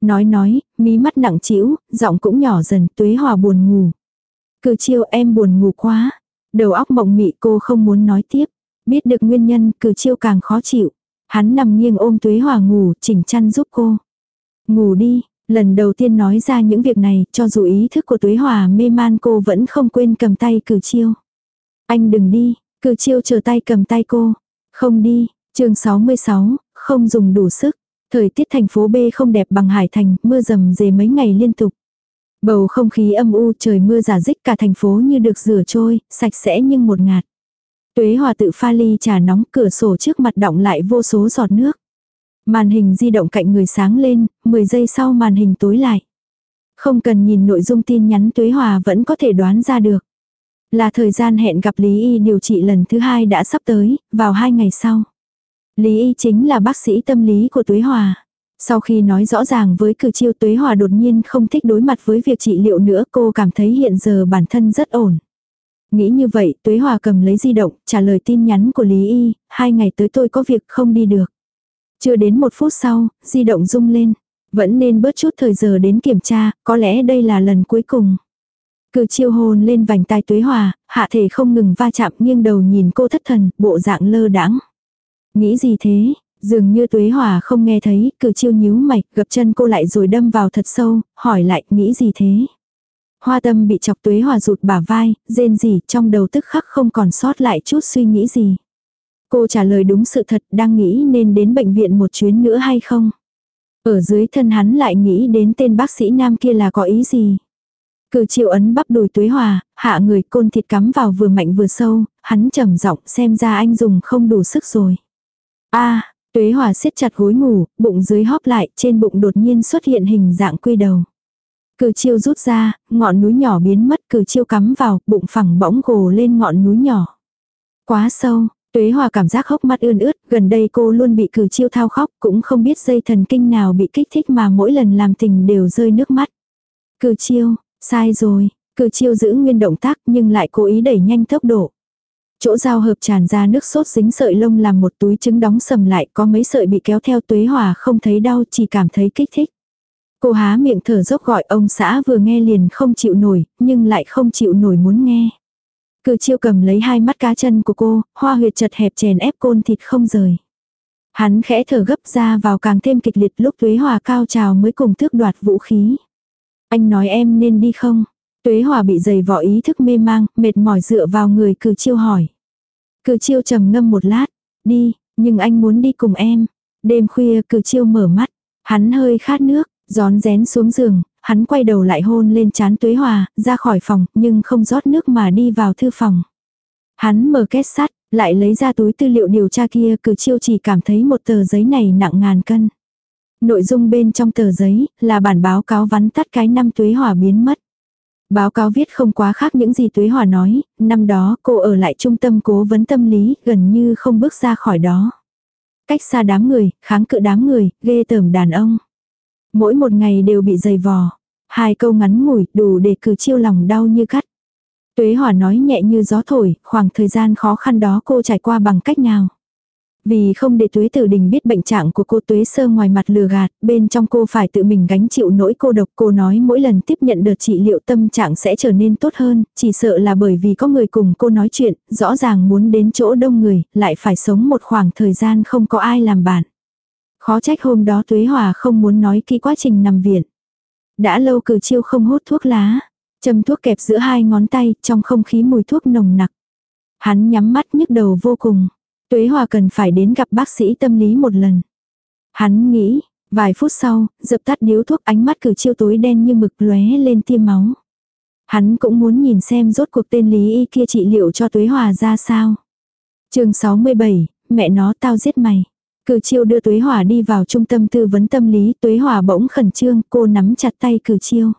Nói nói, mí mắt nặng trĩu, giọng cũng nhỏ dần, Tuế Hòa buồn ngủ. Cử chiêu em buồn ngủ quá. Đầu óc mộng mị cô không muốn nói tiếp. Biết được nguyên nhân, cử chiêu càng khó chịu. Hắn nằm nghiêng ôm tuế hòa ngủ, chỉnh chăn giúp cô. Ngủ đi, lần đầu tiên nói ra những việc này, cho dù ý thức của tuế hòa mê man cô vẫn không quên cầm tay cử chiêu. Anh đừng đi, cử chiêu chờ tay cầm tay cô. Không đi, chương 66, không dùng đủ sức. Thời tiết thành phố B không đẹp bằng Hải Thành, mưa rầm rề mấy ngày liên tục. Bầu không khí âm u trời mưa giả dích cả thành phố như được rửa trôi, sạch sẽ nhưng một ngạt. Tuế hòa tự pha ly trà nóng cửa sổ trước mặt động lại vô số giọt nước. Màn hình di động cạnh người sáng lên, 10 giây sau màn hình tối lại. Không cần nhìn nội dung tin nhắn Tuế Hòa vẫn có thể đoán ra được. Là thời gian hẹn gặp Lý Y điều trị lần thứ hai đã sắp tới, vào hai ngày sau. Lý Y chính là bác sĩ tâm lý của Tuế Hòa. Sau khi nói rõ ràng với cử chiêu Tuế Hòa đột nhiên không thích đối mặt với việc trị liệu nữa cô cảm thấy hiện giờ bản thân rất ổn. Nghĩ như vậy, Tuế Hòa cầm lấy di động, trả lời tin nhắn của Lý Y, hai ngày tới tôi có việc không đi được. Chưa đến một phút sau, di động rung lên. Vẫn nên bớt chút thời giờ đến kiểm tra, có lẽ đây là lần cuối cùng. Cử chiêu hồn lên vành tai Tuế Hòa, hạ thể không ngừng va chạm nghiêng đầu nhìn cô thất thần, bộ dạng lơ đãng. Nghĩ gì thế, dường như Tuế Hòa không nghe thấy, cử chiêu nhíu mạch, gập chân cô lại rồi đâm vào thật sâu, hỏi lại, nghĩ gì thế. Hoa tâm bị chọc tuế hòa rụt bả vai, rên gì trong đầu tức khắc không còn sót lại chút suy nghĩ gì. Cô trả lời đúng sự thật đang nghĩ nên đến bệnh viện một chuyến nữa hay không. Ở dưới thân hắn lại nghĩ đến tên bác sĩ nam kia là có ý gì. Cử triệu ấn bắp đùi tuế hòa, hạ người côn thịt cắm vào vừa mạnh vừa sâu, hắn trầm giọng xem ra anh dùng không đủ sức rồi. a tuế hòa siết chặt gối ngủ, bụng dưới hóp lại, trên bụng đột nhiên xuất hiện hình dạng quy đầu. Cử chiêu rút ra, ngọn núi nhỏ biến mất cử chiêu cắm vào, bụng phẳng bỗng gồ lên ngọn núi nhỏ. Quá sâu, Tuế Hòa cảm giác hốc mắt ươn ướt, gần đây cô luôn bị cử chiêu thao khóc, cũng không biết dây thần kinh nào bị kích thích mà mỗi lần làm tình đều rơi nước mắt. Cử chiêu, sai rồi, cử chiêu giữ nguyên động tác nhưng lại cố ý đẩy nhanh tốc độ. Chỗ dao hợp tràn ra nước sốt dính sợi lông làm một túi trứng đóng sầm lại có mấy sợi bị kéo theo tuế hòa không thấy đau chỉ cảm thấy kích thích. Cô há miệng thở dốc gọi ông xã vừa nghe liền không chịu nổi, nhưng lại không chịu nổi muốn nghe. Cử chiêu cầm lấy hai mắt cá chân của cô, hoa huyệt chật hẹp chèn ép côn thịt không rời. Hắn khẽ thở gấp ra vào càng thêm kịch liệt lúc tuế hòa cao trào mới cùng tước đoạt vũ khí. Anh nói em nên đi không? Tuế hòa bị dày vỏ ý thức mê mang, mệt mỏi dựa vào người cử chiêu hỏi. Cử chiêu trầm ngâm một lát. Đi, nhưng anh muốn đi cùng em. Đêm khuya cử chiêu mở mắt. Hắn hơi khát nước, gión rén xuống giường, hắn quay đầu lại hôn lên chán tuế hòa, ra khỏi phòng, nhưng không rót nước mà đi vào thư phòng. Hắn mở két sắt, lại lấy ra túi tư liệu điều tra kia, cử chiêu chỉ cảm thấy một tờ giấy này nặng ngàn cân. Nội dung bên trong tờ giấy là bản báo cáo vắn tắt cái năm tuế hòa biến mất. Báo cáo viết không quá khác những gì Tuế Hòa nói, năm đó cô ở lại trung tâm cố vấn tâm lý, gần như không bước ra khỏi đó. Cách xa đám người, kháng cự đám người, ghê tởm đàn ông. Mỗi một ngày đều bị dày vò. Hai câu ngắn ngủi đủ để cử chiêu lòng đau như cắt. Tuế Hòa nói nhẹ như gió thổi, khoảng thời gian khó khăn đó cô trải qua bằng cách nào. Vì không để tuế tử đình biết bệnh trạng của cô tuế sơ ngoài mặt lừa gạt, bên trong cô phải tự mình gánh chịu nỗi cô độc. Cô nói mỗi lần tiếp nhận đợt trị liệu tâm trạng sẽ trở nên tốt hơn, chỉ sợ là bởi vì có người cùng cô nói chuyện, rõ ràng muốn đến chỗ đông người, lại phải sống một khoảng thời gian không có ai làm bạn. Khó trách hôm đó tuế hòa không muốn nói kỹ quá trình nằm viện. Đã lâu cử chiêu không hút thuốc lá. Châm thuốc kẹp giữa hai ngón tay, trong không khí mùi thuốc nồng nặc. Hắn nhắm mắt nhức đầu vô cùng. Tuế Hòa cần phải đến gặp bác sĩ tâm lý một lần. Hắn nghĩ, vài phút sau, dập tắt điếu thuốc ánh mắt cử chiêu tối đen như mực lóe lên tiêm máu. Hắn cũng muốn nhìn xem rốt cuộc tên Lý Y kia trị liệu cho Tuế Hòa ra sao. chương 67, mẹ nó tao giết mày. Cử chiêu đưa Tuế Hòa đi vào trung tâm tư vấn tâm lý, Tuế Hòa bỗng khẩn trương, cô nắm chặt tay cử chiêu.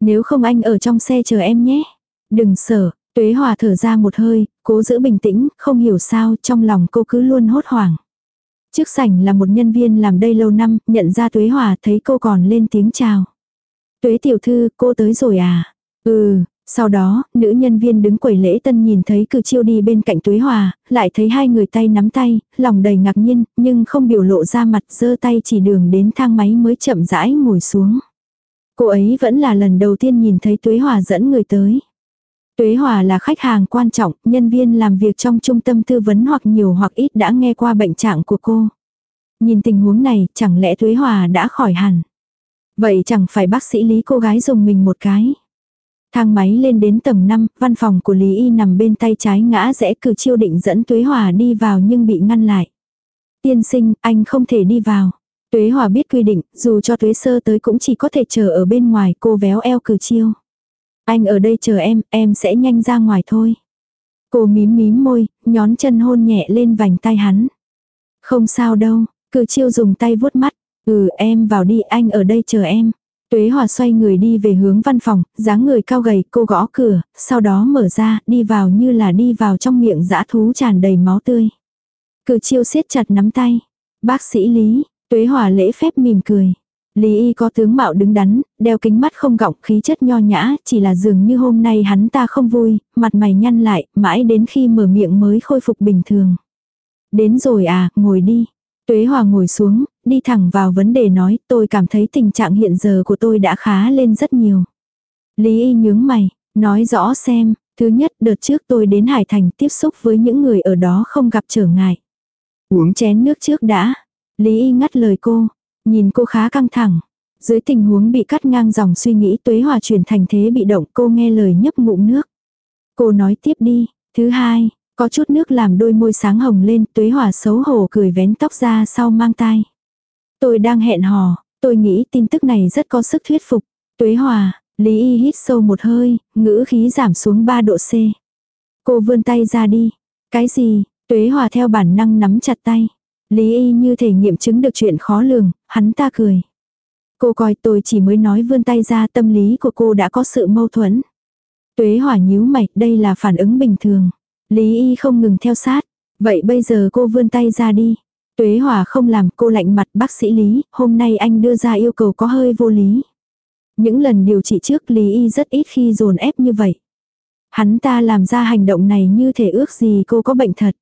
Nếu không anh ở trong xe chờ em nhé. Đừng sợ, Tuế Hòa thở ra một hơi, cố giữ bình tĩnh, không hiểu sao trong lòng cô cứ luôn hốt hoảng. Trước sảnh là một nhân viên làm đây lâu năm, nhận ra Tuế Hòa thấy cô còn lên tiếng chào. Tuế tiểu thư, cô tới rồi à? Ừ, sau đó, nữ nhân viên đứng quầy lễ tân nhìn thấy cử chiêu đi bên cạnh Tuế Hòa, lại thấy hai người tay nắm tay, lòng đầy ngạc nhiên, nhưng không biểu lộ ra mặt giơ tay chỉ đường đến thang máy mới chậm rãi ngồi xuống. Cô ấy vẫn là lần đầu tiên nhìn thấy Tuế Hòa dẫn người tới. Tuế Hòa là khách hàng quan trọng, nhân viên làm việc trong trung tâm tư vấn hoặc nhiều hoặc ít đã nghe qua bệnh trạng của cô. Nhìn tình huống này, chẳng lẽ Tuế Hòa đã khỏi hẳn. Vậy chẳng phải bác sĩ Lý cô gái dùng mình một cái. Thang máy lên đến tầng 5, văn phòng của Lý Y nằm bên tay trái ngã rẽ cử chiêu định dẫn Tuế Hòa đi vào nhưng bị ngăn lại. Tiên sinh, anh không thể đi vào. Tuế Hòa biết quy định, dù cho Tuế Sơ tới cũng chỉ có thể chờ ở bên ngoài cô véo eo cử chiêu. Anh ở đây chờ em, em sẽ nhanh ra ngoài thôi. Cô mím mím môi, nhón chân hôn nhẹ lên vành tay hắn. Không sao đâu, cử chiêu dùng tay vuốt mắt. Ừ em vào đi anh ở đây chờ em. Tuế Hòa xoay người đi về hướng văn phòng, dáng người cao gầy, cô gõ cửa, sau đó mở ra, đi vào như là đi vào trong miệng dã thú tràn đầy máu tươi. Cử chiêu siết chặt nắm tay. Bác sĩ Lý, Tuế Hòa lễ phép mỉm cười. Lý y có tướng mạo đứng đắn, đeo kính mắt không gọng khí chất nho nhã, chỉ là dường như hôm nay hắn ta không vui, mặt mày nhăn lại, mãi đến khi mở miệng mới khôi phục bình thường. Đến rồi à, ngồi đi. Tuế Hòa ngồi xuống, đi thẳng vào vấn đề nói, tôi cảm thấy tình trạng hiện giờ của tôi đã khá lên rất nhiều. Lý y nhướng mày, nói rõ xem, thứ nhất đợt trước tôi đến Hải Thành tiếp xúc với những người ở đó không gặp trở ngại. Uống chén nước trước đã. Lý y ngắt lời cô, Nhìn cô khá căng thẳng. Dưới tình huống bị cắt ngang dòng suy nghĩ tuế hòa chuyển thành thế bị động cô nghe lời nhấp ngụm nước. Cô nói tiếp đi. Thứ hai, có chút nước làm đôi môi sáng hồng lên tuế hòa xấu hổ cười vén tóc ra sau mang tai. Tôi đang hẹn hò, tôi nghĩ tin tức này rất có sức thuyết phục. Tuế hòa, Lý Y hít sâu một hơi, ngữ khí giảm xuống 3 độ C. Cô vươn tay ra đi. Cái gì? Tuế hòa theo bản năng nắm chặt tay. Lý y như thể nghiệm chứng được chuyện khó lường, hắn ta cười. Cô coi tôi chỉ mới nói vươn tay ra tâm lý của cô đã có sự mâu thuẫn. Tuế hỏa nhíu mày, đây là phản ứng bình thường. Lý y không ngừng theo sát. Vậy bây giờ cô vươn tay ra đi. Tuế Hòa không làm cô lạnh mặt bác sĩ Lý, hôm nay anh đưa ra yêu cầu có hơi vô lý. Những lần điều trị trước Lý Y rất ít khi dồn ép như vậy. Hắn ta làm ra hành động này như thể ước gì cô có bệnh thật.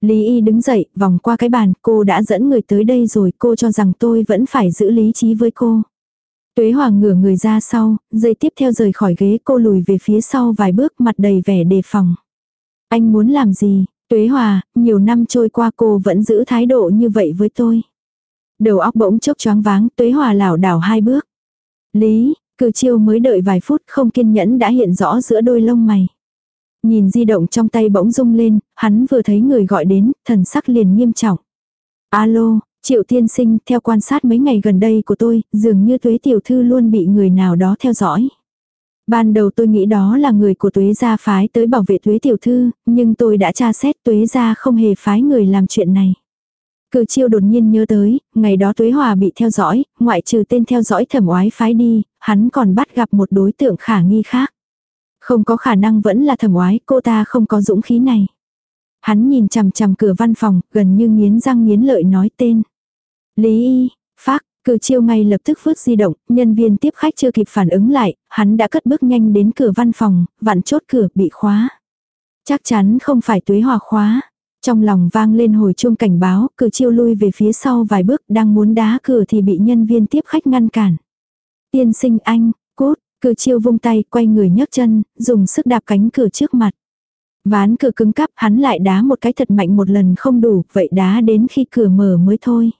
Lý Y đứng dậy, vòng qua cái bàn, cô đã dẫn người tới đây rồi, cô cho rằng tôi vẫn phải giữ lý trí với cô. Tuế Hoàng ngửa người ra sau, dây tiếp theo rời khỏi ghế cô lùi về phía sau vài bước mặt đầy vẻ đề phòng. Anh muốn làm gì? Tuế Hòa, nhiều năm trôi qua cô vẫn giữ thái độ như vậy với tôi. Đầu óc bỗng chốc choáng váng, Tuế Hòa lảo đảo hai bước. Lý, cử chiêu mới đợi vài phút không kiên nhẫn đã hiện rõ giữa đôi lông mày. Nhìn di động trong tay bỗng rung lên, hắn vừa thấy người gọi đến, thần sắc liền nghiêm trọng. Alo, Triệu tiên sinh, theo quan sát mấy ngày gần đây của tôi, dường như tuế tiểu thư luôn bị người nào đó theo dõi. Ban đầu tôi nghĩ đó là người của tuế gia phái tới bảo vệ tuế tiểu thư, nhưng tôi đã tra xét tuế gia không hề phái người làm chuyện này. Cử chiêu đột nhiên nhớ tới, ngày đó tuế hòa bị theo dõi, ngoại trừ tên theo dõi thẩm oái phái đi, hắn còn bắt gặp một đối tượng khả nghi khác. Không có khả năng vẫn là thẩm oái, cô ta không có dũng khí này. Hắn nhìn chằm chằm cửa văn phòng, gần như nghiến răng nghiến lợi nói tên. Lý y, phác, cử chiêu ngay lập tức vứt di động, nhân viên tiếp khách chưa kịp phản ứng lại, hắn đã cất bước nhanh đến cửa văn phòng, vặn chốt cửa bị khóa. Chắc chắn không phải tuế hòa khóa. Trong lòng vang lên hồi chuông cảnh báo, cử chiêu lui về phía sau vài bước đang muốn đá cửa thì bị nhân viên tiếp khách ngăn cản. Tiên sinh anh, cốt, cử chiêu vung tay, quay người nhấc chân, dùng sức đạp cánh cửa trước mặt. Ván cửa cứng cắp hắn lại đá một cái thật mạnh một lần không đủ, vậy đá đến khi cửa mở mới thôi.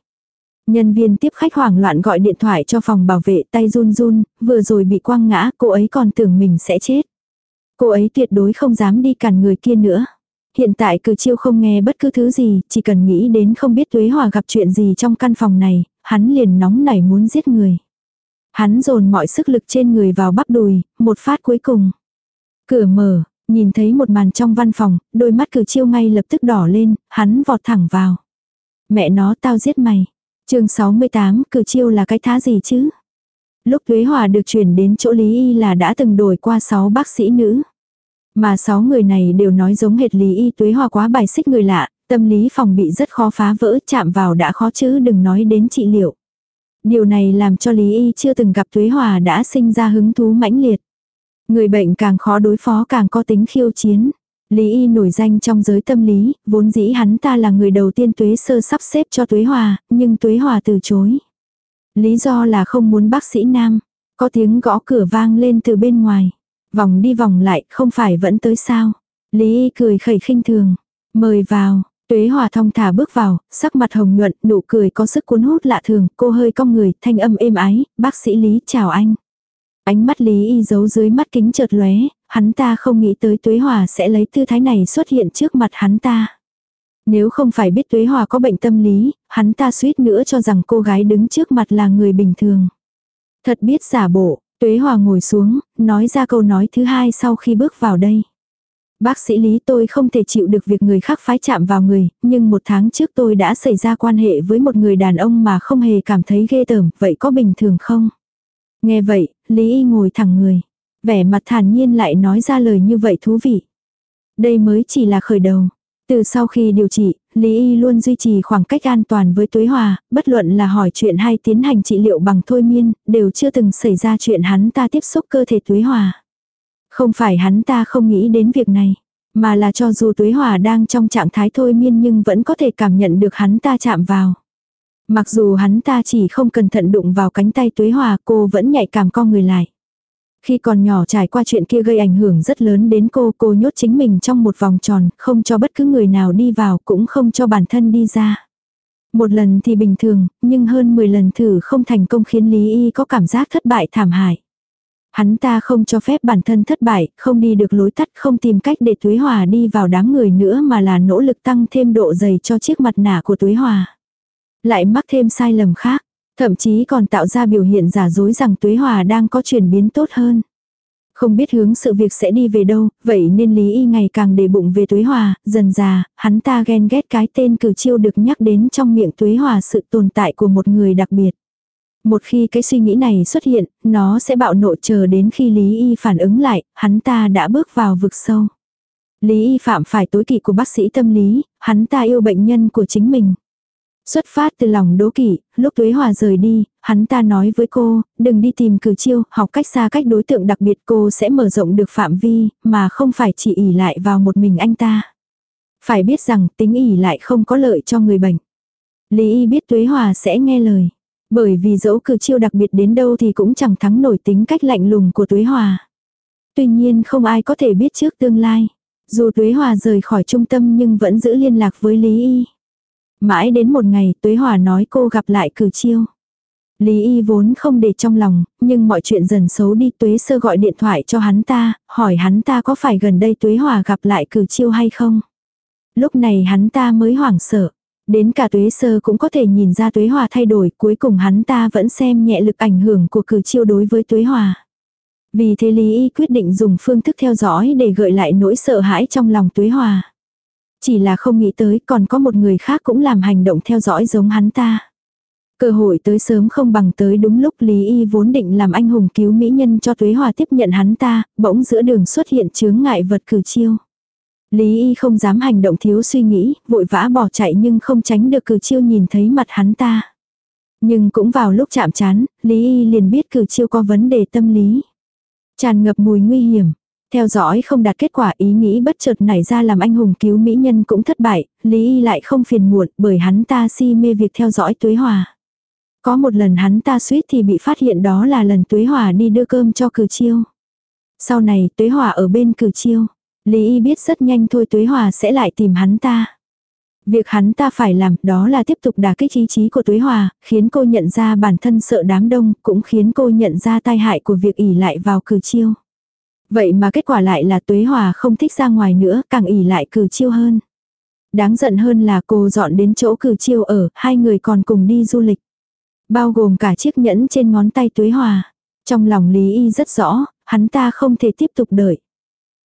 Nhân viên tiếp khách hoảng loạn gọi điện thoại cho phòng bảo vệ tay run run, vừa rồi bị quăng ngã, cô ấy còn tưởng mình sẽ chết. Cô ấy tuyệt đối không dám đi cản người kia nữa. Hiện tại cử chiêu không nghe bất cứ thứ gì, chỉ cần nghĩ đến không biết Tuế Hòa gặp chuyện gì trong căn phòng này, hắn liền nóng nảy muốn giết người. Hắn dồn mọi sức lực trên người vào bắp đùi, một phát cuối cùng. Cửa mở, nhìn thấy một màn trong văn phòng, đôi mắt cử chiêu ngay lập tức đỏ lên, hắn vọt thẳng vào. Mẹ nó tao giết mày chương 68, cử chiêu là cái thá gì chứ? Lúc Tuế Hòa được chuyển đến chỗ Lý Y là đã từng đổi qua 6 bác sĩ nữ. Mà 6 người này đều nói giống hệt Lý Y Tuế Hòa quá bài xích người lạ, tâm lý phòng bị rất khó phá vỡ, chạm vào đã khó chứ đừng nói đến trị liệu. Điều này làm cho Lý Y chưa từng gặp Tuế Hòa đã sinh ra hứng thú mãnh liệt. Người bệnh càng khó đối phó càng có tính khiêu chiến. Lý y nổi danh trong giới tâm lý, vốn dĩ hắn ta là người đầu tiên tuế sơ sắp xếp cho tuế hòa, nhưng tuế hòa từ chối. Lý do là không muốn bác sĩ nam. Có tiếng gõ cửa vang lên từ bên ngoài. Vòng đi vòng lại, không phải vẫn tới sao. Lý y cười khẩy khinh thường. Mời vào, Tuế Hòa thong thả bước vào, sắc mặt hồng nhuận, nụ cười có sức cuốn hút lạ thường, cô hơi cong người, thanh âm êm ái, bác sĩ Lý chào anh. Ánh mắt Lý Y giấu dưới mắt kính chợt lóe, hắn ta không nghĩ tới Tuế Hòa sẽ lấy tư thái này xuất hiện trước mặt hắn ta. Nếu không phải biết Tuế Hòa có bệnh tâm lý, hắn ta suýt nữa cho rằng cô gái đứng trước mặt là người bình thường. Thật biết giả bộ, Tuế Hòa ngồi xuống, nói ra câu nói thứ hai sau khi bước vào đây. Bác sĩ Lý tôi không thể chịu được việc người khác phái chạm vào người, nhưng một tháng trước tôi đã xảy ra quan hệ với một người đàn ông mà không hề cảm thấy ghê tởm, vậy có bình thường không? Nghe vậy, Lý Y ngồi thẳng người. Vẻ mặt thản nhiên lại nói ra lời như vậy thú vị. Đây mới chỉ là khởi đầu. Từ sau khi điều trị, Lý Y luôn duy trì khoảng cách an toàn với Tuế Hòa, bất luận là hỏi chuyện hay tiến hành trị liệu bằng thôi miên, đều chưa từng xảy ra chuyện hắn ta tiếp xúc cơ thể Tuế Hòa. Không phải hắn ta không nghĩ đến việc này, mà là cho dù Tuế Hòa đang trong trạng thái thôi miên nhưng vẫn có thể cảm nhận được hắn ta chạm vào. Mặc dù hắn ta chỉ không cẩn thận đụng vào cánh tay Tuế Hòa cô vẫn nhạy cảm co người lại. Khi còn nhỏ trải qua chuyện kia gây ảnh hưởng rất lớn đến cô, cô nhốt chính mình trong một vòng tròn, không cho bất cứ người nào đi vào, cũng không cho bản thân đi ra. Một lần thì bình thường, nhưng hơn 10 lần thử không thành công khiến Lý Y có cảm giác thất bại thảm hại. Hắn ta không cho phép bản thân thất bại, không đi được lối tắt, không tìm cách để Tuế Hòa đi vào đám người nữa mà là nỗ lực tăng thêm độ dày cho chiếc mặt nạ của Tuế Hòa. Lại mắc thêm sai lầm khác, thậm chí còn tạo ra biểu hiện giả dối rằng Tuế Hòa đang có chuyển biến tốt hơn. Không biết hướng sự việc sẽ đi về đâu, vậy nên Lý Y ngày càng để bụng về Tuế Hòa, dần già, hắn ta ghen ghét cái tên cử chiêu được nhắc đến trong miệng Tuế Hòa sự tồn tại của một người đặc biệt. Một khi cái suy nghĩ này xuất hiện, nó sẽ bạo nộ chờ đến khi Lý Y phản ứng lại, hắn ta đã bước vào vực sâu. Lý y phạm phải tối kỵ của bác sĩ tâm lý, hắn ta yêu bệnh nhân của chính mình. Xuất phát từ lòng đố kỵ, lúc Tuế Hòa rời đi, hắn ta nói với cô, đừng đi tìm cử chiêu, học cách xa cách đối tượng đặc biệt cô sẽ mở rộng được phạm vi, mà không phải chỉ ỉ lại vào một mình anh ta. Phải biết rằng tính ỉ lại không có lợi cho người bệnh. Lý y biết Tuế Hòa sẽ nghe lời. Bởi vì dẫu cử chiêu đặc biệt đến đâu thì cũng chẳng thắng nổi tính cách lạnh lùng của Tuế Hòa. Tuy nhiên không ai có thể biết trước tương lai. Dù Tuế Hòa rời khỏi trung tâm nhưng vẫn giữ liên lạc với Lý Y. Mãi đến một ngày Tuế Hòa nói cô gặp lại cử chiêu. Lý Y vốn không để trong lòng, nhưng mọi chuyện dần xấu đi Tuế Sơ gọi điện thoại cho hắn ta, hỏi hắn ta có phải gần đây Tuế Hòa gặp lại cử chiêu hay không. Lúc này hắn ta mới hoảng sợ. Đến cả Tuế Sơ cũng có thể nhìn ra Tuế Hòa thay đổi, cuối cùng hắn ta vẫn xem nhẹ lực ảnh hưởng của cử chiêu đối với Tuế Hòa. Vì thế Lý Y quyết định dùng phương thức theo dõi để gợi lại nỗi sợ hãi trong lòng Tuế Hòa. Chỉ là không nghĩ tới còn có một người khác cũng làm hành động theo dõi giống hắn ta. Cơ hội tới sớm không bằng tới đúng lúc Lý Y vốn định làm anh hùng cứu mỹ nhân cho Tuế Hòa tiếp nhận hắn ta, bỗng giữa đường xuất hiện chướng ngại vật cử chiêu. Lý Y không dám hành động thiếu suy nghĩ, vội vã bỏ chạy nhưng không tránh được cử chiêu nhìn thấy mặt hắn ta. Nhưng cũng vào lúc chạm chán, Lý Y liền biết cử chiêu có vấn đề tâm lý. Tràn ngập mùi nguy hiểm. Theo dõi không đạt kết quả ý nghĩ bất chợt nảy ra làm anh hùng cứu mỹ nhân cũng thất bại, Lý Y lại không phiền muộn bởi hắn ta si mê việc theo dõi Tuế Hòa. Có một lần hắn ta suýt thì bị phát hiện đó là lần Tuế Hòa đi đưa cơm cho cử chiêu. Sau này Tuế Hòa ở bên cử chiêu. Lý Y biết rất nhanh thôi Tuế Hòa sẽ lại tìm hắn ta. Việc hắn ta phải làm đó là tiếp tục đả kích ý chí của Tuế Hòa, khiến cô nhận ra bản thân sợ đám đông, cũng khiến cô nhận ra tai hại của việc ỉ lại vào cử chiêu. Vậy mà kết quả lại là Tuế Hòa không thích ra ngoài nữa, càng ỉ lại cử chiêu hơn. Đáng giận hơn là cô dọn đến chỗ cử chiêu ở, hai người còn cùng đi du lịch. Bao gồm cả chiếc nhẫn trên ngón tay Tuế Hòa. Trong lòng Lý Y rất rõ, hắn ta không thể tiếp tục đợi.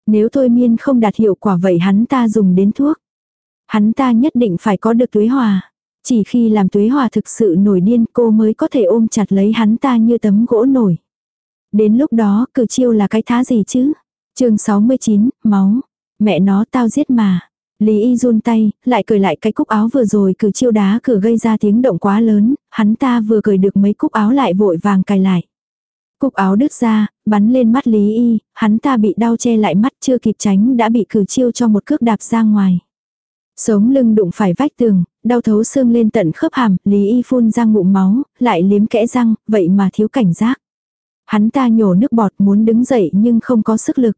Nếu thôi miên không đạt hiệu quả vậy hắn ta dùng đến thuốc. Hắn ta nhất định phải có được tuế hòa. Chỉ khi làm tuế hòa thực sự nổi điên cô mới có thể ôm chặt lấy hắn ta như tấm gỗ nổi. Đến lúc đó cử chiêu là cái thá gì chứ? chương 69, máu. Mẹ nó tao giết mà. Lý y run tay, lại cười lại cái cúc áo vừa rồi cử chiêu đá cửa gây ra tiếng động quá lớn, hắn ta vừa cười được mấy cúc áo lại vội vàng cài lại. Cúc áo đứt ra, bắn lên mắt Lý y, hắn ta bị đau che lại mắt chưa kịp tránh đã bị cử chiêu cho một cước đạp ra ngoài. Sống lưng đụng phải vách tường, đau thấu xương lên tận khớp hàm, Lý Y phun ra ngụm máu, lại liếm kẽ răng, vậy mà thiếu cảnh giác. Hắn ta nhổ nước bọt muốn đứng dậy nhưng không có sức lực.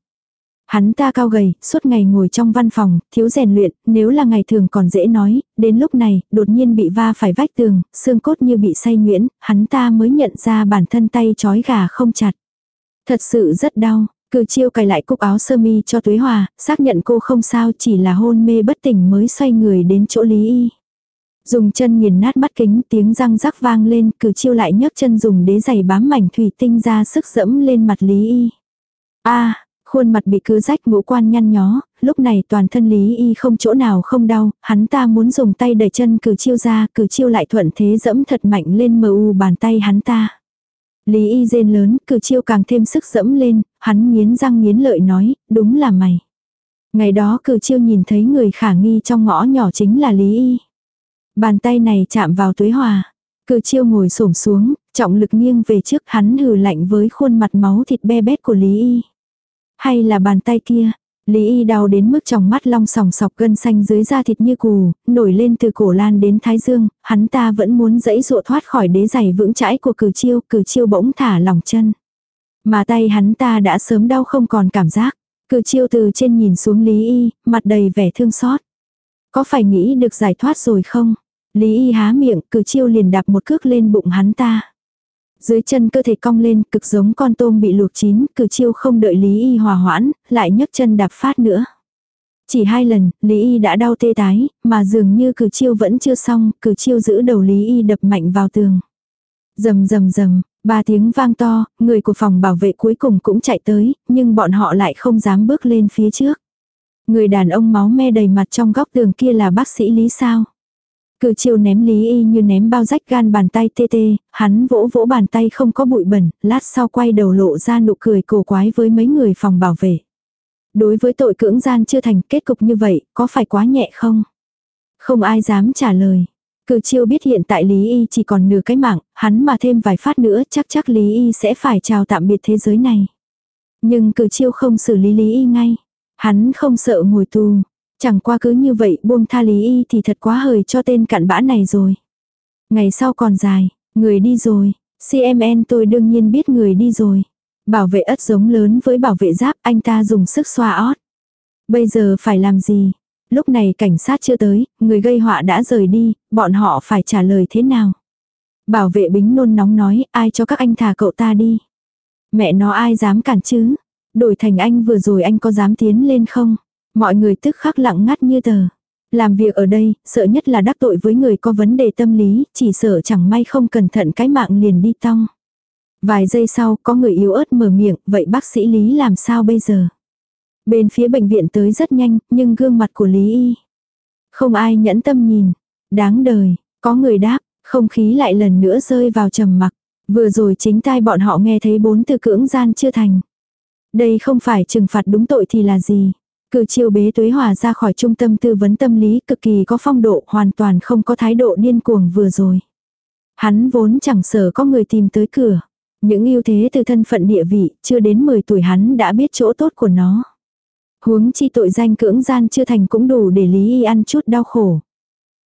Hắn ta cao gầy, suốt ngày ngồi trong văn phòng, thiếu rèn luyện, nếu là ngày thường còn dễ nói, đến lúc này, đột nhiên bị va phải vách tường, xương cốt như bị say nhuyễn, hắn ta mới nhận ra bản thân tay chói gà không chặt. Thật sự rất đau, cử chiêu cài lại cúc áo sơ mi cho Tuế Hòa, xác nhận cô không sao chỉ là hôn mê bất tỉnh mới xoay người đến chỗ Lý Y. Dùng chân nghiền nát mắt kính tiếng răng rắc vang lên, cử chiêu lại nhấc chân dùng đế giày bám mảnh thủy tinh ra sức dẫm lên mặt Lý Y. a khuôn mặt bị cứ rách ngũ quan nhăn nhó, lúc này toàn thân Lý Y không chỗ nào không đau, hắn ta muốn dùng tay đẩy chân cử chiêu ra, cử chiêu lại thuận thế dẫm thật mạnh lên mờ u bàn tay hắn ta. Lý y rên lớn, cử chiêu càng thêm sức dẫm lên, hắn nghiến răng nghiến lợi nói, đúng là mày. Ngày đó cử chiêu nhìn thấy người khả nghi trong ngõ nhỏ chính là Lý y. Bàn tay này chạm vào tuế hòa. Cử chiêu ngồi xổm xuống, trọng lực nghiêng về trước hắn hừ lạnh với khuôn mặt máu thịt be bét của Lý y. Hay là bàn tay kia, Lý y đau đến mức trong mắt long sòng sọc gân xanh dưới da thịt như cù, nổi lên từ cổ lan đến thái dương, hắn ta vẫn muốn dẫy dụa thoát khỏi đế giày vững chãi của cử chiêu, cử chiêu bỗng thả lỏng chân. Mà tay hắn ta đã sớm đau không còn cảm giác, cử chiêu từ trên nhìn xuống Lý y, mặt đầy vẻ thương xót. Có phải nghĩ được giải thoát rồi không? Lý y há miệng, cử chiêu liền đạp một cước lên bụng hắn ta. Dưới chân cơ thể cong lên, cực giống con tôm bị luộc chín, cử chiêu không đợi Lý Y hòa hoãn, lại nhấc chân đạp phát nữa. Chỉ hai lần, Lý Y đã đau tê tái, mà dường như cử chiêu vẫn chưa xong, cử chiêu giữ đầu Lý Y đập mạnh vào tường. Rầm rầm rầm, ba tiếng vang to, người của phòng bảo vệ cuối cùng cũng chạy tới, nhưng bọn họ lại không dám bước lên phía trước. Người đàn ông máu me đầy mặt trong góc tường kia là bác sĩ Lý sao? Cử chiều ném Lý Y như ném bao rách gan bàn tay tê tê, hắn vỗ vỗ bàn tay không có bụi bẩn, lát sau quay đầu lộ ra nụ cười cổ quái với mấy người phòng bảo vệ. Đối với tội cưỡng gian chưa thành kết cục như vậy, có phải quá nhẹ không? Không ai dám trả lời. Cử chiêu biết hiện tại Lý Y chỉ còn nửa cái mạng, hắn mà thêm vài phát nữa chắc chắc Lý Y sẽ phải chào tạm biệt thế giới này. Nhưng cử chiêu không xử lý Lý Y ngay. Hắn không sợ ngồi tù. Chẳng qua cứ như vậy buông tha Lý Y thì thật quá hời cho tên cặn bã này rồi. Ngày sau còn dài, người đi rồi. CMN tôi đương nhiên biết người đi rồi. Bảo vệ ất giống lớn với bảo vệ giáp anh ta dùng sức xoa ót. Bây giờ phải làm gì? Lúc này cảnh sát chưa tới, người gây họa đã rời đi, bọn họ phải trả lời thế nào? Bảo vệ bính nôn nóng nói, ai cho các anh thả cậu ta đi? Mẹ nó ai dám cản chứ? Đổi thành anh vừa rồi anh có dám tiến lên không? Mọi người tức khắc lặng ngắt như tờ. Làm việc ở đây, sợ nhất là đắc tội với người có vấn đề tâm lý, chỉ sợ chẳng may không cẩn thận cái mạng liền đi tong. Vài giây sau, có người yếu ớt mở miệng, vậy bác sĩ Lý làm sao bây giờ? Bên phía bệnh viện tới rất nhanh, nhưng gương mặt của Lý Y. Không ai nhẫn tâm nhìn. Đáng đời, có người đáp, không khí lại lần nữa rơi vào trầm mặc. Vừa rồi chính tai bọn họ nghe thấy bốn từ cưỡng gian chưa thành. Đây không phải trừng phạt đúng tội thì là gì. Cử chiêu bế tuế hòa ra khỏi trung tâm tư vấn tâm lý cực kỳ có phong độ hoàn toàn không có thái độ điên cuồng vừa rồi. Hắn vốn chẳng sợ có người tìm tới cửa. Những ưu thế từ thân phận địa vị, chưa đến 10 tuổi hắn đã biết chỗ tốt của nó. Huống chi tội danh cưỡng gian chưa thành cũng đủ để Lý Y ăn chút đau khổ.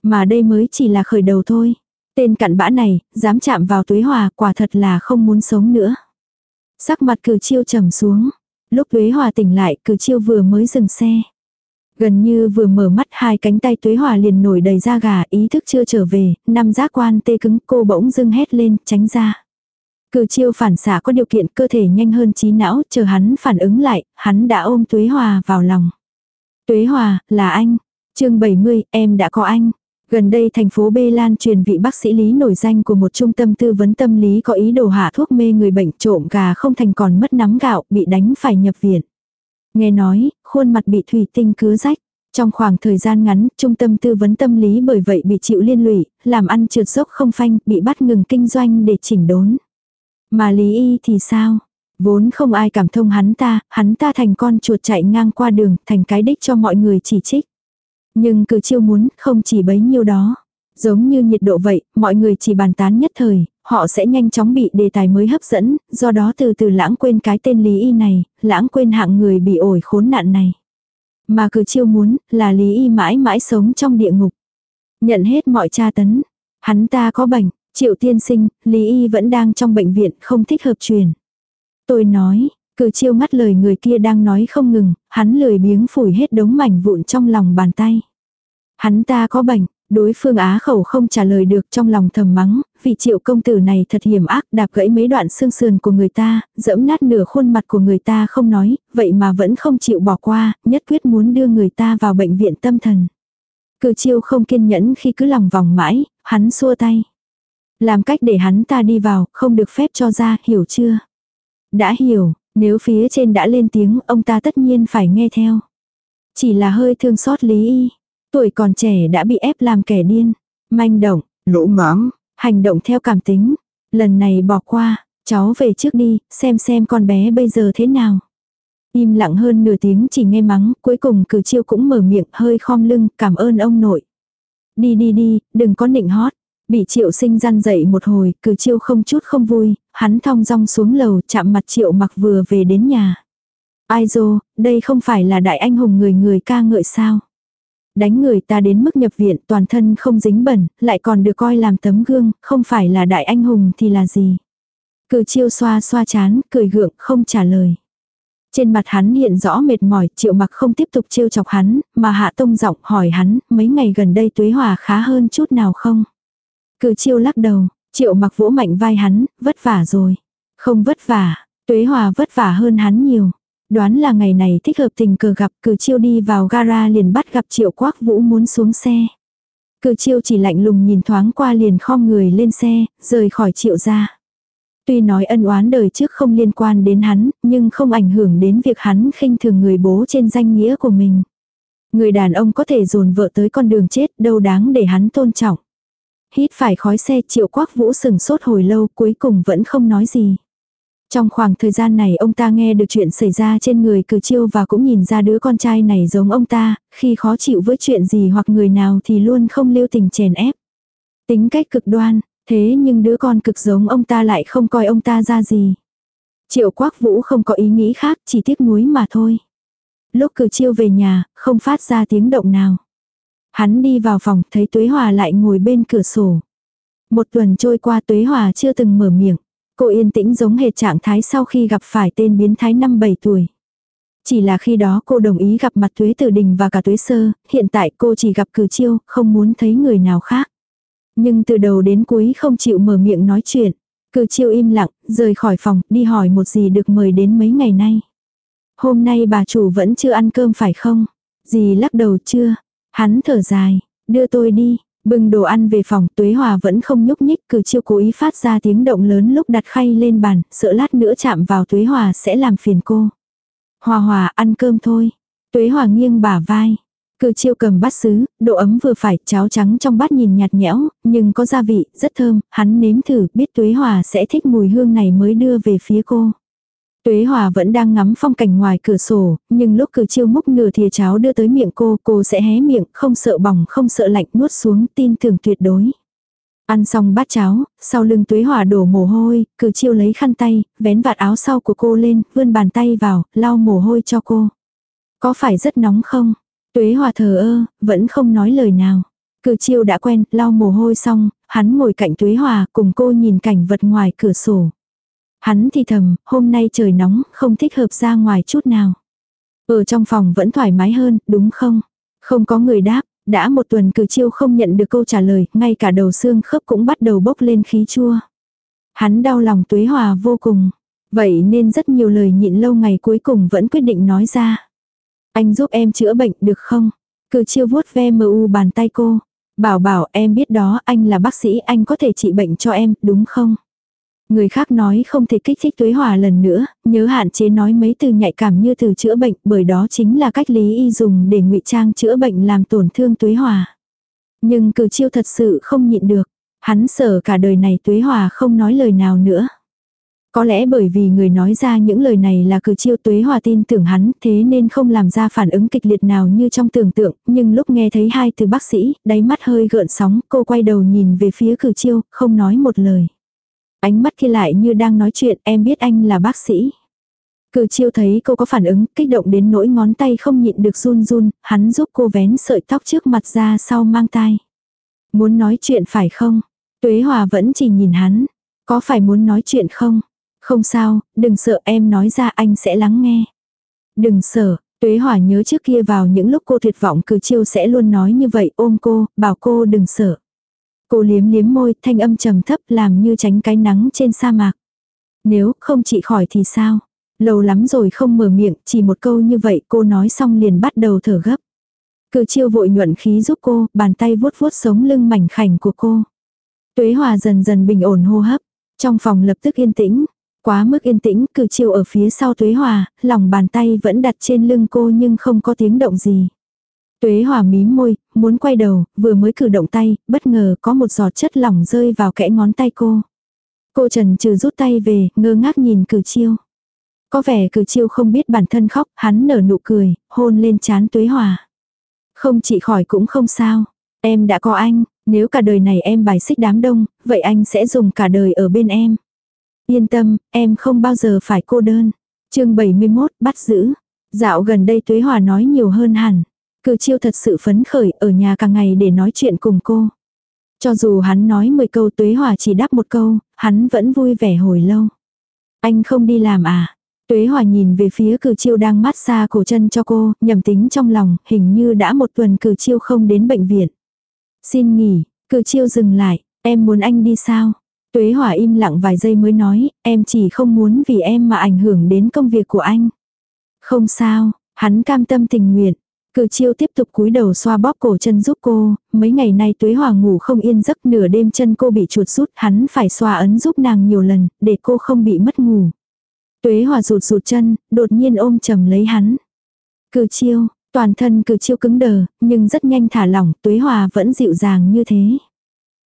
Mà đây mới chỉ là khởi đầu thôi. Tên cặn bã này, dám chạm vào tuế hòa quả thật là không muốn sống nữa. Sắc mặt cử chiêu trầm xuống. Lúc tuế hòa tỉnh lại cử chiêu vừa mới dừng xe. Gần như vừa mở mắt hai cánh tay tuế hòa liền nổi đầy da gà ý thức chưa trở về, năm giác quan tê cứng cô bỗng dưng hét lên tránh ra. Cử chiêu phản xạ có điều kiện cơ thể nhanh hơn trí não, chờ hắn phản ứng lại, hắn đã ôm Tuế Hòa vào lòng. Tuế Hòa, là anh. chương 70, em đã có anh. Gần đây thành phố B Lan truyền vị bác sĩ lý nổi danh của một trung tâm tư vấn tâm lý có ý đồ hạ thuốc mê người bệnh trộm gà không thành còn mất nắm gạo, bị đánh phải nhập viện. Nghe nói, khuôn mặt bị thủy tinh cứa rách. Trong khoảng thời gian ngắn, trung tâm tư vấn tâm lý bởi vậy bị chịu liên lụy, làm ăn trượt dốc không phanh, bị bắt ngừng kinh doanh để chỉnh đốn. Mà Lý Y thì sao? Vốn không ai cảm thông hắn ta, hắn ta thành con chuột chạy ngang qua đường, thành cái đích cho mọi người chỉ trích. Nhưng cử chiêu muốn, không chỉ bấy nhiêu đó. Giống như nhiệt độ vậy, mọi người chỉ bàn tán nhất thời, họ sẽ nhanh chóng bị đề tài mới hấp dẫn, do đó từ từ lãng quên cái tên Lý Y này, lãng quên hạng người bị ổi khốn nạn này. Mà cử chiêu muốn, là Lý Y mãi mãi sống trong địa ngục. Nhận hết mọi tra tấn. Hắn ta có bệnh, Triệu tiên sinh, Lý Y vẫn đang trong bệnh viện, không thích hợp truyền. Tôi nói, cử chiêu ngắt lời người kia đang nói không ngừng, hắn lười biếng phủi hết đống mảnh vụn trong lòng bàn tay. Hắn ta có bệnh, đối phương á khẩu không trả lời được trong lòng thầm mắng, vì triệu công tử này thật hiểm ác đạp gãy mấy đoạn xương sườn của người ta, dẫm nát nửa khuôn mặt của người ta không nói, vậy mà vẫn không chịu bỏ qua, nhất quyết muốn đưa người ta vào bệnh viện tâm thần. Cử chiêu không kiên nhẫn khi cứ lòng vòng mãi, hắn xua tay. Làm cách để hắn ta đi vào, không được phép cho ra, hiểu chưa? Đã hiểu, nếu phía trên đã lên tiếng, ông ta tất nhiên phải nghe theo. Chỉ là hơi thương xót Lý Y. Tuổi còn trẻ đã bị ép làm kẻ điên. Manh động, lỗ mãng, hành động theo cảm tính. Lần này bỏ qua, cháu về trước đi, xem xem con bé bây giờ thế nào. Im lặng hơn nửa tiếng chỉ nghe mắng, cuối cùng cử chiêu cũng mở miệng hơi khom lưng, cảm ơn ông nội. Đi đi đi, đừng có nịnh hót. Bị triệu sinh gian dậy một hồi, cử chiêu không chút không vui, hắn thong dong xuống lầu chạm mặt triệu mặc vừa về đến nhà. Ai dô, đây không phải là đại anh hùng người người ca ngợi sao. Đánh người ta đến mức nhập viện toàn thân không dính bẩn, lại còn được coi làm tấm gương, không phải là đại anh hùng thì là gì. Cử chiêu xoa xoa chán, cười gượng, không trả lời. Trên mặt hắn hiện rõ mệt mỏi, triệu mặc không tiếp tục trêu chọc hắn, mà hạ tông giọng hỏi hắn, mấy ngày gần đây tuế hòa khá hơn chút nào không? Cử chiêu lắc đầu, triệu mặc vỗ mạnh vai hắn, vất vả rồi. Không vất vả, tuế hòa vất vả hơn hắn nhiều. Đoán là ngày này thích hợp tình cờ gặp cử chiêu đi vào gara liền bắt gặp triệu quắc vũ muốn xuống xe. Cử chiêu chỉ lạnh lùng nhìn thoáng qua liền khom người lên xe, rời khỏi triệu ra. Tuy nói ân oán đời trước không liên quan đến hắn, nhưng không ảnh hưởng đến việc hắn khinh thường người bố trên danh nghĩa của mình. Người đàn ông có thể dồn vợ tới con đường chết đâu đáng để hắn tôn trọng. Hít phải khói xe triệu quắc vũ sừng sốt hồi lâu cuối cùng vẫn không nói gì. Trong khoảng thời gian này ông ta nghe được chuyện xảy ra trên người cử chiêu và cũng nhìn ra đứa con trai này giống ông ta, khi khó chịu với chuyện gì hoặc người nào thì luôn không lưu tình chèn ép. Tính cách cực đoan, thế nhưng đứa con cực giống ông ta lại không coi ông ta ra gì. Triệu Quác Vũ không có ý nghĩ khác, chỉ tiếc nuối mà thôi. Lúc cử chiêu về nhà, không phát ra tiếng động nào. Hắn đi vào phòng, thấy Tuế Hòa lại ngồi bên cửa sổ. Một tuần trôi qua Tuế Hòa chưa từng mở miệng. Cô yên tĩnh giống hệt trạng thái sau khi gặp phải tên biến thái năm 7 tuổi. Chỉ là khi đó cô đồng ý gặp mặt Tuế Tử Đình và cả Tuế Sơ, hiện tại cô chỉ gặp cử chiêu, không muốn thấy người nào khác. Nhưng từ đầu đến cuối không chịu mở miệng nói chuyện. Cử chiêu im lặng, rời khỏi phòng, đi hỏi một gì được mời đến mấy ngày nay. Hôm nay bà chủ vẫn chưa ăn cơm phải không? Dì lắc đầu chưa? Hắn thở dài, đưa tôi đi, bưng đồ ăn về phòng, Tuế Hòa vẫn không nhúc nhích, cử chiêu cố ý phát ra tiếng động lớn lúc đặt khay lên bàn, sợ lát nữa chạm vào Tuế Hòa sẽ làm phiền cô. Hòa Hòa ăn cơm thôi. Tuế Hòa nghiêng bả vai. Cử chiêu cầm bát sứ, độ ấm vừa phải, cháo trắng trong bát nhìn nhạt nhẽo, nhưng có gia vị, rất thơm, hắn nếm thử, biết Tuế Hòa sẽ thích mùi hương này mới đưa về phía cô. Tuế Hòa vẫn đang ngắm phong cảnh ngoài cửa sổ, nhưng lúc cử chiêu múc nửa thìa cháo đưa tới miệng cô, cô sẽ hé miệng, không sợ bỏng, không sợ lạnh, nuốt xuống, tin tưởng tuyệt đối. Ăn xong bát cháo, sau lưng Tuế Hòa đổ mồ hôi, cử chiêu lấy khăn tay, vén vạt áo sau của cô lên, vươn bàn tay vào, lau mồ hôi cho cô. Có phải rất nóng không? Tuế Hòa thờ ơ, vẫn không nói lời nào. Cử chiêu đã quen, lau mồ hôi xong, hắn ngồi cạnh Tuế Hòa, cùng cô nhìn cảnh vật ngoài cửa sổ. Hắn thì thầm, hôm nay trời nóng, không thích hợp ra ngoài chút nào. Ở trong phòng vẫn thoải mái hơn, đúng không? Không có người đáp, đã một tuần cử chiêu không nhận được câu trả lời, ngay cả đầu xương khớp cũng bắt đầu bốc lên khí chua. Hắn đau lòng tuế hòa vô cùng. Vậy nên rất nhiều lời nhịn lâu ngày cuối cùng vẫn quyết định nói ra. Anh giúp em chữa bệnh được không? Cử chiêu vuốt ve mờ u bàn tay cô. Bảo bảo em biết đó anh là bác sĩ anh có thể trị bệnh cho em đúng không? Người khác nói không thể kích thích tuế hòa lần nữa, nhớ hạn chế nói mấy từ nhạy cảm như từ chữa bệnh bởi đó chính là cách lý y dùng để ngụy trang chữa bệnh làm tổn thương tuế hòa. Nhưng cử chiêu thật sự không nhịn được, hắn sợ cả đời này tuế hòa không nói lời nào nữa. Có lẽ bởi vì người nói ra những lời này là cử chiêu tuế hòa tin tưởng hắn thế nên không làm ra phản ứng kịch liệt nào như trong tưởng tượng, nhưng lúc nghe thấy hai từ bác sĩ, đáy mắt hơi gợn sóng, cô quay đầu nhìn về phía cử chiêu, không nói một lời. Ánh mắt kia lại như đang nói chuyện, em biết anh là bác sĩ. Cử chiêu thấy cô có phản ứng, kích động đến nỗi ngón tay không nhịn được run run, hắn giúp cô vén sợi tóc trước mặt ra sau mang tai. Muốn nói chuyện phải không? Tuế Hòa vẫn chỉ nhìn hắn. Có phải muốn nói chuyện không? Không sao, đừng sợ em nói ra anh sẽ lắng nghe. Đừng sợ, Tuế Hòa nhớ trước kia vào những lúc cô tuyệt vọng cử chiêu sẽ luôn nói như vậy ôm cô, bảo cô đừng sợ. Cô liếm liếm môi, thanh âm trầm thấp làm như tránh cái nắng trên sa mạc. Nếu không chị khỏi thì sao? Lâu lắm rồi không mở miệng, chỉ một câu như vậy cô nói xong liền bắt đầu thở gấp. Cử chiêu vội nhuận khí giúp cô, bàn tay vuốt vuốt sống lưng mảnh khảnh của cô. Tuế hòa dần dần bình ổn hô hấp. Trong phòng lập tức yên tĩnh. Quá mức yên tĩnh, cử chiêu ở phía sau tuế hòa, lòng bàn tay vẫn đặt trên lưng cô nhưng không có tiếng động gì. Tuế hòa mím môi, muốn quay đầu, vừa mới cử động tay, bất ngờ có một giọt chất lỏng rơi vào kẽ ngón tay cô. Cô trần trừ rút tay về, ngơ ngác nhìn cử chiêu. Có vẻ cử chiêu không biết bản thân khóc, hắn nở nụ cười, hôn lên chán tuế hòa. Không chị khỏi cũng không sao. Em đã có anh, nếu cả đời này em bài xích đám đông, vậy anh sẽ dùng cả đời ở bên em. Yên tâm, em không bao giờ phải cô đơn. chương 71, bắt giữ. Dạo gần đây Tuế Hòa nói nhiều hơn hẳn. Cử chiêu thật sự phấn khởi ở nhà cả ngày để nói chuyện cùng cô. Cho dù hắn nói 10 câu Tuế Hòa chỉ đáp một câu, hắn vẫn vui vẻ hồi lâu. Anh không đi làm à? Tuế Hòa nhìn về phía cử chiêu đang mát xa cổ chân cho cô, nhầm tính trong lòng, hình như đã một tuần cử chiêu không đến bệnh viện. Xin nghỉ, cử chiêu dừng lại, em muốn anh đi sao? Tuế Hòa im lặng vài giây mới nói, em chỉ không muốn vì em mà ảnh hưởng đến công việc của anh. Không sao, hắn cam tâm tình nguyện, Cử chiêu tiếp tục cúi đầu xoa bóp cổ chân giúp cô, mấy ngày nay tuế hòa ngủ không yên giấc nửa đêm chân cô bị chuột rút, hắn phải xoa ấn giúp nàng nhiều lần, để cô không bị mất ngủ. Tuế hòa rụt rụt chân, đột nhiên ôm chầm lấy hắn. Cử chiêu, toàn thân cử chiêu cứng đờ, nhưng rất nhanh thả lỏng, tuế hòa vẫn dịu dàng như thế.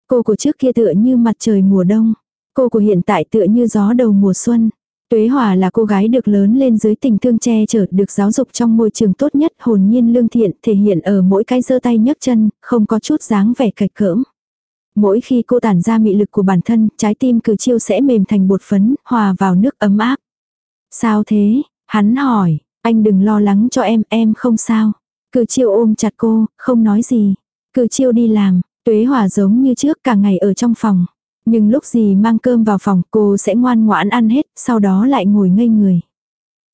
Cô của trước kia tựa như mặt trời mùa đông, cô của hiện tại tựa như gió đầu mùa xuân. Tuế Hòa là cô gái được lớn lên dưới tình thương che chở, được giáo dục trong môi trường tốt nhất, hồn nhiên lương thiện, thể hiện ở mỗi cái giơ tay nhấc chân, không có chút dáng vẻ cạch cỡm. Mỗi khi cô tản ra mị lực của bản thân, trái tim cử chiêu sẽ mềm thành bột phấn, hòa vào nước ấm áp. Sao thế? Hắn hỏi, anh đừng lo lắng cho em, em không sao. Cử chiêu ôm chặt cô, không nói gì. Cử chiêu đi làm, tuế hòa giống như trước cả ngày ở trong phòng. Nhưng lúc gì mang cơm vào phòng cô sẽ ngoan ngoãn ăn hết, sau đó lại ngồi ngây người.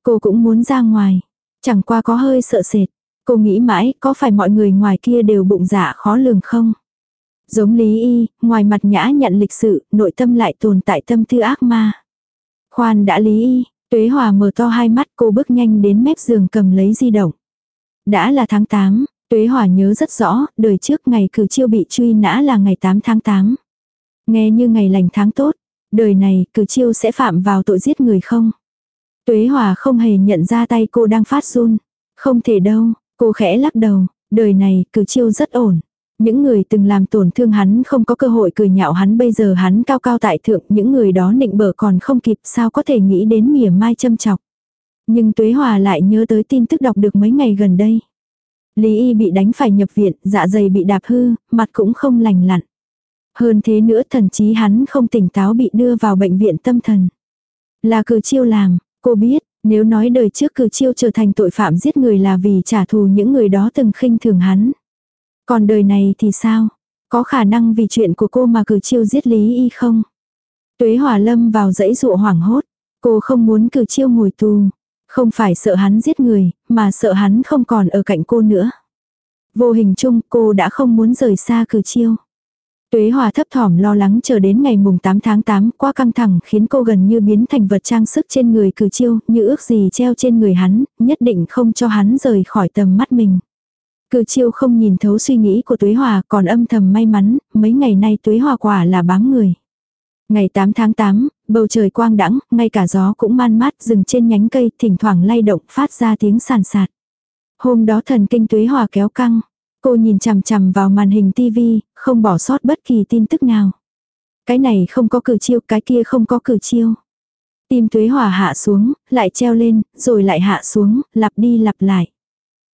Cô cũng muốn ra ngoài. Chẳng qua có hơi sợ sệt. Cô nghĩ mãi có phải mọi người ngoài kia đều bụng dạ khó lường không? Giống Lý Y, ngoài mặt nhã nhận lịch sự, nội tâm lại tồn tại tâm tư ác ma. Khoan đã Lý Y, Tuế Hòa mở to hai mắt cô bước nhanh đến mép giường cầm lấy di động. Đã là tháng 8, Tuế Hòa nhớ rất rõ, đời trước ngày cử chiêu bị truy nã là ngày 8 tháng 8. Nghe như ngày lành tháng tốt, đời này cử chiêu sẽ phạm vào tội giết người không? Tuế Hòa không hề nhận ra tay cô đang phát run. Không thể đâu, cô khẽ lắc đầu, đời này cử chiêu rất ổn. Những người từng làm tổn thương hắn không có cơ hội cười nhạo hắn bây giờ hắn cao cao tại thượng, những người đó nịnh bở còn không kịp sao có thể nghĩ đến mỉa mai châm chọc. Nhưng Tuế Hòa lại nhớ tới tin tức đọc được mấy ngày gần đây. Lý Y bị đánh phải nhập viện, dạ dày bị đạp hư, mặt cũng không lành lặn. Hơn thế nữa thần chí hắn không tỉnh táo bị đưa vào bệnh viện tâm thần. Là cử chiêu làm, cô biết, nếu nói đời trước cử chiêu trở thành tội phạm giết người là vì trả thù những người đó từng khinh thường hắn. Còn đời này thì sao? Có khả năng vì chuyện của cô mà cử chiêu giết Lý Y không? Tuế Hòa Lâm vào dãy dụ hoảng hốt. Cô không muốn cử chiêu ngồi tù. Không phải sợ hắn giết người, mà sợ hắn không còn ở cạnh cô nữa. Vô hình chung cô đã không muốn rời xa cử chiêu. Tuế Hòa thấp thỏm lo lắng chờ đến ngày mùng 8 tháng 8 qua căng thẳng khiến cô gần như biến thành vật trang sức trên người cử chiêu, như ước gì treo trên người hắn, nhất định không cho hắn rời khỏi tầm mắt mình. Cử chiêu không nhìn thấu suy nghĩ của Tuế Hòa còn âm thầm may mắn, mấy ngày nay Tuế Hòa quả là bám người. Ngày 8 tháng 8, bầu trời quang đãng, ngay cả gió cũng man mát dừng trên nhánh cây, thỉnh thoảng lay động phát ra tiếng sàn sạt. Hôm đó thần kinh Tuế Hòa kéo căng. Cô nhìn chằm chằm vào màn hình tivi, không bỏ sót bất kỳ tin tức nào. Cái này không có cử chiêu, cái kia không có cử chiêu. Tim Tuế Hòa hạ xuống, lại treo lên, rồi lại hạ xuống, lặp đi lặp lại.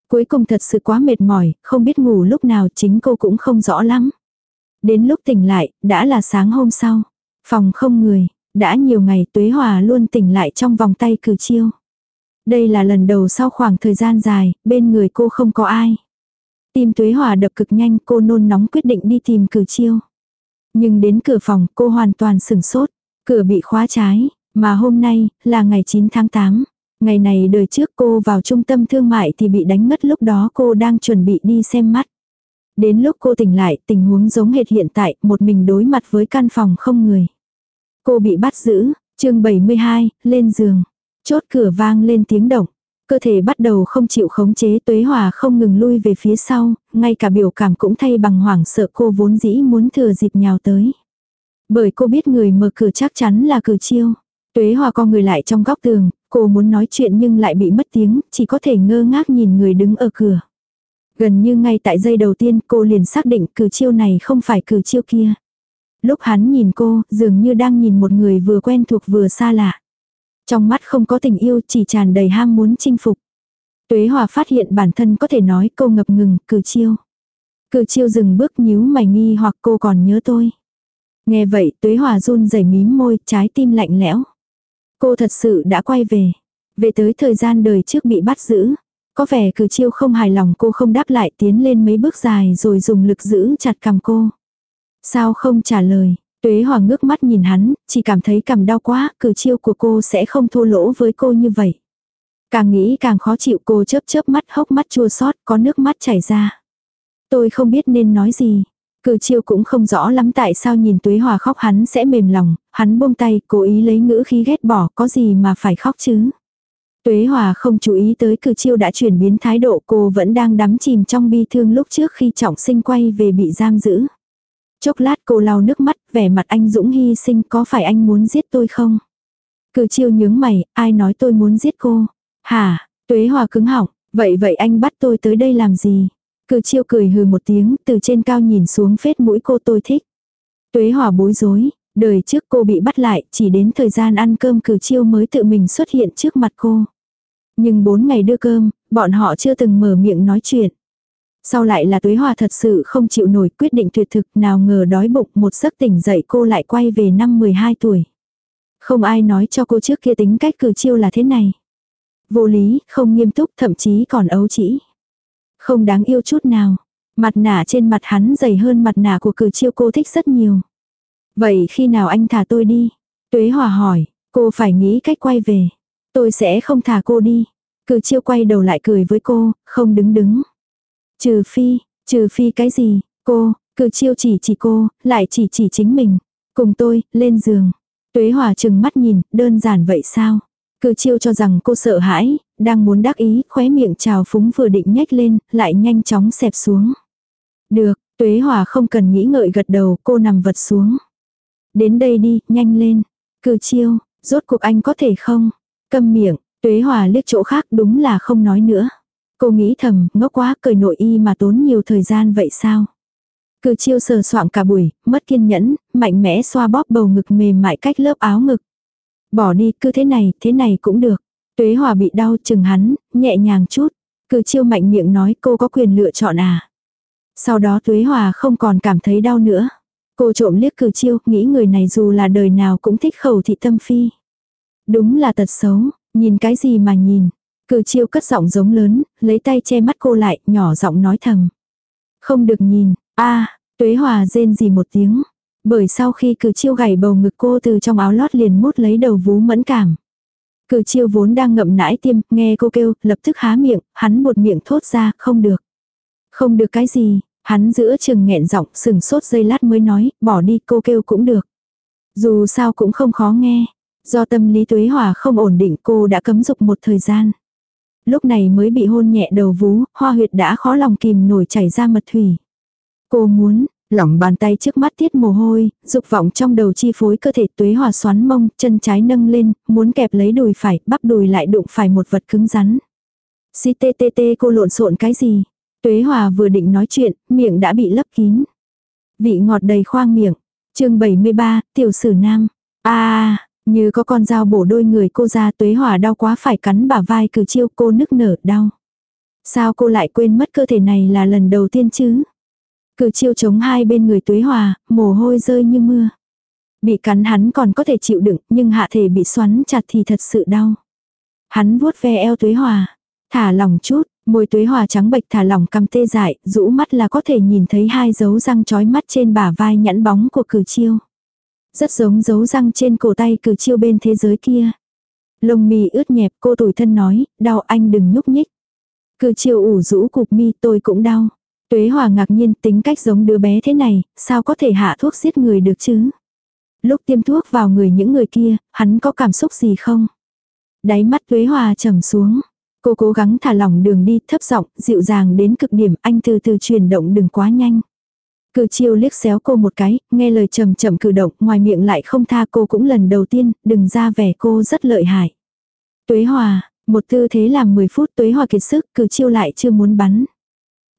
Cuối cùng thật sự quá mệt mỏi, không biết ngủ lúc nào chính cô cũng không rõ lắm. Đến lúc tỉnh lại, đã là sáng hôm sau. Phòng không người, đã nhiều ngày Tuế Hòa luôn tỉnh lại trong vòng tay cử chiêu. Đây là lần đầu sau khoảng thời gian dài, bên người cô không có ai. Tim Tuế Hòa đập cực nhanh, cô nôn nóng quyết định đi tìm cử chiêu. Nhưng đến cửa phòng, cô hoàn toàn sửng sốt. Cửa bị khóa trái, mà hôm nay, là ngày 9 tháng 8. Ngày này đời trước cô vào trung tâm thương mại thì bị đánh ngất lúc đó cô đang chuẩn bị đi xem mắt. Đến lúc cô tỉnh lại, tình huống giống hệt hiện tại, một mình đối mặt với căn phòng không người. Cô bị bắt giữ, chương 72, lên giường. Chốt cửa vang lên tiếng động. Cơ thể bắt đầu không chịu khống chế tuế hòa không ngừng lui về phía sau, ngay cả biểu cảm cũng thay bằng hoảng sợ cô vốn dĩ muốn thừa dịp nhào tới. Bởi cô biết người mở cửa chắc chắn là cử chiêu. Tuế hòa con người lại trong góc tường, cô muốn nói chuyện nhưng lại bị mất tiếng, chỉ có thể ngơ ngác nhìn người đứng ở cửa. Gần như ngay tại giây đầu tiên cô liền xác định cử chiêu này không phải cử chiêu kia. Lúc hắn nhìn cô, dường như đang nhìn một người vừa quen thuộc vừa xa lạ. Trong mắt không có tình yêu chỉ tràn đầy ham muốn chinh phục. Tuế Hòa phát hiện bản thân có thể nói câu ngập ngừng, cử chiêu. Cử chiêu dừng bước nhíu mày nghi hoặc cô còn nhớ tôi. Nghe vậy Tuế Hòa run rẩy mím môi, trái tim lạnh lẽo. Cô thật sự đã quay về. Về tới thời gian đời trước bị bắt giữ. Có vẻ cử chiêu không hài lòng cô không đáp lại tiến lên mấy bước dài rồi dùng lực giữ chặt cầm cô. Sao không trả lời, Tuế Hoàng ngước mắt nhìn hắn, chỉ cảm thấy cầm đau quá, cử chiêu của cô sẽ không thua lỗ với cô như vậy. Càng nghĩ càng khó chịu cô chớp chớp mắt hốc mắt chua xót có nước mắt chảy ra. Tôi không biết nên nói gì. Cử chiêu cũng không rõ lắm tại sao nhìn Tuế Hòa khóc hắn sẽ mềm lòng, hắn buông tay, cố ý lấy ngữ khí ghét bỏ, có gì mà phải khóc chứ. Tuế Hòa không chú ý tới cử chiêu đã chuyển biến thái độ cô vẫn đang đắm chìm trong bi thương lúc trước khi trọng sinh quay về bị giam giữ. Chốc lát cô lau nước mắt, vẻ mặt anh Dũng hy sinh có phải anh muốn giết tôi không? Cử chiêu nhướng mày, ai nói tôi muốn giết cô? Hả, tuế hòa cứng họng, vậy vậy anh bắt tôi tới đây làm gì? Cử chiêu cười hừ một tiếng, từ trên cao nhìn xuống phết mũi cô tôi thích. Tuế hòa bối rối, Đời trước cô bị bắt lại, chỉ đến thời gian ăn cơm cử chiêu mới tự mình xuất hiện trước mặt cô. Nhưng bốn ngày đưa cơm, bọn họ chưa từng mở miệng nói chuyện. Sau lại là tuế hòa thật sự không chịu nổi quyết định tuyệt thực nào ngờ đói bụng một giấc tỉnh dậy cô lại quay về năm 12 tuổi. Không ai nói cho cô trước kia tính cách cử chiêu là thế này. Vô lý, không nghiêm túc, thậm chí còn ấu trĩ. Không đáng yêu chút nào. Mặt nạ trên mặt hắn dày hơn mặt nạ của cử chiêu cô thích rất nhiều. Vậy khi nào anh thả tôi đi? Tuế hòa hỏi, cô phải nghĩ cách quay về. Tôi sẽ không thả cô đi. Cử chiêu quay đầu lại cười với cô, không đứng đứng. Trừ phi, trừ phi cái gì, cô, cử chiêu chỉ chỉ cô, lại chỉ chỉ chính mình. Cùng tôi, lên giường. Tuế hòa chừng mắt nhìn, đơn giản vậy sao? Cử chiêu cho rằng cô sợ hãi, đang muốn đắc ý, khóe miệng trào phúng vừa định nhếch lên, lại nhanh chóng xẹp xuống. Được, tuế hòa không cần nghĩ ngợi gật đầu, cô nằm vật xuống. Đến đây đi, nhanh lên. Cử chiêu, rốt cuộc anh có thể không? Câm miệng, tuế hòa liếc chỗ khác đúng là không nói nữa. Cô nghĩ thầm, ngốc quá cười nội y mà tốn nhiều thời gian vậy sao? Cử chiêu sờ soạng cả buổi, mất kiên nhẫn, mạnh mẽ xoa bóp bầu ngực mềm mại cách lớp áo ngực. Bỏ đi, cứ thế này, thế này cũng được. Tuế hòa bị đau chừng hắn, nhẹ nhàng chút. Cử chiêu mạnh miệng nói cô có quyền lựa chọn à. Sau đó tuế hòa không còn cảm thấy đau nữa. Cô trộm liếc cử chiêu, nghĩ người này dù là đời nào cũng thích khẩu thị tâm phi. Đúng là tật xấu, nhìn cái gì mà nhìn. Cử chiêu cất giọng giống lớn, lấy tay che mắt cô lại, nhỏ giọng nói thầm. Không được nhìn, a tuế hòa rên gì một tiếng. Bởi sau khi cử chiêu gảy bầu ngực cô từ trong áo lót liền mút lấy đầu vú mẫn cảm. Cử chiêu vốn đang ngậm nãi tiêm, nghe cô kêu, lập tức há miệng, hắn một miệng thốt ra, không được. Không được cái gì, hắn giữa chừng nghẹn giọng, sừng sốt dây lát mới nói, bỏ đi cô kêu cũng được. Dù sao cũng không khó nghe, do tâm lý tuế hòa không ổn định cô đã cấm dục một thời gian. Lúc này mới bị hôn nhẹ đầu vú, hoa huyệt đã khó lòng kìm nổi chảy ra mật thủy. Cô muốn, lỏng bàn tay trước mắt tiết mồ hôi, dục vọng trong đầu chi phối cơ thể tuế hòa xoắn mông, chân trái nâng lên, muốn kẹp lấy đùi phải, bắp đùi lại đụng phải một vật cứng rắn. Si tê tê tê cô lộn xộn cái gì? Tuế hòa vừa định nói chuyện, miệng đã bị lấp kín. Vị ngọt đầy khoang miệng. chương 73, tiểu sử nam. a như có con dao bổ đôi người cô ra tuế hòa đau quá phải cắn bả vai cử chiêu cô nức nở đau. Sao cô lại quên mất cơ thể này là lần đầu tiên chứ? Cử chiêu chống hai bên người tuế hòa, mồ hôi rơi như mưa. Bị cắn hắn còn có thể chịu đựng, nhưng hạ thể bị xoắn chặt thì thật sự đau. Hắn vuốt ve eo tuế hòa, thả lỏng chút, môi tuế hòa trắng bệch thả lỏng cầm tê dại, rũ mắt là có thể nhìn thấy hai dấu răng chói mắt trên bả vai nhẵn bóng của cử chiêu. Rất giống dấu răng trên cổ tay cử chiêu bên thế giới kia. Lông mi ướt nhẹp cô tủi thân nói, đau anh đừng nhúc nhích. Cử chiêu ủ rũ cục mi tôi cũng đau. Tuế Hòa ngạc nhiên tính cách giống đứa bé thế này, sao có thể hạ thuốc giết người được chứ? Lúc tiêm thuốc vào người những người kia, hắn có cảm xúc gì không? Đáy mắt Tuế Hòa trầm xuống. Cô cố gắng thả lỏng đường đi thấp giọng, dịu dàng đến cực điểm, anh từ từ chuyển động đừng quá nhanh. Cử chiêu liếc xéo cô một cái, nghe lời chậm chậm cử động, ngoài miệng lại không tha cô cũng lần đầu tiên, đừng ra vẻ cô rất lợi hại. Tuế Hòa, một tư thế làm 10 phút Tuế Hòa kiệt sức, cử chiêu lại chưa muốn bắn.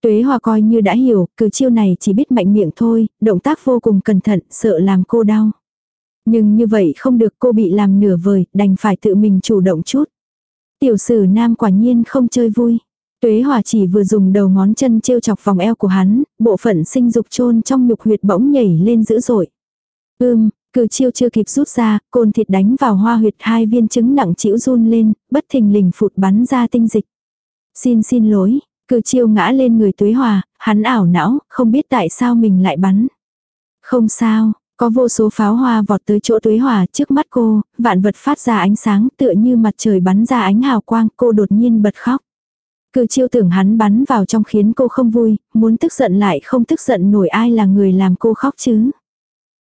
Tuế Hòa coi như đã hiểu, cử chiêu này chỉ biết mạnh miệng thôi, động tác vô cùng cẩn thận, sợ làm cô đau. Nhưng như vậy không được cô bị làm nửa vời, đành phải tự mình chủ động chút. Tiểu sử nam quả nhiên không chơi vui. Tuế Hòa chỉ vừa dùng đầu ngón chân trêu chọc vòng eo của hắn, bộ phận sinh dục chôn trong nhục huyệt bỗng nhảy lên dữ dội. Ưm, cử chiêu chưa kịp rút ra, côn thịt đánh vào hoa huyệt hai viên trứng nặng chịu run lên, bất thình lình phụt bắn ra tinh dịch. Xin xin lỗi, Cử chiêu ngã lên người tuế hòa, hắn ảo não, không biết tại sao mình lại bắn. Không sao, có vô số pháo hoa vọt tới chỗ tuế hòa trước mắt cô, vạn vật phát ra ánh sáng tựa như mặt trời bắn ra ánh hào quang, cô đột nhiên bật khóc cư chiêu tưởng hắn bắn vào trong khiến cô không vui, muốn tức giận lại không tức giận nổi ai là người làm cô khóc chứ.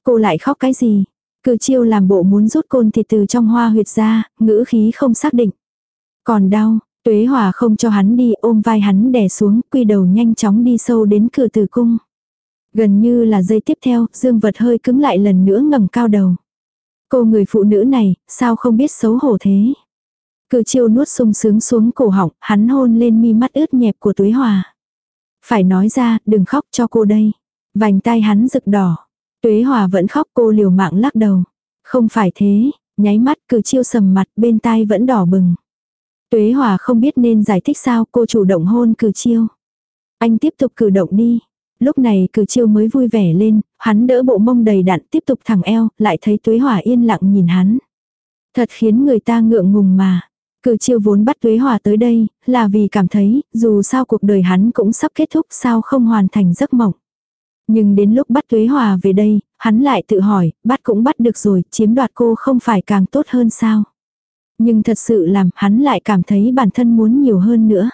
Cô lại khóc cái gì? cư chiêu làm bộ muốn rút côn thịt từ trong hoa huyệt ra, ngữ khí không xác định. Còn đau, Tuế Hòa không cho hắn đi ôm vai hắn đè xuống, quy đầu nhanh chóng đi sâu đến cửa tử cung. Gần như là giây tiếp theo, dương vật hơi cứng lại lần nữa ngẩng cao đầu. Cô người phụ nữ này, sao không biết xấu hổ thế? Cử chiêu nuốt sung sướng xuống cổ họng, hắn hôn lên mi mắt ướt nhẹp của Tuế Hòa. Phải nói ra, đừng khóc cho cô đây. Vành tai hắn rực đỏ. Tuế Hòa vẫn khóc cô liều mạng lắc đầu. Không phải thế, nháy mắt cử chiêu sầm mặt bên tai vẫn đỏ bừng. Tuế Hòa không biết nên giải thích sao cô chủ động hôn cử chiêu. Anh tiếp tục cử động đi. Lúc này cử chiêu mới vui vẻ lên, hắn đỡ bộ mông đầy đặn tiếp tục thẳng eo, lại thấy Tuế Hòa yên lặng nhìn hắn. Thật khiến người ta ngượng ngùng mà. Cử chiêu vốn bắt Tuế Hòa tới đây, là vì cảm thấy, dù sao cuộc đời hắn cũng sắp kết thúc sao không hoàn thành giấc mộng. Nhưng đến lúc bắt Tuế Hòa về đây, hắn lại tự hỏi, bắt cũng bắt được rồi, chiếm đoạt cô không phải càng tốt hơn sao. Nhưng thật sự làm hắn lại cảm thấy bản thân muốn nhiều hơn nữa.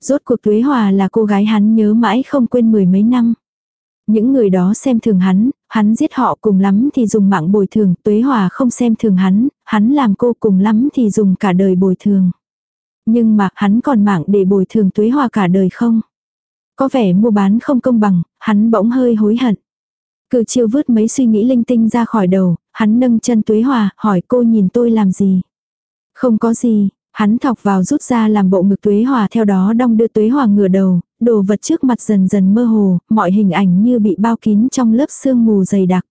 Rốt cuộc Tuế Hòa là cô gái hắn nhớ mãi không quên mười mấy năm. Những người đó xem thường hắn, hắn giết họ cùng lắm thì dùng mạng bồi thường, Tuế Hòa không xem thường hắn, hắn làm cô cùng lắm thì dùng cả đời bồi thường. Nhưng mà hắn còn mạng để bồi thường Tuế Hòa cả đời không? Có vẻ mua bán không công bằng, hắn bỗng hơi hối hận. Cử chiêu vứt mấy suy nghĩ linh tinh ra khỏi đầu, hắn nâng chân Tuế Hòa, hỏi cô nhìn tôi làm gì? Không có gì, hắn thọc vào rút ra làm bộ ngực Tuế Hòa theo đó đong đưa Tuế Hòa ngửa đầu, đồ vật trước mặt dần dần mơ hồ, mọi hình ảnh như bị bao kín trong lớp sương mù dày đặc.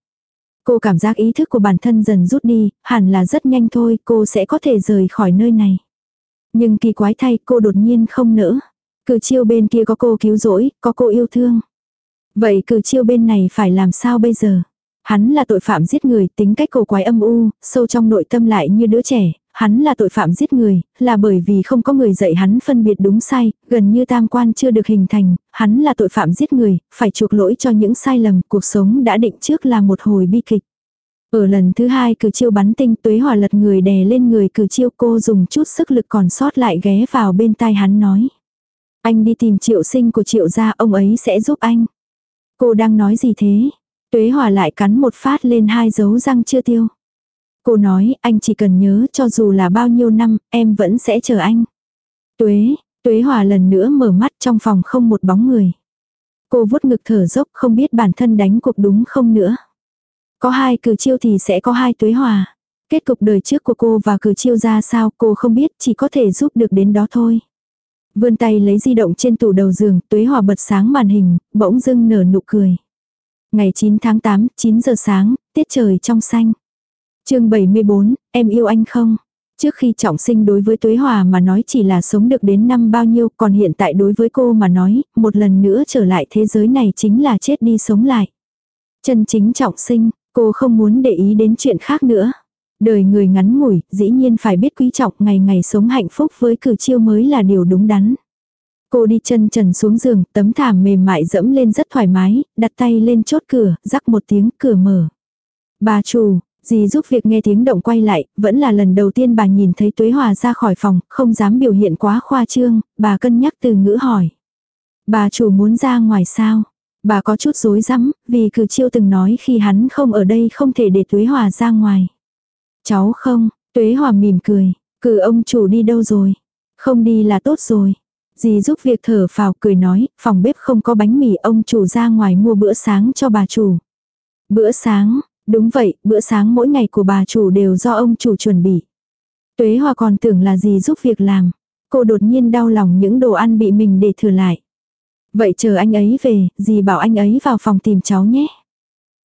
Cô cảm giác ý thức của bản thân dần rút đi, hẳn là rất nhanh thôi cô sẽ có thể rời khỏi nơi này. Nhưng kỳ quái thay cô đột nhiên không nỡ. Cử chiêu bên kia có cô cứu rỗi, có cô yêu thương. Vậy cử chiêu bên này phải làm sao bây giờ? Hắn là tội phạm giết người, tính cách cổ quái âm u, sâu trong nội tâm lại như đứa trẻ, hắn là tội phạm giết người, là bởi vì không có người dạy hắn phân biệt đúng sai, gần như tam quan chưa được hình thành, hắn là tội phạm giết người, phải chuộc lỗi cho những sai lầm, cuộc sống đã định trước là một hồi bi kịch. Ở lần thứ hai cử chiêu bắn tinh tuế hòa lật người đè lên người cử chiêu cô dùng chút sức lực còn sót lại ghé vào bên tai hắn nói. Anh đi tìm triệu sinh của triệu gia ông ấy sẽ giúp anh. Cô đang nói gì thế? Tuế hòa lại cắn một phát lên hai dấu răng chưa tiêu. Cô nói anh chỉ cần nhớ cho dù là bao nhiêu năm em vẫn sẽ chờ anh. Tuế, tuế hòa lần nữa mở mắt trong phòng không một bóng người. Cô vuốt ngực thở dốc không biết bản thân đánh cuộc đúng không nữa. Có hai cử chiêu thì sẽ có hai tuế hòa. Kết cục đời trước của cô và cử chiêu ra sao cô không biết chỉ có thể giúp được đến đó thôi. Vươn tay lấy di động trên tủ đầu giường, tuế hòa bật sáng màn hình, bỗng dưng nở nụ cười. Ngày 9 tháng 8, 9 giờ sáng, tiết trời trong xanh chương 74, em yêu anh không? Trước khi trọng sinh đối với Tuế Hòa mà nói chỉ là sống được đến năm bao nhiêu, còn hiện tại đối với cô mà nói, một lần nữa trở lại thế giới này chính là chết đi sống lại. Chân chính trọng sinh, cô không muốn để ý đến chuyện khác nữa. Đời người ngắn ngủi, dĩ nhiên phải biết quý trọng ngày ngày sống hạnh phúc với cử chiêu mới là điều đúng đắn. Cô đi chân trần xuống giường, tấm thảm mềm mại dẫm lên rất thoải mái, đặt tay lên chốt cửa, rắc một tiếng cửa mở. Bà chủ, dì giúp việc nghe tiếng động quay lại, vẫn là lần đầu tiên bà nhìn thấy Tuế Hòa ra khỏi phòng, không dám biểu hiện quá khoa trương, bà cân nhắc từ ngữ hỏi. Bà chủ muốn ra ngoài sao? Bà có chút rối rắm, vì cử chiêu từng nói khi hắn không ở đây không thể để Tuế Hòa ra ngoài. Cháu không, Tuế Hòa mỉm cười, cử ông chủ đi đâu rồi? Không đi là tốt rồi. Dì giúp việc thở phào cười nói, phòng bếp không có bánh mì ông chủ ra ngoài mua bữa sáng cho bà chủ. Bữa sáng, đúng vậy, bữa sáng mỗi ngày của bà chủ đều do ông chủ chuẩn bị. Tuế Hòa còn tưởng là gì giúp việc làm. Cô đột nhiên đau lòng những đồ ăn bị mình để thừa lại. Vậy chờ anh ấy về, dì bảo anh ấy vào phòng tìm cháu nhé.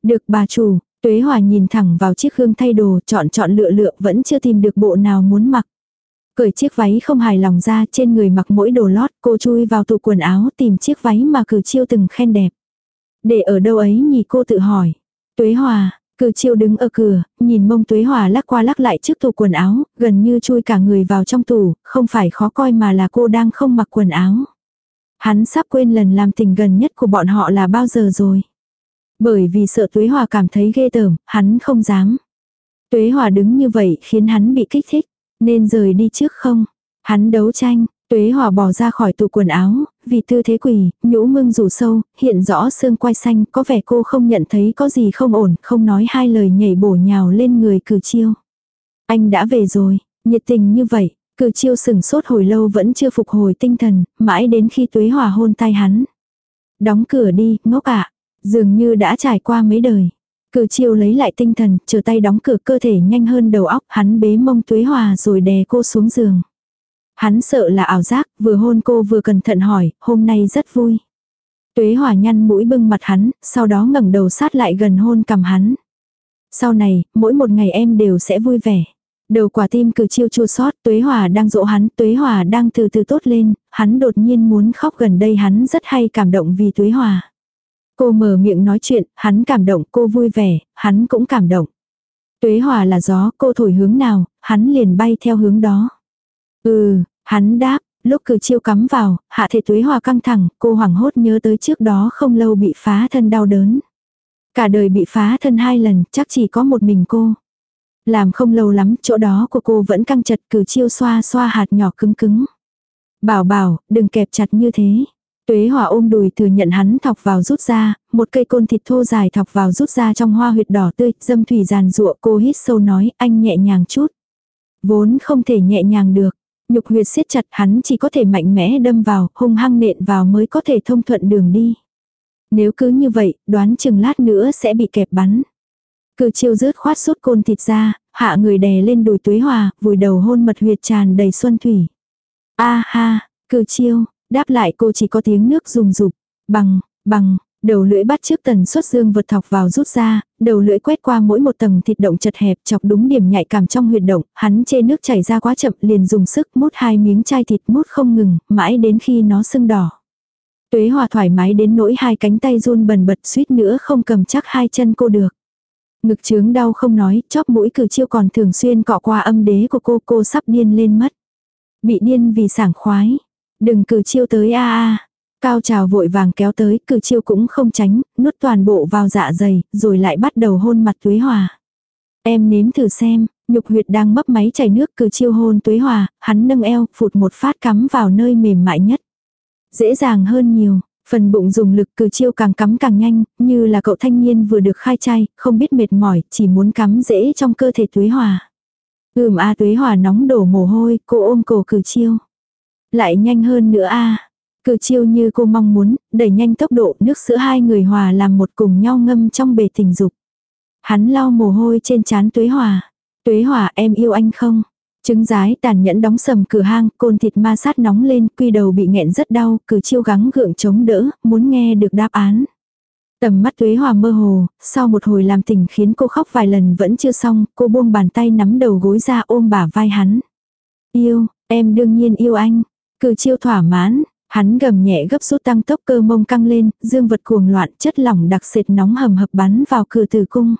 Được bà chủ, Tuế Hòa nhìn thẳng vào chiếc gương thay đồ, chọn chọn lựa lựa vẫn chưa tìm được bộ nào muốn mặc. Cởi chiếc váy không hài lòng ra trên người mặc mỗi đồ lót, cô chui vào tủ quần áo tìm chiếc váy mà cử chiêu từng khen đẹp. Để ở đâu ấy nhỉ cô tự hỏi. Tuế Hòa, cử chiêu đứng ở cửa, nhìn mông Tuế Hòa lắc qua lắc lại trước tủ quần áo, gần như chui cả người vào trong tủ, không phải khó coi mà là cô đang không mặc quần áo. Hắn sắp quên lần làm tình gần nhất của bọn họ là bao giờ rồi. Bởi vì sợ Tuế Hòa cảm thấy ghê tởm, hắn không dám. Tuế Hòa đứng như vậy khiến hắn bị kích thích. Nên rời đi trước không? Hắn đấu tranh, Tuế Hòa bỏ ra khỏi tủ quần áo, vì tư thế quỳ, nhũ mưng rủ sâu, hiện rõ xương quai xanh, có vẻ cô không nhận thấy có gì không ổn, không nói hai lời nhảy bổ nhào lên người cử chiêu. Anh đã về rồi, nhiệt tình như vậy, cử chiêu sừng sốt hồi lâu vẫn chưa phục hồi tinh thần, mãi đến khi Tuế Hòa hôn tay hắn. Đóng cửa đi, ngốc ạ, dường như đã trải qua mấy đời. Cử chiêu lấy lại tinh thần, chờ tay đóng cửa cơ thể nhanh hơn đầu óc, hắn bế mông tuế hòa rồi đè cô xuống giường. Hắn sợ là ảo giác, vừa hôn cô vừa cẩn thận hỏi, hôm nay rất vui. Tuế Hòa nhăn mũi bưng mặt hắn, sau đó ngẩng đầu sát lại gần hôn cầm hắn. Sau này, mỗi một ngày em đều sẽ vui vẻ. Đầu quả tim cử chiêu chua sót, Tuế Hòa đang dỗ hắn, Tuế Hòa đang từ từ tốt lên, hắn đột nhiên muốn khóc gần đây hắn rất hay cảm động vì Tuế Hòa. Cô mở miệng nói chuyện, hắn cảm động, cô vui vẻ, hắn cũng cảm động. Tuế Hòa là gió, cô thổi hướng nào, hắn liền bay theo hướng đó. Ừ, hắn đáp, lúc cử chiêu cắm vào, hạ thể Tuế Hòa căng thẳng, cô hoảng hốt nhớ tới trước đó không lâu bị phá thân đau đớn. Cả đời bị phá thân hai lần, chắc chỉ có một mình cô. Làm không lâu lắm, chỗ đó của cô vẫn căng chặt cử chiêu xoa xoa hạt nhỏ cứng cứng. Bảo bảo, đừng kẹp chặt như thế. Tuế hỏa ôm đùi thừa nhận hắn thọc vào rút ra, một cây côn thịt thô dài thọc vào rút ra trong hoa huyệt đỏ tươi, dâm thủy giàn rụa cô hít sâu nói, anh nhẹ nhàng chút. Vốn không thể nhẹ nhàng được, nhục huyệt siết chặt hắn chỉ có thể mạnh mẽ đâm vào, hung hăng nện vào mới có thể thông thuận đường đi. Nếu cứ như vậy, đoán chừng lát nữa sẽ bị kẹp bắn. Cử chiêu rớt khoát sút côn thịt ra, hạ người đè lên đùi tuế hòa, vùi đầu hôn mật huyệt tràn đầy xuân thủy. A ha, cử chiêu, đáp lại cô chỉ có tiếng nước rùng rụp, bằng, bằng, đầu lưỡi bắt trước tần suất dương vượt thọc vào rút ra, đầu lưỡi quét qua mỗi một tầng thịt động chật hẹp chọc đúng điểm nhạy cảm trong huyệt động, hắn chê nước chảy ra quá chậm liền dùng sức mút hai miếng chai thịt mút không ngừng, mãi đến khi nó sưng đỏ. Tuế hòa thoải mái đến nỗi hai cánh tay run bần bật suýt nữa không cầm chắc hai chân cô được. Ngực trướng đau không nói, chóp mũi cử chiêu còn thường xuyên cọ qua âm đế của cô, cô sắp điên lên mất. Bị điên vì sảng khoái. Đừng cử chiêu tới a a. Cao trào vội vàng kéo tới, cử chiêu cũng không tránh, nuốt toàn bộ vào dạ dày, rồi lại bắt đầu hôn mặt tuế hòa. Em nếm thử xem, nhục huyệt đang bấp máy chảy nước cử chiêu hôn tuế hòa, hắn nâng eo, phụt một phát cắm vào nơi mềm mại nhất. Dễ dàng hơn nhiều, phần bụng dùng lực cử chiêu càng cắm càng nhanh, như là cậu thanh niên vừa được khai trai, không biết mệt mỏi, chỉ muốn cắm dễ trong cơ thể tuế hòa. Ừm a tuế hòa nóng đổ mồ hôi, cô ôm cổ cử chiêu. Lại nhanh hơn nữa a Cử chiêu như cô mong muốn, đẩy nhanh tốc độ nước sữa hai người hòa làm một cùng nhau ngâm trong bể tình dục. Hắn lau mồ hôi trên trán tuế hòa. Tuế hòa em yêu anh không? Trứng rái tàn nhẫn đóng sầm cửa hang, côn thịt ma sát nóng lên, quy đầu bị nghẹn rất đau, cử chiêu gắng gượng chống đỡ, muốn nghe được đáp án. Tầm mắt tuế hòa mơ hồ, sau một hồi làm tình khiến cô khóc vài lần vẫn chưa xong, cô buông bàn tay nắm đầu gối ra ôm bả vai hắn. Yêu, em đương nhiên yêu anh. Cử chiêu thỏa mãn, hắn gầm nhẹ gấp rút tăng tốc cơ mông căng lên, dương vật cuồng loạn chất lỏng đặc sệt nóng hầm hập bắn vào cửa tử cung.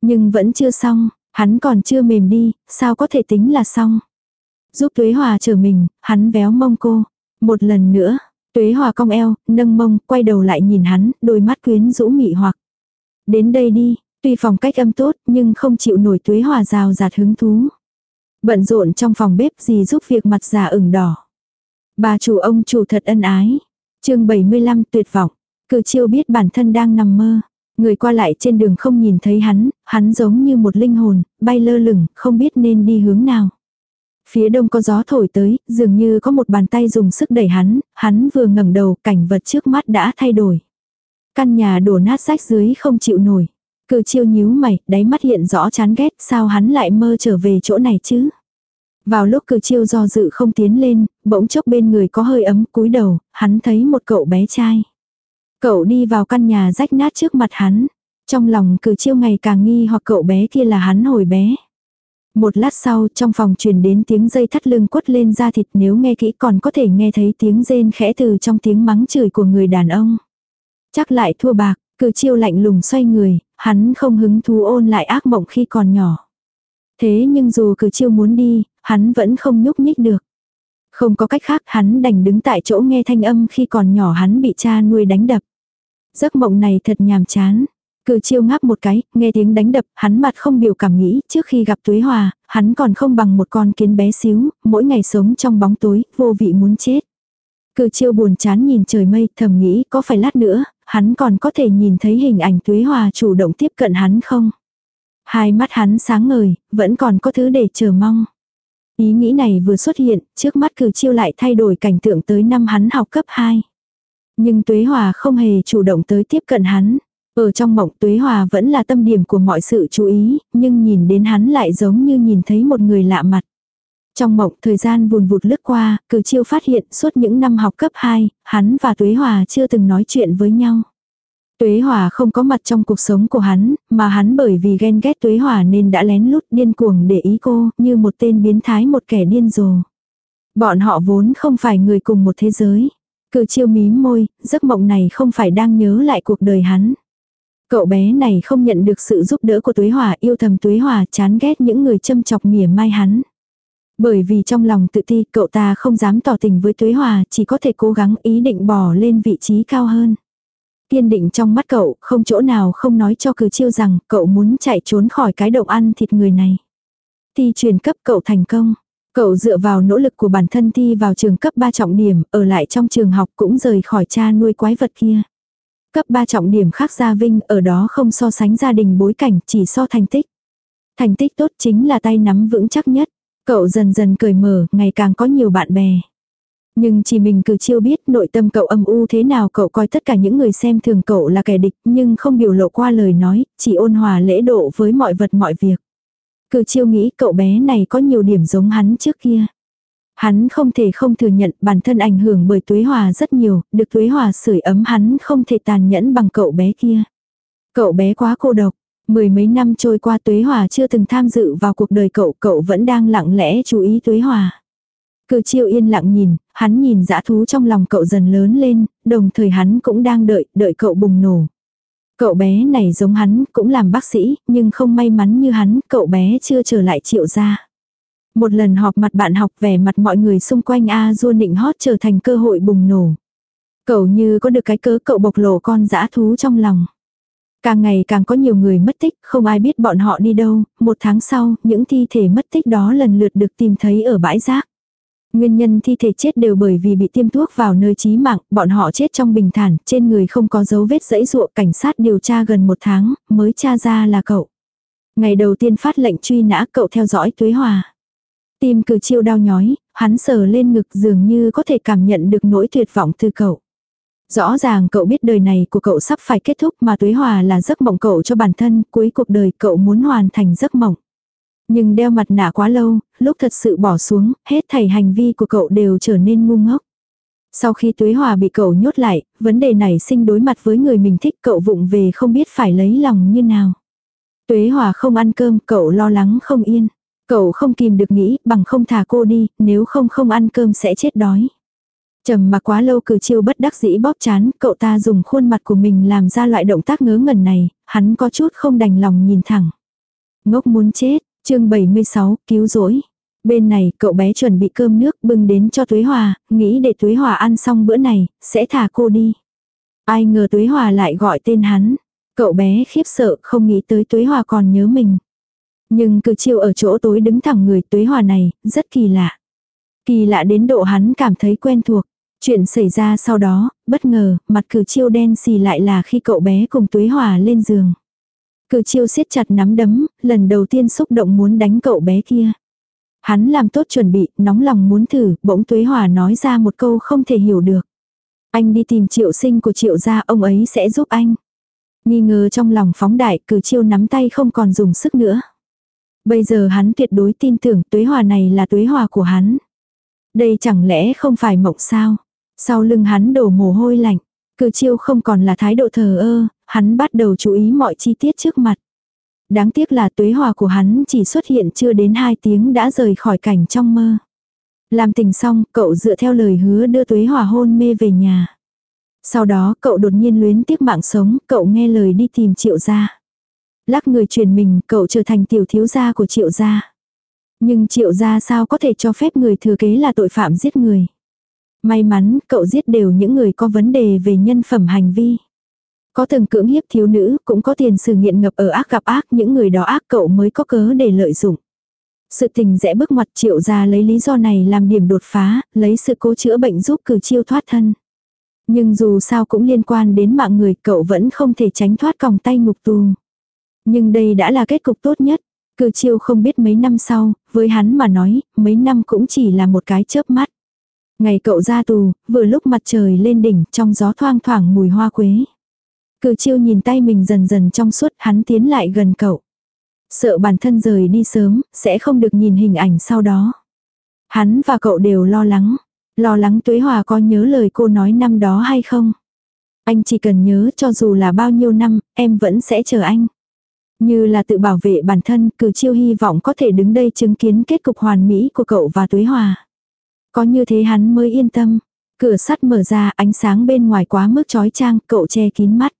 Nhưng vẫn chưa xong, Hắn còn chưa mềm đi, sao có thể tính là xong. Giúp Tuế Hòa trở mình, hắn véo mông cô. Một lần nữa, Tuế Hòa cong eo, nâng mông, quay đầu lại nhìn hắn, đôi mắt quyến rũ mị hoặc. Đến đây đi, tuy phòng cách âm tốt nhưng không chịu nổi Tuế Hòa rào rạt hứng thú. Bận rộn trong phòng bếp gì giúp việc mặt già ửng đỏ. Bà chủ ông chủ thật ân ái. chương 75 tuyệt vọng. Cử chiêu biết bản thân đang nằm mơ. Người qua lại trên đường không nhìn thấy hắn, hắn giống như một linh hồn, bay lơ lửng, không biết nên đi hướng nào. Phía đông có gió thổi tới, dường như có một bàn tay dùng sức đẩy hắn, hắn vừa ngẩng đầu, cảnh vật trước mắt đã thay đổi. Căn nhà đổ nát rách dưới không chịu nổi. Cự chiêu nhíu mày, đáy mắt hiện rõ chán ghét, sao hắn lại mơ trở về chỗ này chứ? Vào lúc cử chiêu do dự không tiến lên, bỗng chốc bên người có hơi ấm cúi đầu, hắn thấy một cậu bé trai. Cậu đi vào căn nhà rách nát trước mặt hắn. Trong lòng cử chiêu ngày càng nghi hoặc cậu bé kia là hắn hồi bé. Một lát sau trong phòng truyền đến tiếng dây thắt lưng quất lên da thịt nếu nghe kỹ còn có thể nghe thấy tiếng rên khẽ từ trong tiếng mắng chửi của người đàn ông. Chắc lại thua bạc, cử chiêu lạnh lùng xoay người, hắn không hứng thú ôn lại ác mộng khi còn nhỏ. Thế nhưng dù cử chiêu muốn đi, hắn vẫn không nhúc nhích được. Không có cách khác hắn đành đứng tại chỗ nghe thanh âm khi còn nhỏ hắn bị cha nuôi đánh đập. Giấc mộng này thật nhàm chán. Cử chiêu ngáp một cái, nghe tiếng đánh đập, hắn mặt không biểu cảm nghĩ, trước khi gặp Tuế Hòa, hắn còn không bằng một con kiến bé xíu, mỗi ngày sống trong bóng tối, vô vị muốn chết. Cử chiêu buồn chán nhìn trời mây, thầm nghĩ có phải lát nữa, hắn còn có thể nhìn thấy hình ảnh Tuế Hòa chủ động tiếp cận hắn không? Hai mắt hắn sáng ngời, vẫn còn có thứ để chờ mong. Ý nghĩ này vừa xuất hiện, trước mắt cử chiêu lại thay đổi cảnh tượng tới năm hắn học cấp 2. Nhưng Tuế Hòa không hề chủ động tới tiếp cận hắn. Ở trong mộng Tuế Hòa vẫn là tâm điểm của mọi sự chú ý, nhưng nhìn đến hắn lại giống như nhìn thấy một người lạ mặt. Trong mộng, thời gian vùn vụt lướt qua, cử chiêu phát hiện suốt những năm học cấp 2, hắn và Tuế Hòa chưa từng nói chuyện với nhau. Tuế Hòa không có mặt trong cuộc sống của hắn, mà hắn bởi vì ghen ghét Tuế Hòa nên đã lén lút điên cuồng để ý cô, như một tên biến thái một kẻ điên rồ. Bọn họ vốn không phải người cùng một thế giới. Cử chiêu mím môi, giấc mộng này không phải đang nhớ lại cuộc đời hắn. Cậu bé này không nhận được sự giúp đỡ của Tuế Hòa, yêu thầm Tuế Hòa, chán ghét những người châm chọc mỉa mai hắn. Bởi vì trong lòng tự ti, cậu ta không dám tỏ tình với Tuế Hòa, chỉ có thể cố gắng ý định bỏ lên vị trí cao hơn. Kiên định trong mắt cậu, không chỗ nào không nói cho cử chiêu rằng cậu muốn chạy trốn khỏi cái động ăn thịt người này. Thi truyền cấp cậu thành công. Cậu dựa vào nỗ lực của bản thân thi vào trường cấp 3 trọng điểm, ở lại trong trường học cũng rời khỏi cha nuôi quái vật kia. Cấp 3 trọng điểm khác gia vinh, ở đó không so sánh gia đình bối cảnh, chỉ so thành tích. Thành tích tốt chính là tay nắm vững chắc nhất. Cậu dần dần cởi mở, ngày càng có nhiều bạn bè. Nhưng chỉ mình cử chiêu biết nội tâm cậu âm u thế nào cậu coi tất cả những người xem thường cậu là kẻ địch nhưng không biểu lộ qua lời nói, chỉ ôn hòa lễ độ với mọi vật mọi việc. Cử chiêu nghĩ cậu bé này có nhiều điểm giống hắn trước kia. Hắn không thể không thừa nhận bản thân ảnh hưởng bởi tuế hòa rất nhiều, được tuế hòa sưởi ấm hắn không thể tàn nhẫn bằng cậu bé kia. Cậu bé quá cô độc, mười mấy năm trôi qua tuế hòa chưa từng tham dự vào cuộc đời cậu, cậu vẫn đang lặng lẽ chú ý tuế hòa cư chiêu yên lặng nhìn, hắn nhìn dã thú trong lòng cậu dần lớn lên, đồng thời hắn cũng đang đợi, đợi cậu bùng nổ. Cậu bé này giống hắn, cũng làm bác sĩ, nhưng không may mắn như hắn, cậu bé chưa trở lại triệu ra. Một lần họp mặt bạn học vẻ mặt mọi người xung quanh A du nịnh hót trở thành cơ hội bùng nổ. Cậu như có được cái cớ cậu bộc lộ con dã thú trong lòng. Càng ngày càng có nhiều người mất tích, không ai biết bọn họ đi đâu, một tháng sau, những thi thể mất tích đó lần lượt được tìm thấy ở bãi rác. Nguyên nhân thi thể chết đều bởi vì bị tiêm thuốc vào nơi chí mạng, bọn họ chết trong bình thản, trên người không có dấu vết dẫy ruộng. cảnh sát điều tra gần một tháng, mới tra ra là cậu. Ngày đầu tiên phát lệnh truy nã cậu theo dõi Tuế Hòa. Tim cử chiêu đau nhói, hắn sờ lên ngực dường như có thể cảm nhận được nỗi tuyệt vọng từ cậu. Rõ ràng cậu biết đời này của cậu sắp phải kết thúc mà Tuế Hòa là giấc mộng cậu cho bản thân, cuối cuộc đời cậu muốn hoàn thành giấc mộng. Nhưng đeo mặt nạ quá lâu, lúc thật sự bỏ xuống, hết thảy hành vi của cậu đều trở nên ngu ngốc. Sau khi Tuế Hòa bị cậu nhốt lại, vấn đề này sinh đối mặt với người mình thích cậu vụng về không biết phải lấy lòng như nào. Tuế Hòa không ăn cơm, cậu lo lắng không yên. Cậu không kìm được nghĩ, bằng không thả cô đi, nếu không không ăn cơm sẽ chết đói. Trầm mà quá lâu cử chiêu bất đắc dĩ bóp chán, cậu ta dùng khuôn mặt của mình làm ra loại động tác ngớ ngẩn này, hắn có chút không đành lòng nhìn thẳng. Ngốc muốn chết, chương 76, cứu rỗi. Bên này, cậu bé chuẩn bị cơm nước bưng đến cho Tuế Hòa, nghĩ để Tuế Hòa ăn xong bữa này, sẽ thả cô đi. Ai ngờ Tuế Hòa lại gọi tên hắn. Cậu bé khiếp sợ không nghĩ tới Tuế Hòa còn nhớ mình. Nhưng cử chiêu ở chỗ tối đứng thẳng người Tuế Hòa này, rất kỳ lạ. Kỳ lạ đến độ hắn cảm thấy quen thuộc. Chuyện xảy ra sau đó, bất ngờ, mặt cử chiêu đen xì lại là khi cậu bé cùng Tuế Hòa lên giường. Cử chiêu siết chặt nắm đấm, lần đầu tiên xúc động muốn đánh cậu bé kia. Hắn làm tốt chuẩn bị, nóng lòng muốn thử, bỗng Tuế Hòa nói ra một câu không thể hiểu được. Anh đi tìm triệu sinh của triệu gia, ông ấy sẽ giúp anh. Nghi ngờ trong lòng phóng đại, cử chiêu nắm tay không còn dùng sức nữa. Bây giờ hắn tuyệt đối tin tưởng Tuế Hòa này là Tuế Hòa của hắn. Đây chẳng lẽ không phải mộng sao? Sau lưng hắn đổ mồ hôi lạnh. Cử chiêu không còn là thái độ thờ ơ, hắn bắt đầu chú ý mọi chi tiết trước mặt. Đáng tiếc là tuế hòa của hắn chỉ xuất hiện chưa đến 2 tiếng đã rời khỏi cảnh trong mơ. Làm tình xong, cậu dựa theo lời hứa đưa tuế hòa hôn mê về nhà. Sau đó cậu đột nhiên luyến tiếc mạng sống, cậu nghe lời đi tìm triệu gia. Lắc người truyền mình, cậu trở thành tiểu thiếu gia của triệu gia. Nhưng triệu gia sao có thể cho phép người thừa kế là tội phạm giết người. May mắn, cậu giết đều những người có vấn đề về nhân phẩm hành vi. Có từng cưỡng hiếp thiếu nữ, cũng có tiền sử nghiện ngập ở ác gặp ác, những người đó ác cậu mới có cớ để lợi dụng. Sự tình rẽ bước ngoặt triệu ra lấy lý do này làm điểm đột phá, lấy sự cố chữa bệnh giúp cử chiêu thoát thân. Nhưng dù sao cũng liên quan đến mạng người, cậu vẫn không thể tránh thoát còng tay ngục tù. Nhưng đây đã là kết cục tốt nhất. Cử chiêu không biết mấy năm sau, với hắn mà nói, mấy năm cũng chỉ là một cái chớp mắt. Ngày cậu ra tù, vừa lúc mặt trời lên đỉnh, trong gió thoang thoảng mùi hoa quế. Cử chiêu nhìn tay mình dần dần trong suốt hắn tiến lại gần cậu. Sợ bản thân rời đi sớm, sẽ không được nhìn hình ảnh sau đó. Hắn và cậu đều lo lắng. Lo lắng Tuế Hòa có nhớ lời cô nói năm đó hay không? Anh chỉ cần nhớ cho dù là bao nhiêu năm, em vẫn sẽ chờ anh. Như là tự bảo vệ bản thân, cử chiêu hy vọng có thể đứng đây chứng kiến kết cục hoàn mỹ của cậu và Tuế Hòa. Có như thế hắn mới yên tâm. Cửa sắt mở ra, ánh sáng bên ngoài quá mức chói chang, cậu che kín mắt.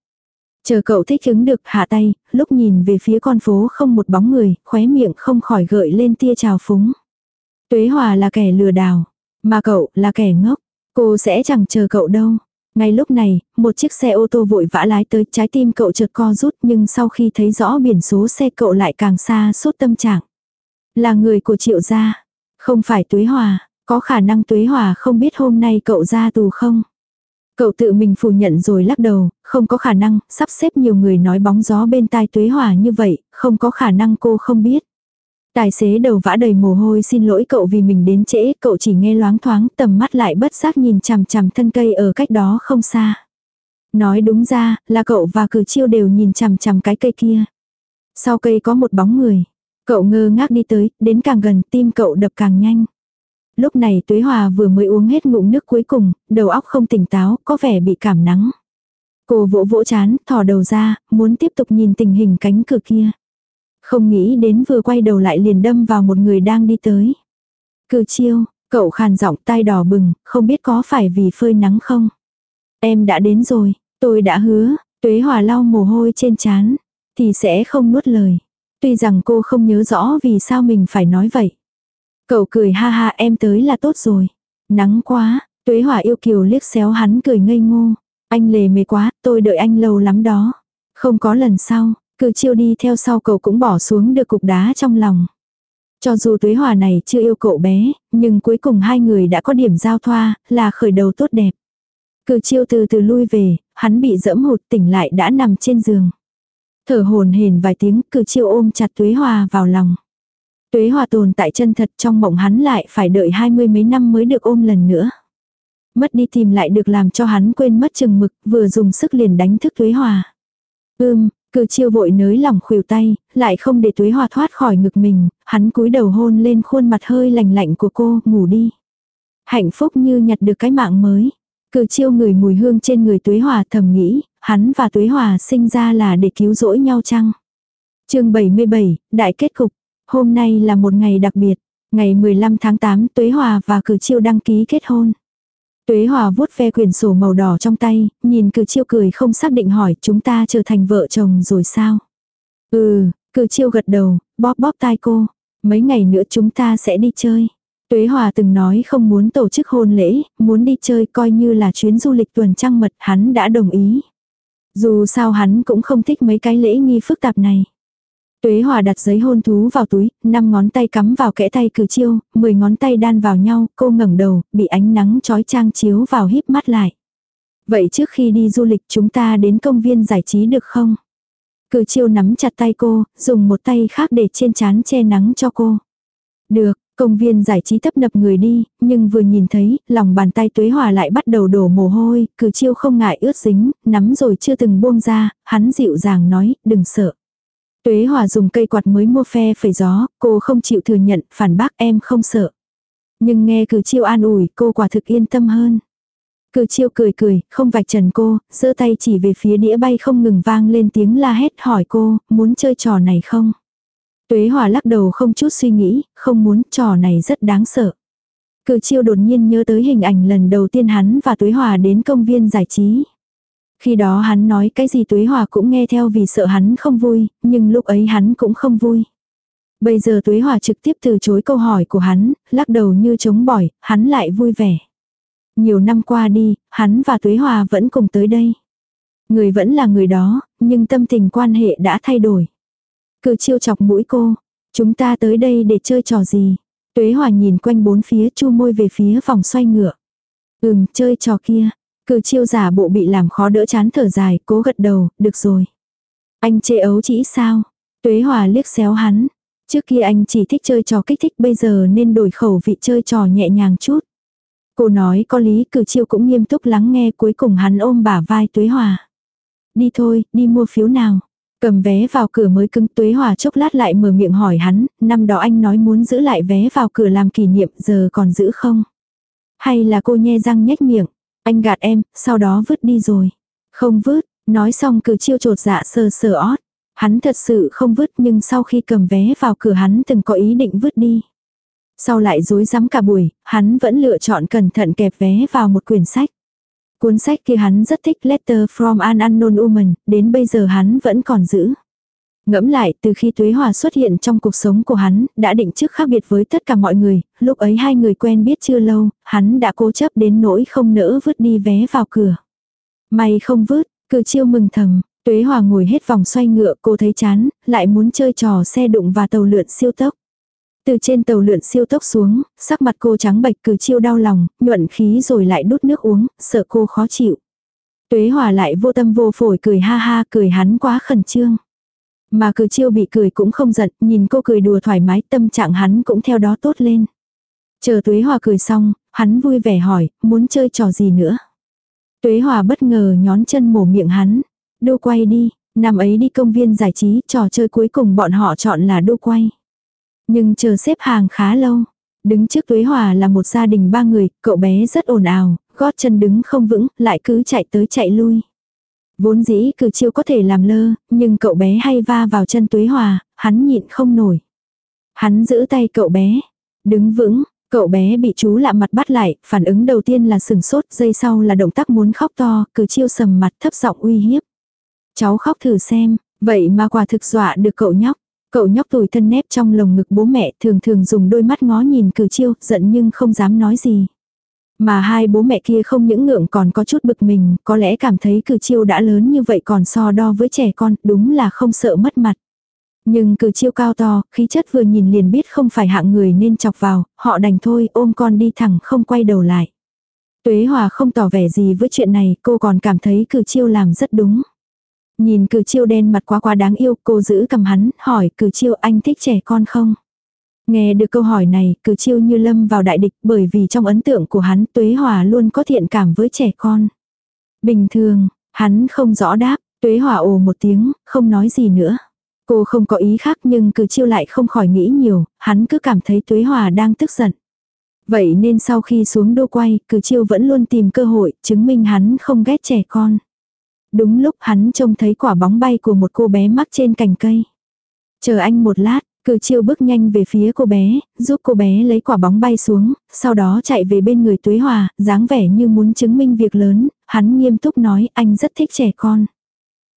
Chờ cậu thích ứng được hạ tay, lúc nhìn về phía con phố không một bóng người, khóe miệng không khỏi gợi lên tia trào phúng. Tuế Hòa là kẻ lừa đảo, mà cậu là kẻ ngốc. Cô sẽ chẳng chờ cậu đâu. Ngay lúc này, một chiếc xe ô tô vội vã lái tới trái tim cậu chợt co rút nhưng sau khi thấy rõ biển số xe cậu lại càng xa suốt tâm trạng. Là người của triệu gia, không phải tuế hòa, có khả năng tuế hòa không biết hôm nay cậu ra tù không? Cậu tự mình phủ nhận rồi lắc đầu, không có khả năng, sắp xếp nhiều người nói bóng gió bên tai tuế hòa như vậy, không có khả năng cô không biết. Tài xế đầu vã đầy mồ hôi xin lỗi cậu vì mình đến trễ, cậu chỉ nghe loáng thoáng tầm mắt lại bất giác nhìn chằm chằm thân cây ở cách đó không xa. Nói đúng ra, là cậu và cử chiêu đều nhìn chằm chằm cái cây kia. Sau cây có một bóng người. Cậu ngơ ngác đi tới, đến càng gần tim cậu đập càng nhanh. Lúc này Tuế Hòa vừa mới uống hết ngụm nước cuối cùng, đầu óc không tỉnh táo, có vẻ bị cảm nắng. Cô vỗ vỗ chán, thò đầu ra, muốn tiếp tục nhìn tình hình cánh cửa kia. Không nghĩ đến vừa quay đầu lại liền đâm vào một người đang đi tới. Cử chiêu, cậu khàn giọng tai đỏ bừng, không biết có phải vì phơi nắng không. Em đã đến rồi, tôi đã hứa, tuế hòa lau mồ hôi trên chán, thì sẽ không nuốt lời. Tuy rằng cô không nhớ rõ vì sao mình phải nói vậy. Cậu cười ha ha em tới là tốt rồi. Nắng quá, tuế hòa yêu kiều liếc xéo hắn cười ngây ngô. Anh lề mề quá, tôi đợi anh lâu lắm đó. Không có lần sau, cứ chiêu đi theo sau cậu cũng bỏ xuống được cục đá trong lòng. Cho dù tuế hòa này chưa yêu cậu bé, nhưng cuối cùng hai người đã có điểm giao thoa, là khởi đầu tốt đẹp. Cử chiêu từ từ lui về, hắn bị dẫm hụt tỉnh lại đã nằm trên giường. Thở hồn hển vài tiếng, cử chiêu ôm chặt tuế hòa vào lòng. Tuế hòa tồn tại chân thật trong mộng hắn lại phải đợi hai mươi mấy năm mới được ôm lần nữa. Mất đi tìm lại được làm cho hắn quên mất chừng mực, vừa dùng sức liền đánh thức tuế hòa. Ưm, Cử chiêu vội nới lỏng khuỷu tay, lại không để tuế hòa thoát khỏi ngực mình, hắn cúi đầu hôn lên khuôn mặt hơi lành lạnh của cô, ngủ đi. Hạnh phúc như nhặt được cái mạng mới. Cử chiêu người mùi hương trên người tuế hòa thầm nghĩ, hắn và tuế hòa sinh ra là để cứu rỗi nhau chăng. chương 77, Đại kết cục. Hôm nay là một ngày đặc biệt. Ngày 15 tháng 8 tuế hòa và cử chiêu đăng ký kết hôn. Tuế Hòa vuốt ve quyển sổ màu đỏ trong tay, nhìn cử chiêu cười không xác định hỏi chúng ta trở thành vợ chồng rồi sao? Ừ, cử chiêu gật đầu, bóp bóp tai cô. Mấy ngày nữa chúng ta sẽ đi chơi. Tuế Hòa từng nói không muốn tổ chức hôn lễ, muốn đi chơi coi như là chuyến du lịch tuần trăng mật hắn đã đồng ý. Dù sao hắn cũng không thích mấy cái lễ nghi phức tạp này. Tuế Hòa đặt giấy hôn thú vào túi, năm ngón tay cắm vào kẽ tay cử chiêu, mười ngón tay đan vào nhau, cô ngẩng đầu, bị ánh nắng chói chang chiếu vào híp mắt lại. Vậy trước khi đi du lịch chúng ta đến công viên giải trí được không? Cử chiêu nắm chặt tay cô, dùng một tay khác để trên chán che nắng cho cô. Được, công viên giải trí tấp nập người đi, nhưng vừa nhìn thấy, lòng bàn tay tuế hòa lại bắt đầu đổ mồ hôi, cử chiêu không ngại ướt dính, nắm rồi chưa từng buông ra, hắn dịu dàng nói, đừng sợ. Tuế Hòa dùng cây quạt mới mua phe phẩy gió, cô không chịu thừa nhận, phản bác em không sợ. Nhưng nghe cử chiêu an ủi, cô quả thực yên tâm hơn. Cử chiêu cười cười, không vạch trần cô, giơ tay chỉ về phía đĩa bay không ngừng vang lên tiếng la hét hỏi cô, muốn chơi trò này không? Tuế Hòa lắc đầu không chút suy nghĩ, không muốn, trò này rất đáng sợ. Cử chiêu đột nhiên nhớ tới hình ảnh lần đầu tiên hắn và Tuế Hòa đến công viên giải trí. Khi đó hắn nói cái gì Tuế Hòa cũng nghe theo vì sợ hắn không vui, nhưng lúc ấy hắn cũng không vui. Bây giờ Tuế Hòa trực tiếp từ chối câu hỏi của hắn, lắc đầu như chống bỏi, hắn lại vui vẻ. Nhiều năm qua đi, hắn và Tuế Hòa vẫn cùng tới đây. Người vẫn là người đó, nhưng tâm tình quan hệ đã thay đổi. Cứ chiêu chọc mũi cô, chúng ta tới đây để chơi trò gì? Tuế Hòa nhìn quanh bốn phía chu môi về phía vòng xoay ngựa. Ừm, chơi trò kia. Cử chiêu giả bộ bị làm khó đỡ chán thở dài, cố gật đầu, được rồi. Anh chê ấu chỉ sao? Tuế Hòa liếc xéo hắn. Trước kia anh chỉ thích chơi trò kích thích bây giờ nên đổi khẩu vị chơi trò nhẹ nhàng chút. Cô nói có lý cử chiêu cũng nghiêm túc lắng nghe cuối cùng hắn ôm bả vai Tuế Hòa. Đi thôi, đi mua phiếu nào. Cầm vé vào cửa mới cứng tuế hòa chốc lát lại mở miệng hỏi hắn, năm đó anh nói muốn giữ lại vé vào cửa làm kỷ niệm giờ còn giữ không? Hay là cô nhe răng nhếch miệng, anh gạt em, sau đó vứt đi rồi. Không vứt, nói xong cử chiêu trột dạ sờ sờ ót. Hắn thật sự không vứt nhưng sau khi cầm vé vào cửa hắn từng có ý định vứt đi. Sau lại dối rắm cả buổi, hắn vẫn lựa chọn cẩn thận kẹp vé vào một quyển sách. Cuốn sách kia hắn rất thích Letter from an Unknown Woman, đến bây giờ hắn vẫn còn giữ. Ngẫm lại, từ khi Tuế Hòa xuất hiện trong cuộc sống của hắn, đã định trước khác biệt với tất cả mọi người, lúc ấy hai người quen biết chưa lâu, hắn đã cố chấp đến nỗi không nỡ vứt đi vé vào cửa. May không vứt, cử chiêu mừng thầm, Tuế Hòa ngồi hết vòng xoay ngựa cô thấy chán, lại muốn chơi trò xe đụng và tàu lượn siêu tốc. Từ trên tàu lượn siêu tốc xuống, sắc mặt cô trắng bệch cử chiêu đau lòng, nhuận khí rồi lại đút nước uống, sợ cô khó chịu. Tuế Hòa lại vô tâm vô phổi cười ha ha cười hắn quá khẩn trương. Mà cử chiêu bị cười cũng không giận, nhìn cô cười đùa thoải mái tâm trạng hắn cũng theo đó tốt lên. Chờ Tuế Hòa cười xong, hắn vui vẻ hỏi, muốn chơi trò gì nữa. Tuế Hòa bất ngờ nhón chân mổ miệng hắn. Đô quay đi, năm ấy đi công viên giải trí, trò chơi cuối cùng bọn họ chọn là đô quay. Nhưng chờ xếp hàng khá lâu. Đứng trước Tuế Hòa là một gia đình ba người, cậu bé rất ồn ào, gót chân đứng không vững, lại cứ chạy tới chạy lui. Vốn dĩ cử chiêu có thể làm lơ, nhưng cậu bé hay va vào chân Tuế Hòa, hắn nhịn không nổi. Hắn giữ tay cậu bé, đứng vững, cậu bé bị chú lạ mặt bắt lại, phản ứng đầu tiên là sừng sốt, giây sau là động tác muốn khóc to, cử chiêu sầm mặt thấp giọng uy hiếp. Cháu khóc thử xem, vậy mà quả thực dọa được cậu nhóc. Cậu nhóc tủi thân nép trong lồng ngực bố mẹ thường thường dùng đôi mắt ngó nhìn cử chiêu, giận nhưng không dám nói gì. Mà hai bố mẹ kia không những ngượng còn có chút bực mình, có lẽ cảm thấy cử chiêu đã lớn như vậy còn so đo với trẻ con, đúng là không sợ mất mặt. Nhưng cử chiêu cao to, khí chất vừa nhìn liền biết không phải hạng người nên chọc vào, họ đành thôi ôm con đi thẳng không quay đầu lại. Tuế Hòa không tỏ vẻ gì với chuyện này, cô còn cảm thấy cử chiêu làm rất đúng. Nhìn cử chiêu đen mặt quá quá đáng yêu, cô giữ cầm hắn, hỏi cử chiêu anh thích trẻ con không? Nghe được câu hỏi này, cử chiêu như lâm vào đại địch bởi vì trong ấn tượng của hắn Tuế Hòa luôn có thiện cảm với trẻ con. Bình thường, hắn không rõ đáp, Tuế Hòa ồ một tiếng, không nói gì nữa. Cô không có ý khác nhưng cử chiêu lại không khỏi nghĩ nhiều, hắn cứ cảm thấy Tuế Hòa đang tức giận. Vậy nên sau khi xuống đô quay, cử chiêu vẫn luôn tìm cơ hội, chứng minh hắn không ghét trẻ con. Đúng lúc hắn trông thấy quả bóng bay của một cô bé mắc trên cành cây. Chờ anh một lát, cử chiêu bước nhanh về phía cô bé, giúp cô bé lấy quả bóng bay xuống, sau đó chạy về bên người Tuế Hòa, dáng vẻ như muốn chứng minh việc lớn, hắn nghiêm túc nói anh rất thích trẻ con.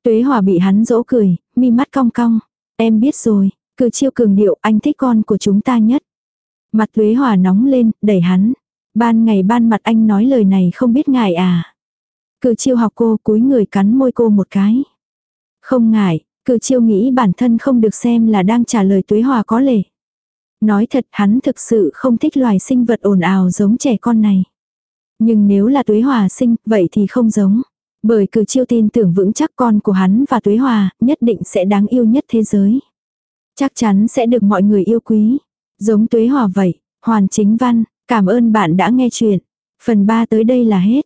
Tuế Hòa bị hắn dỗ cười, mi mắt cong cong. Em biết rồi, cử chiêu cường điệu anh thích con của chúng ta nhất. Mặt Tuế Hòa nóng lên, đẩy hắn. Ban ngày ban mặt anh nói lời này không biết ngại à. Cử chiêu học cô cúi người cắn môi cô một cái. Không ngại, cử chiêu nghĩ bản thân không được xem là đang trả lời tuế hòa có lệ. Nói thật hắn thực sự không thích loài sinh vật ồn ào giống trẻ con này. Nhưng nếu là tuế hòa sinh, vậy thì không giống. Bởi cử chiêu tin tưởng vững chắc con của hắn và tuế hòa, nhất định sẽ đáng yêu nhất thế giới. Chắc chắn sẽ được mọi người yêu quý. Giống tuế hòa vậy, hoàn chính văn, cảm ơn bạn đã nghe chuyện. Phần 3 tới đây là hết.